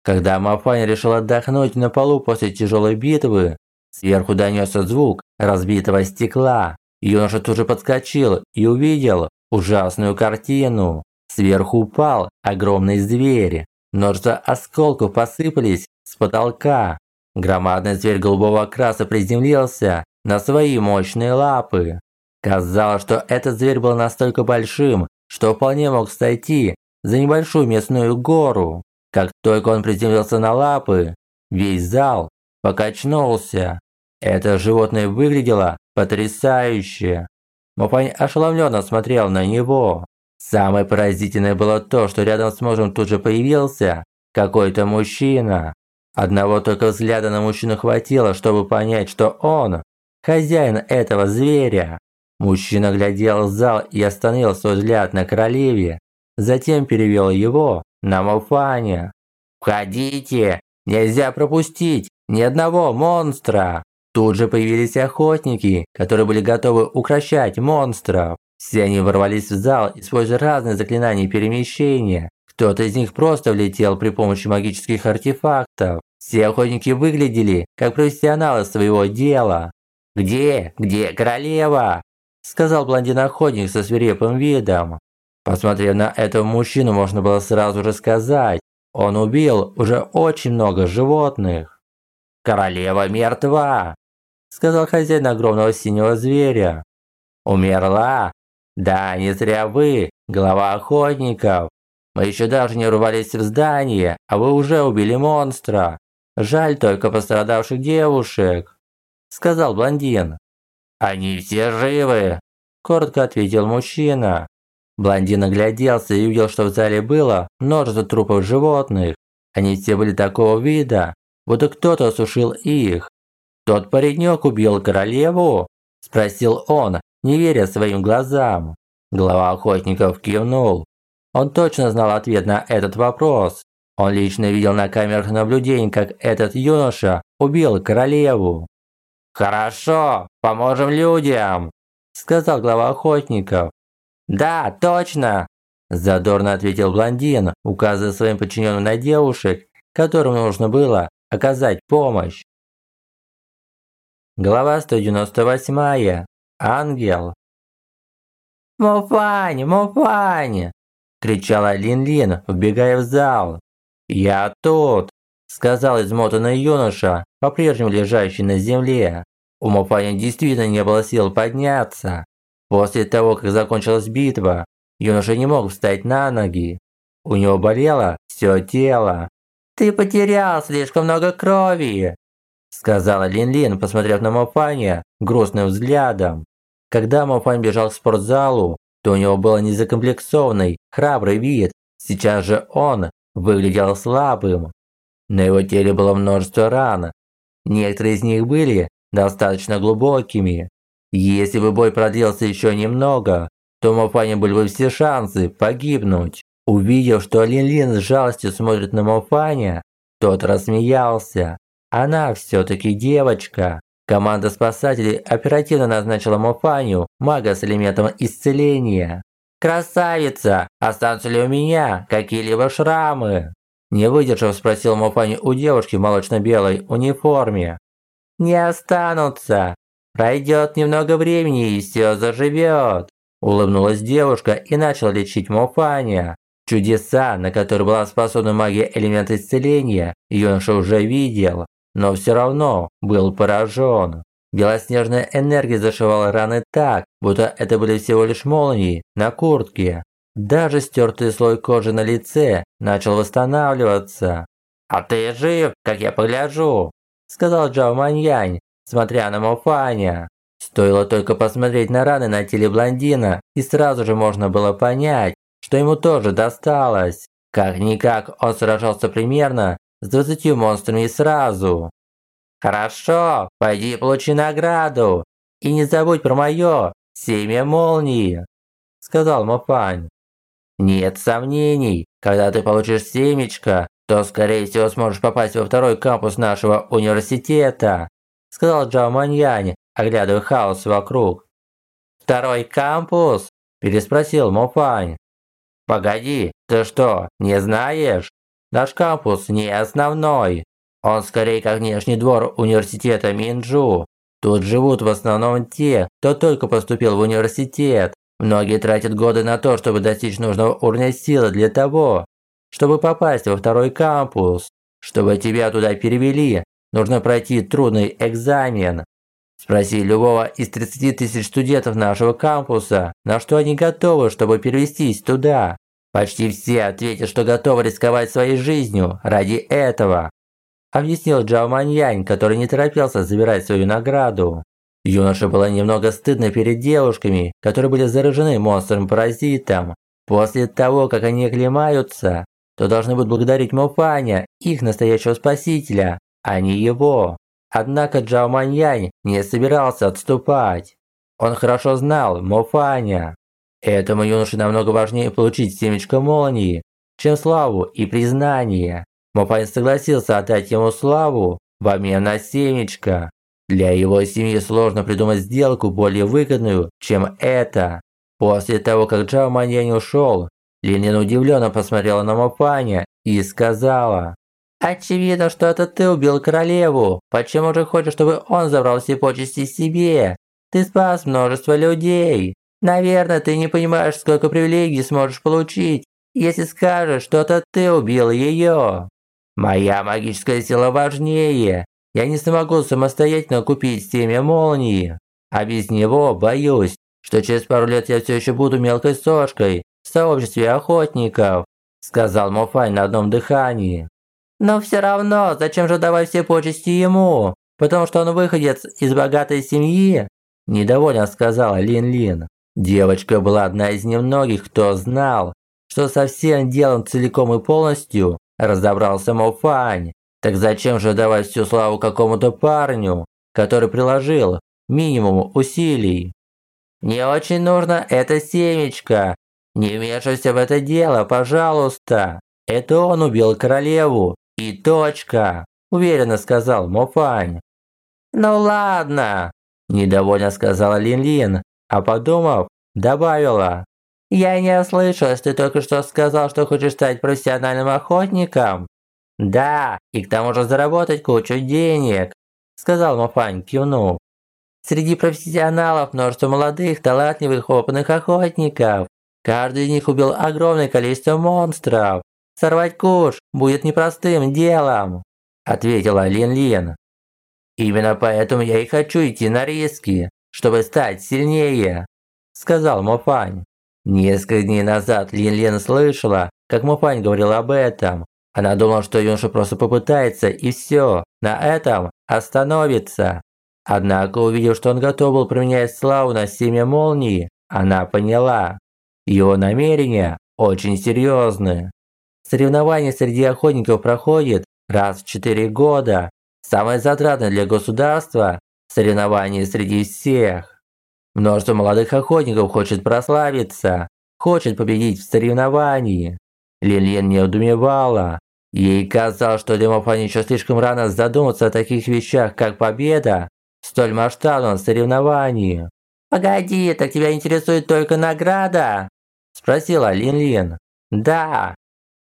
B: Когда Мафань решил отдохнуть на полу после тяжелой битвы, сверху донесся звук разбитого стекла. Юноша тут же подскочил и увидел ужасную картину. Сверху упал огромный зверь. Множество осколков посыпались с потолка. Громадный зверь голубого окраса приземлился на свои мощные лапы. Казалось, что этот зверь был настолько большим, что вполне мог сойти за небольшую местную гору. Как только он приземлился на лапы, весь зал покачнулся. Это животное выглядело потрясающе. Мопань ошеломленно смотрел на него. Самое поразительное было то, что рядом с мужем тут же появился какой-то мужчина. Одного только взгляда на мужчину хватило, чтобы понять, что он – хозяин этого зверя. Мужчина глядел в зал и остановил свой взгляд на королеве, затем перевел его на Малфаня. «Входите! Нельзя пропустить ни одного монстра!» Тут же появились охотники, которые были готовы укращать монстров. Все они ворвались в зал, используя разные заклинания перемещения. Кто-то из них просто влетел при помощи магических артефактов. Все охотники выглядели как профессионалы своего дела. «Где? Где королева?» сказал блондин-охотник со свирепым видом. Посмотрев на этого мужчину, можно было сразу же сказать, он убил уже очень много животных. «Королева мертва!» – сказал хозяин огромного синего зверя. «Умерла? Да, не зря вы, глава охотников. Мы еще даже не рвались в здание, а вы уже убили монстра. Жаль только пострадавших девушек», – сказал блондин. «Они все живы», – коротко ответил мужчина. Блондин огляделся и увидел, что в зале было множество трупов животных. Они все были такого вида, будто кто-то осушил их. «Тот паренек убил королеву?» – спросил он, не веря своим глазам. Глава охотников кивнул. Он точно знал ответ на этот вопрос. Он лично видел на камерах наблюдений, как этот юноша убил королеву. «Хорошо, поможем людям», – сказал глава охотников. «Да, точно!» – задорно ответил блондин, указывая своим подчиненным на девушек, которым нужно было оказать помощь. Глава 198. Ангел. «Муфань! Муфань!» – кричала Лин-Лин, вбегая в зал. «Я тут!» – сказал измотанный юноша, по-прежнему лежащий на земле. У Муфаня действительно не было сил подняться. После того, как закончилась битва, юноша не мог встать на ноги. У него болело все тело. «Ты потерял слишком много крови!» Сказала Лин-Лин, посмотрев на Муфаня грустным взглядом. Когда Муфань бежал к спортзалу, то у него был незакомплексованный, храбрый вид. Сейчас же он выглядел слабым. На его теле было множество ран. Некоторые из них были достаточно глубокими. Если бы бой продлился еще немного, то у Мофани были бы все шансы погибнуть. Увидев, что Лин-Лин с жалостью смотрит на Мофаня, тот рассмеялся. Она все-таки девочка. Команда спасателей оперативно назначила Мофаню мага с элементом исцеления. «Красавица! Останутся ли у меня какие-либо шрамы?» Не выдержав, спросил Мофаню у девушки в молочно-белой униформе. «Не останутся. Пройдет немного времени и все заживет». Улыбнулась девушка и начала лечить Мофаня. Чудеса, на которые была способна магия элемента исцеления, юноша уже видел но все равно был поражен. Белоснежная энергия зашивала раны так, будто это были всего лишь молнии на куртке. Даже стертый слой кожи на лице начал восстанавливаться. «А ты жив, как я погляжу», – сказал Джао Маньянь, смотря на Мофаня. Стоило только посмотреть на раны на теле блондина, и сразу же можно было понять, что ему тоже досталось. Как-никак он сражался примерно с двадцатью монстрами сразу. Хорошо, пойди получи награду. И не забудь про мое семя молнии, сказал Мопань. Нет сомнений, когда ты получишь семечко, то скорее всего сможешь попасть во второй кампус нашего университета, сказал Джао Маньянь, оглядывая хаос вокруг. Второй кампус? переспросил Мопань. Погоди, ты что, не знаешь? Наш кампус не основной. Он скорее как внешний двор университета Минджу. Тут живут в основном те, кто только поступил в университет. Многие тратят годы на то, чтобы достичь нужного уровня силы для того, чтобы попасть во второй кампус. Чтобы тебя туда перевели, нужно пройти трудный экзамен. Спроси любого из 30 тысяч студентов нашего кампуса, на что они готовы, чтобы перевестись туда. Почти все ответят, что готовы рисковать своей жизнью ради этого. Объяснил Джао Маньянь, который не торопился забирать свою награду. Юноше было немного стыдно перед девушками, которые были заражены монстром-паразитом. После того, как они оклемаются, то должны будут благодарить Мофаня, их настоящего спасителя, а не его. Однако Джао Маньянь не собирался отступать. Он хорошо знал Мофаня. Этому юноше намного важнее получить семечко молнии, чем славу и признание. Мопайн согласился отдать ему славу в обмен на семечко. Для его семьи сложно придумать сделку более выгодную, чем это. После того, как Джао Маньянь ушел, Лилин удивленно посмотрела на Мопаня и сказала, «Очевидно, что это ты убил королеву. Почему же хочешь, чтобы он забрал все почести себе? Ты спас множество людей». Наверное, ты не понимаешь, сколько привилегий сможешь получить, если скажешь, что это ты убил ее. Моя магическая сила важнее. Я не смогу самостоятельно купить семя молнии. А без него боюсь, что через пару лет я все еще буду мелкой сошкой в сообществе охотников», сказал Мофай на одном дыхании. Но все равно, зачем же давать все почести ему? Потому что он выходец из богатой семьи? Недовольно сказала Лин-Лин. Девочка была одна из немногих, кто знал, что со всем делом целиком и полностью разобрался Мофань. Так зачем же давать всю славу какому-то парню, который приложил минимум усилий? Не очень нужно это семечко. Не вмешивайся в это дело, пожалуйста. Это он убил королеву. И точка, уверенно сказал Мофань. Ну ладно, недовольно сказала Лин-Лин, а подумав, добавила. Я не ослышалась, ты только что сказал, что хочешь стать профессиональным охотником. Да, и к тому же заработать кучу денег, сказал Мофань, кивнув. Среди профессионалов множество молодых, талантливых, опытных охотников. Каждый из них убил огромное количество монстров. Сорвать куш будет непростым делом, ответила Лин Лин. Именно поэтому я и хочу идти на риски, чтобы стать сильнее, сказал Мофань. Несколько дней назад Лин Лин слышала, как Мофань говорил об этом. Она думала, что юноша просто попытается и все, на этом остановится. Однако, увидев, что он готов был применять славу на семя молнии, она поняла. Его намерения очень серьезные. Соревнование среди охотников проходит раз в 4 года. Самое затратное для государства – соревнование среди всех. Множество молодых охотников хочет прославиться, хочет победить в соревновании. Лилин не удумевала. Ей казалось, что Демофане еще слишком рано задуматься о таких вещах, как победа столь масштабном соревновании. «Погоди, так тебя интересует только награда?» – спросила Лин-Лин. «Да.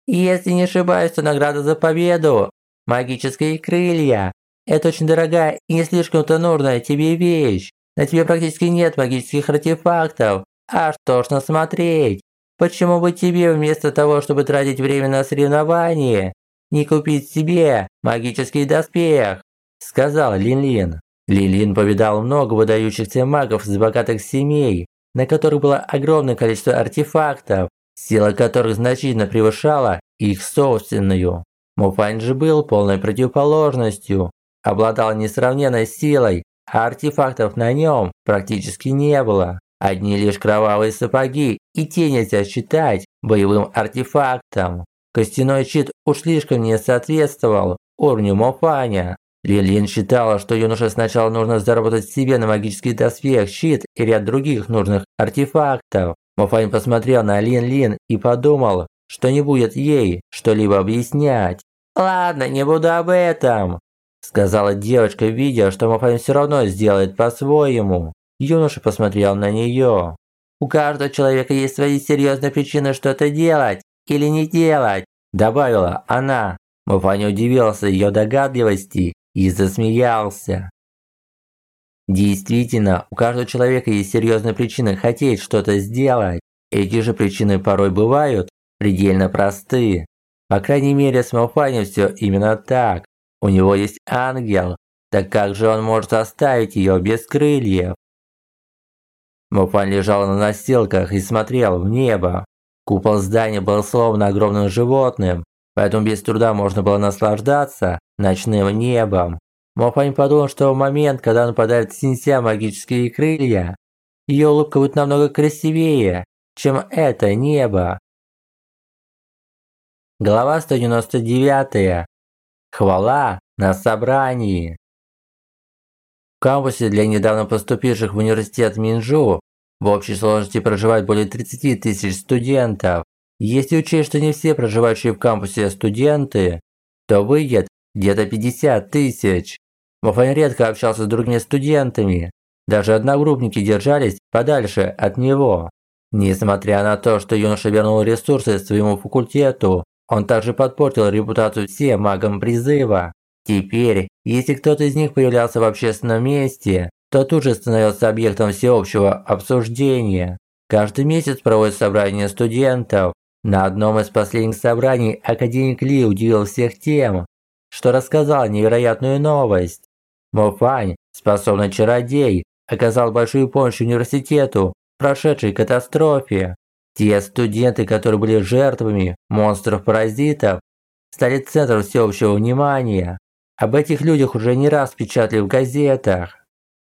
B: Если не ошибаюсь, то награда за победу. Магические крылья. Это очень дорогая и не слишком-то нужная тебе вещь. На тебе практически нет магических артефактов. Аж тошно смотреть. Почему бы тебе вместо того, чтобы тратить время на соревнование, не купить себе магический доспех?» – сказал Лин-Лин. Лилин повидал много выдающихся магов из богатых семей, на которых было огромное количество артефактов, сила которых значительно превышала их собственную. Муфань же был полной противоположностью, обладал несравненной силой, а артефактов на нем практически не было. Одни лишь кровавые сапоги и те нельзя считать боевым артефактом. Костяной щит уж слишком не соответствовал уровню Мофаня. Лилин считала, что юноше сначала нужно заработать себе на магический доспех, щит и ряд других нужных артефактов. Мофань посмотрел на Лин-Лин и подумал, что не будет ей что-либо объяснять. «Ладно, не буду об этом», – сказала девочка, видя, что Мофань все равно сделает по-своему. Юноша посмотрел на нее. «У каждого человека есть свои серьезные причины что-то делать или не делать», – добавила она. Мофань удивился ее догадливости и засмеялся. Действительно, у каждого человека есть серьезные причины хотеть что-то сделать. Эти же причины порой бывают предельно простые. По крайней мере, с Малфанем все именно так. У него есть ангел, так как же он может оставить ее без крыльев? Малфань лежал на носилках и смотрел в небо. Купол здания был словно огромным животным, поэтому без труда можно было наслаждаться ночным небом. Мопань подумал, что в момент, когда он подарит Синься магические крылья, ее улыбка будет намного красивее, чем это небо. Глава 199. Хвала на собрании. В кампусе для недавно поступивших в университет Минжу в общей сложности проживает более 30 тысяч студентов. Если учесть, что не все проживающие в кампусе студенты, то выйдет где-то 50 тысяч. Мофань редко общался с другими студентами. Даже одногруппники держались подальше от него. Несмотря на то, что юноша вернул ресурсы своему факультету, он также подпортил репутацию всем магам призыва. Теперь, если кто-то из них появлялся в общественном месте, то тут же становился объектом всеобщего обсуждения. Каждый месяц проводят собрание студентов, на одном из последних собраний академик Ли удивил всех тем, что рассказал невероятную новость. Мофань, способный чародей, оказал большую помощь университету в прошедшей катастрофе. Те студенты, которые были жертвами монстров-паразитов, стали центром всеобщего внимания. Об этих людях уже не раз печатали в газетах.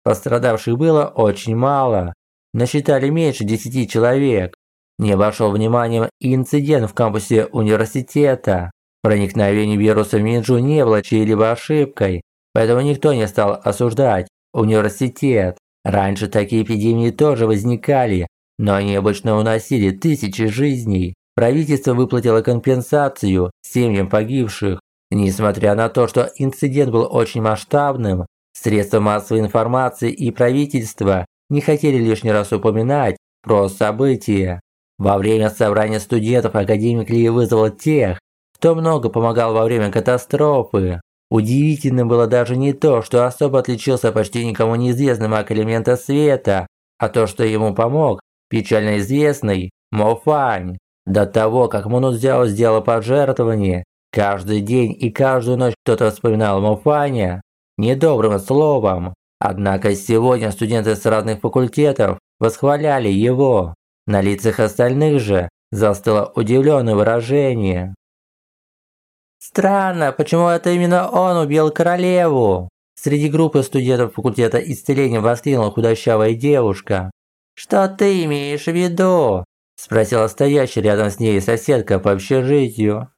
B: Пострадавших было очень мало, насчитали меньше 10 человек. Не обошел вниманием и инцидент в кампусе университета. Проникновение вируса в Минджу не было чьей-либо ошибкой, поэтому никто не стал осуждать университет. Раньше такие эпидемии тоже возникали, но они обычно уносили тысячи жизней. Правительство выплатило компенсацию семьям погибших. Несмотря на то, что инцидент был очень масштабным, средства массовой информации и правительство не хотели лишний раз упоминать про события. Во время собрания студентов академик Ли вызвал тех, кто много помогал во время катастрофы. Удивительным было даже не то, что особо отличился почти никому неизвестный маг элемента света, а то, что ему помог печально известный Мофань. До того, как Мунудзяо сделал пожертвование, каждый день и каждую ночь кто-то вспоминал Мофаня недобрым словом. Однако сегодня студенты с разных факультетов восхваляли его. На лицах остальных же застыло удивленное выражение. Странно, почему это именно он убил королеву? Среди группы студентов факультета исцеления воскликнула худощавая девушка. «Что ты имеешь в виду?» – спросила стоящая рядом с ней соседка по общежитию.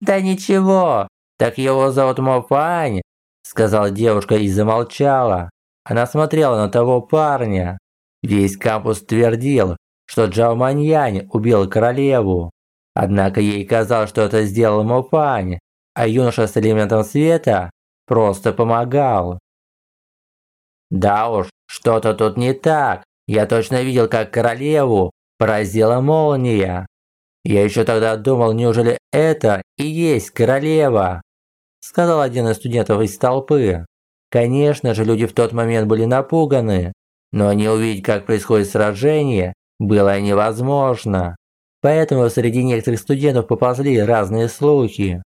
B: «Да ничего, так его зовут Мофань», – сказала девушка и замолчала. Она смотрела на того парня. Весь кампус твердил, что Джао Маньянь убил королеву. Однако ей казалось, что это сделал Мофань, а юноша с элементом света просто помогал. Да уж, что-то тут не так. Я точно видел, как королеву поразила молния. Я еще тогда думал, неужели это и есть королева? Сказал один из студентов из толпы. Конечно же, люди в тот момент были напуганы, но не увидеть, как происходит сражение, было невозможно. Поэтому среди некоторых студентов поползли разные слухи.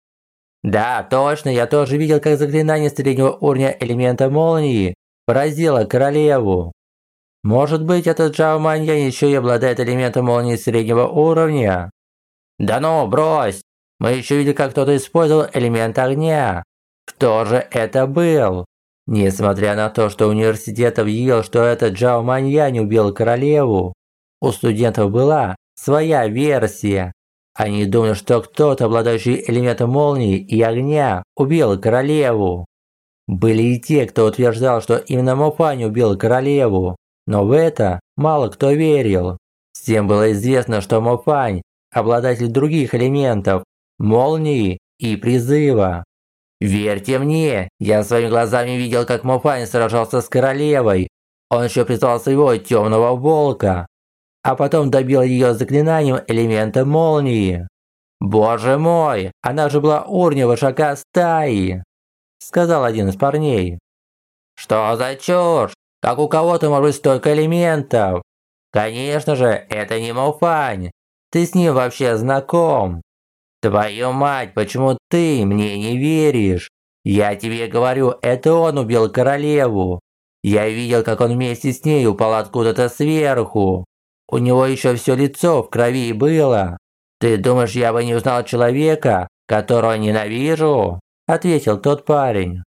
B: Да, точно, я тоже видел, как заклинание среднего уровня элемента молнии поразило королеву. Может быть, этот Джао Маньян еще и обладает элементом молнии среднего уровня? Да ну, брось! Мы еще видели, как кто-то использовал элемент огня. Кто же это был? Несмотря на то, что университет объявил, что этот Джао Маньянь убил королеву, у студентов была своя версия. Они думали, что кто-то, обладающий элементом молнии и огня, убил королеву. Были и те, кто утверждал, что именно Мопань убил королеву, но в это мало кто верил. Всем было известно, что Мопань – обладатель других элементов – молнии и призыва. «Верьте мне, я своими глазами видел, как Мопань сражался с королевой. Он еще призвал своего темного волка а потом добил ее заклинанием элемента молнии. «Боже мой, она же была уровня вожака стаи!» Сказал один из парней. «Что за чушь? Как у кого-то может быть столько элементов? Конечно же, это не Мауфань. Ты с ним вообще знаком. Твою мать, почему ты мне не веришь? Я тебе говорю, это он убил королеву. Я видел, как он вместе с ней упал откуда-то сверху. У него еще все лицо в крови было. Ты думаешь, я бы не узнал человека, которого ненавижу?» Ответил тот парень.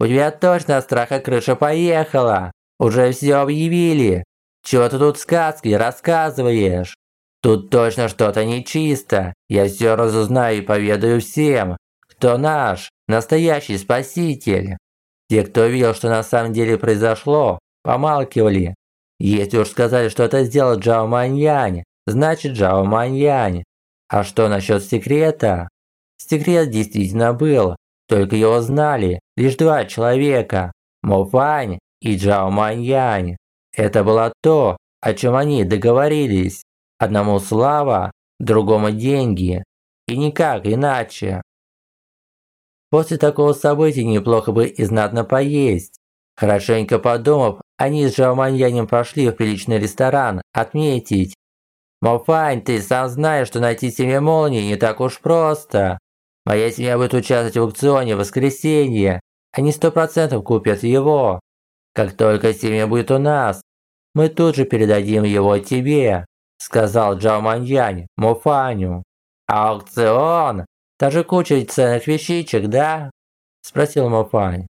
B: «У тебя точно от страха крыша поехала. Уже все объявили. Чего ты тут сказки рассказываешь? Тут точно что-то нечисто. Я все разузнаю и поведаю всем, кто наш, настоящий спаситель». Те, кто видел, что на самом деле произошло, помалкивали, если уж сказали, что это сделал Джао Маньянь, значит Джао Маньянь. А что насчет секрета? Секрет действительно был, только его знали лишь два человека – Мофань и Джао Маньянь. Это было то, о чем они договорились. Одному слава, другому деньги. И никак иначе. После такого события неплохо бы и знатно поесть. Хорошенько подумав, они с Жаоманьянем пошли в приличный ресторан отметить. «Мофань, ты сам знаешь, что найти семя молнии не так уж просто. Моя семья будет участвовать в аукционе в воскресенье. Они сто процентов купят его. Как только семя будет у нас, мы тут же передадим его тебе», сказал Джао Маньянь Мофаню. «Аукцион? Та же куча ценных вещичек, да?» – спросил Мофань.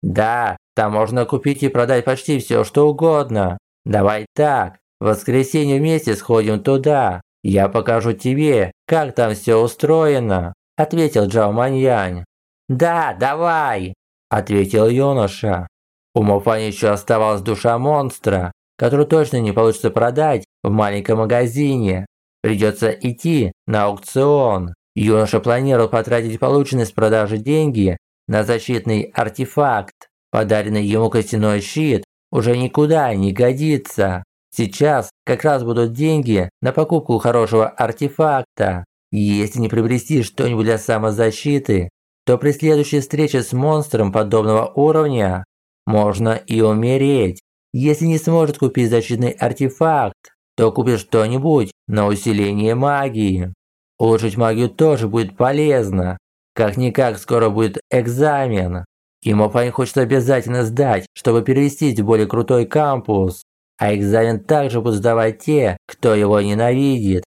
B: «Да, там можно купить и продать почти все, что угодно. Давай так, в воскресенье вместе сходим туда. Я покажу тебе, как там все устроено», – ответил Джао Маньянь. «Да, давай!» – ответил юноша. У Мофани еще оставалась душа монстра, которую точно не получится продать в маленьком магазине. Придется идти на аукцион. Юноша планировал потратить полученные с продажи деньги на защитный артефакт. Подаренный ему костяной щит уже никуда не годится. Сейчас как раз будут деньги на покупку хорошего артефакта. Если не приобрести что-нибудь для самозащиты, то при следующей встрече с монстром подобного уровня можно и умереть. Если не сможет купить защитный артефакт, то купит что-нибудь на усиление магии. Улучшить магию тоже будет полезно. Как-никак скоро будет экзамен. И Мофань хочет обязательно сдать, чтобы перевестись в более крутой кампус. А экзамен также будут сдавать те, кто его ненавидит.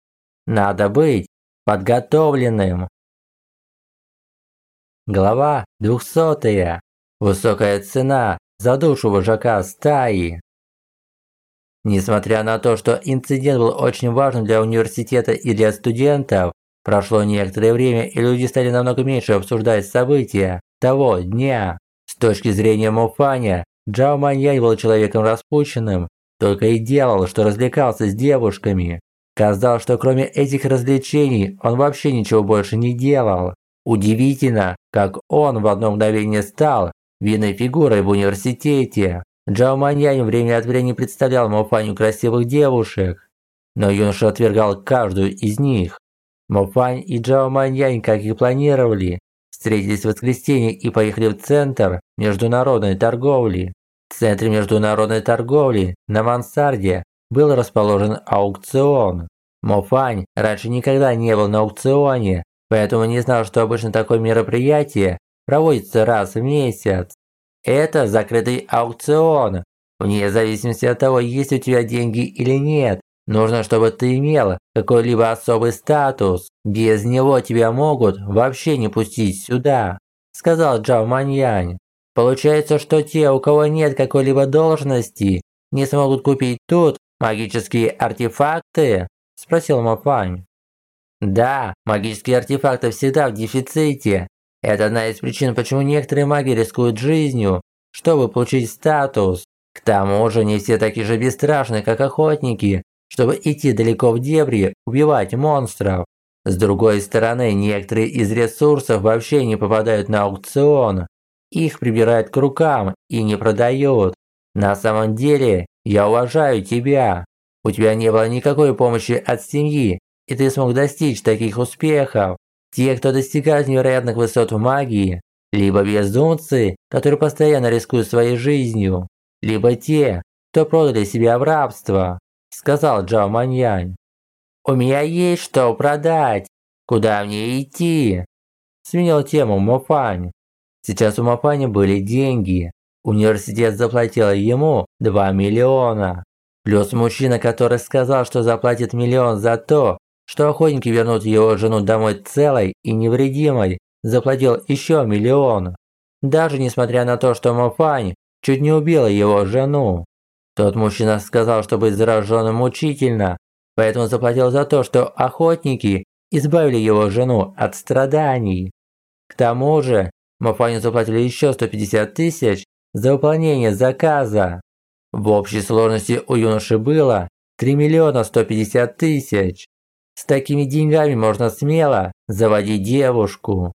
B: Надо быть подготовленным. Глава 200. Высокая цена за душу вожака стаи. Несмотря на то, что инцидент был очень важным для университета и для студентов, прошло некоторое время и люди стали намного меньше обсуждать события того дня. С точки зрения Муфаня, Джао Маньянь был человеком распущенным, только и делал, что развлекался с девушками. Казалось, что кроме этих развлечений он вообще ничего больше не делал. Удивительно, как он в одно мгновение стал видной фигурой в университете. Джао Маньянь время от времени представлял Мофаню красивых девушек, но юноша отвергал каждую из них. Мофань и Джао Маньянь, как и планировали, встретились в воскресенье и поехали в центр международной торговли. В центре международной торговли на мансарде был расположен аукцион. Мофань раньше никогда не был на аукционе, поэтому не знал, что обычно такое мероприятие проводится раз в месяц. Это закрытый аукцион. Вне зависимости от того, есть у тебя деньги или нет, нужно, чтобы ты имел какой-либо особый статус. Без него тебя могут вообще не пустить сюда, сказал Джао Маньянь. Получается, что те, у кого нет какой-либо должности, не смогут купить тут магические артефакты? Спросил Мапань. Да, магические артефакты всегда в дефиците. Это одна из причин, почему некоторые маги рискуют жизнью, чтобы получить статус. К тому же не все такие же бесстрашны, как охотники, чтобы идти далеко в дебри, убивать монстров. С другой стороны, некоторые из ресурсов вообще не попадают на аукцион. Их прибирают к рукам и не продают. На самом деле, я уважаю тебя. У тебя не было никакой помощи от семьи, и ты смог достичь таких успехов. Те, кто достигает невероятных высот в магии, либо безумцы, которые постоянно рискуют своей жизнью, либо те, кто продали себя в рабство, сказал Джао Маньянь. У меня есть что продать. Куда мне идти? Сменил тему Мофань. Сейчас у Мофаня были деньги. Университет заплатил ему 2 миллиона. Плюс мужчина, который сказал, что заплатит миллион за то, что охотники вернут его жену домой целой и невредимой, заплатил еще миллион. Даже несмотря на то, что Мофань чуть не убила его жену. Тот мужчина сказал, что быть зараженным мучительно, поэтому заплатил за то, что охотники избавили его жену от страданий. К тому же, Мофаню заплатили еще 150 тысяч за выполнение заказа. В общей сложности у юноши было 3 миллиона 150 тысяч. С такими деньгами можно смело заводить девушку.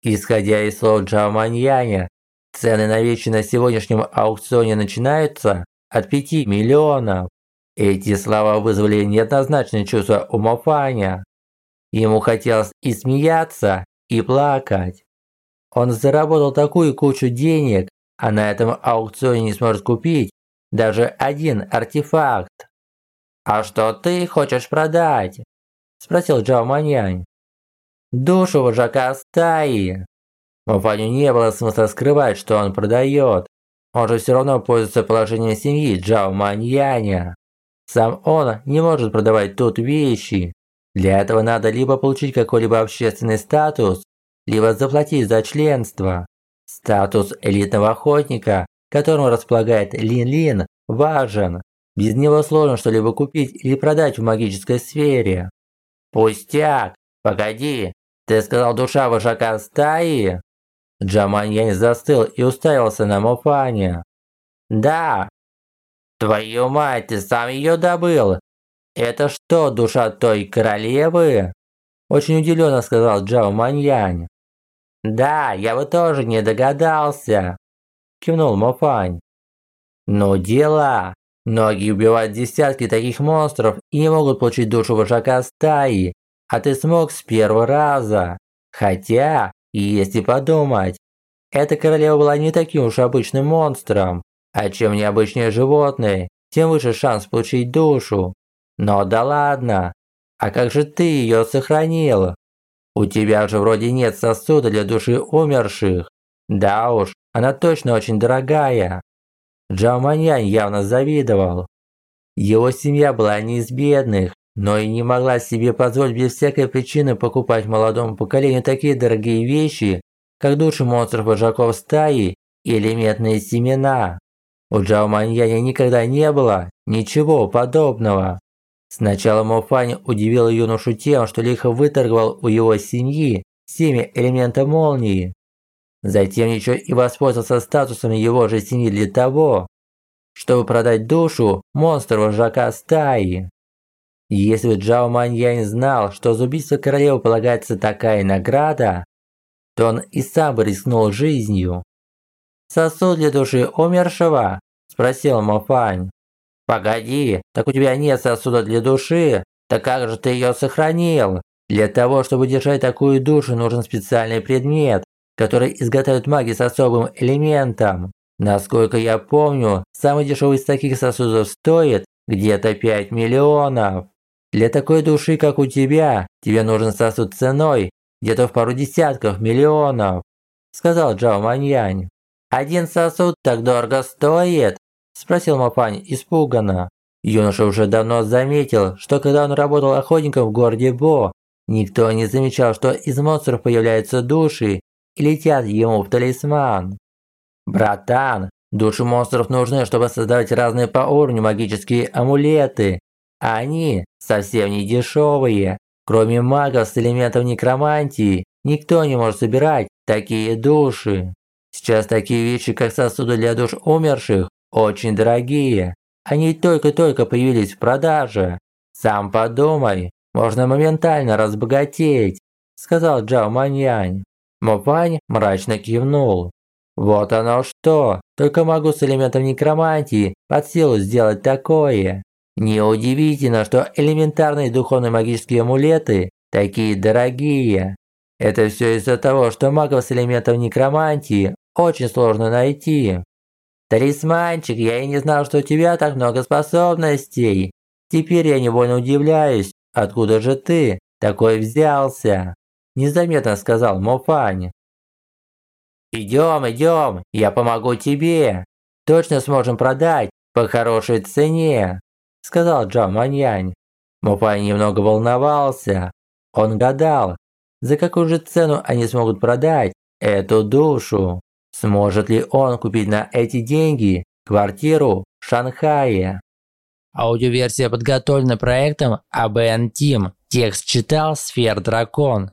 B: Исходя из слов Джаманьяня, цены на вещи на сегодняшнем аукционе начинаются от 5 миллионов. Эти слова вызвали неоднозначное чувство у Мофаня. Ему хотелось и смеяться, и плакать. Он заработал такую кучу денег, а на этом аукционе не сможет купить даже один артефакт. «А что ты хочешь продать?» Спросил Джао Маньянь. Душу вожака стаи. Мафаню не было смысла скрывать, что он продает. Он же все равно пользуется положением семьи Джао Маньяня. Сам он не может продавать тут вещи. Для этого надо либо получить какой-либо общественный статус, либо заплатить за членство. Статус элитного охотника, которым располагает Лин-Лин, важен. Без него сложно что-либо купить или продать в магической сфере. Пустяк! Погоди, ты сказал душа вожака стаи? Джаманьянь застыл и уставился на Мофане. Да. Твою мать, ты сам ее добыл. Это что, душа той королевы? Очень удивленно сказал Джао Маньянь. Да, я бы тоже не догадался. Кивнул Мофань. Ну дела. Многие убивают десятки таких монстров и могут получить душу вожака стаи, а ты смог с первого раза. Хотя, если подумать, эта королева была не таким уж обычным монстром, а чем необычнее животное, тем выше шанс получить душу. Но да ладно, а как же ты ее сохранил? У тебя же вроде нет сосуда для души умерших. Да уж, она точно очень дорогая. Джао Маньянь явно завидовал. Его семья была не из бедных, но и не могла себе позволить без всякой причины покупать молодому поколению такие дорогие вещи, как души монстров-вожаков стаи и элементные семена. У Джао Маньяня никогда не было ничего подобного. Сначала Мофань удивил юношу тем, что лихо выторговал у его семьи семя элемента молнии. Затем еще и воспользовался статусом его же семьи для того, чтобы продать душу монстра-вожака стаи. Если Джао Маньянь знал, что за убийство королевы полагается такая награда, то он и сам бы рискнул жизнью. «Сосуд для души умершего?» – спросил Мофань. «Погоди, так у тебя нет сосуда для души? Так как же ты ее сохранил? Для того, чтобы держать такую душу, нужен специальный предмет, который изготавливают маги с особым элементом. Насколько я помню, самый дешевый из таких сосудов стоит где-то 5 миллионов. Для такой души, как у тебя, тебе нужен сосуд ценой где-то в пару десятков миллионов», сказал Джао Маньянь. «Один сосуд так дорого стоит?» Спросил Мапань испуганно. Юноша уже давно заметил, что когда он работал охотником в городе Бо, никто не замечал, что из монстров появляются души и летят ему в талисман. «Братан, души монстров нужны, чтобы создавать разные по уровню магические амулеты, а они совсем не дешевые. Кроме магов с элементом некромантии, никто не может собирать такие души. Сейчас такие вещи, как сосуды для душ умерших, очень дорогие. Они только-только появились в продаже. Сам подумай, можно моментально разбогатеть, сказал Джао Маньянь. Мопань мрачно кивнул. Вот оно что, только могу с элементом некромантии под силу сделать такое. Неудивительно, что элементарные духовные магические амулеты такие дорогие. Это все из-за того, что магов с элементом некромантии очень сложно найти. «Талисманчик, я и не знал, что у тебя так много способностей. Теперь я невольно удивляюсь, откуда же ты такой взялся?» Незаметно сказал Мофань. «Идем, идем, я помогу тебе. Точно сможем продать по хорошей цене», сказал Джо Маньянь. Мофань немного волновался. Он гадал, за какую же цену они смогут продать эту душу. Сможет ли он купить на эти деньги квартиру в Шанхае?
A: Аудиоверсия подготовлена проектом ABN Team. Текст читал Сфер Дракон.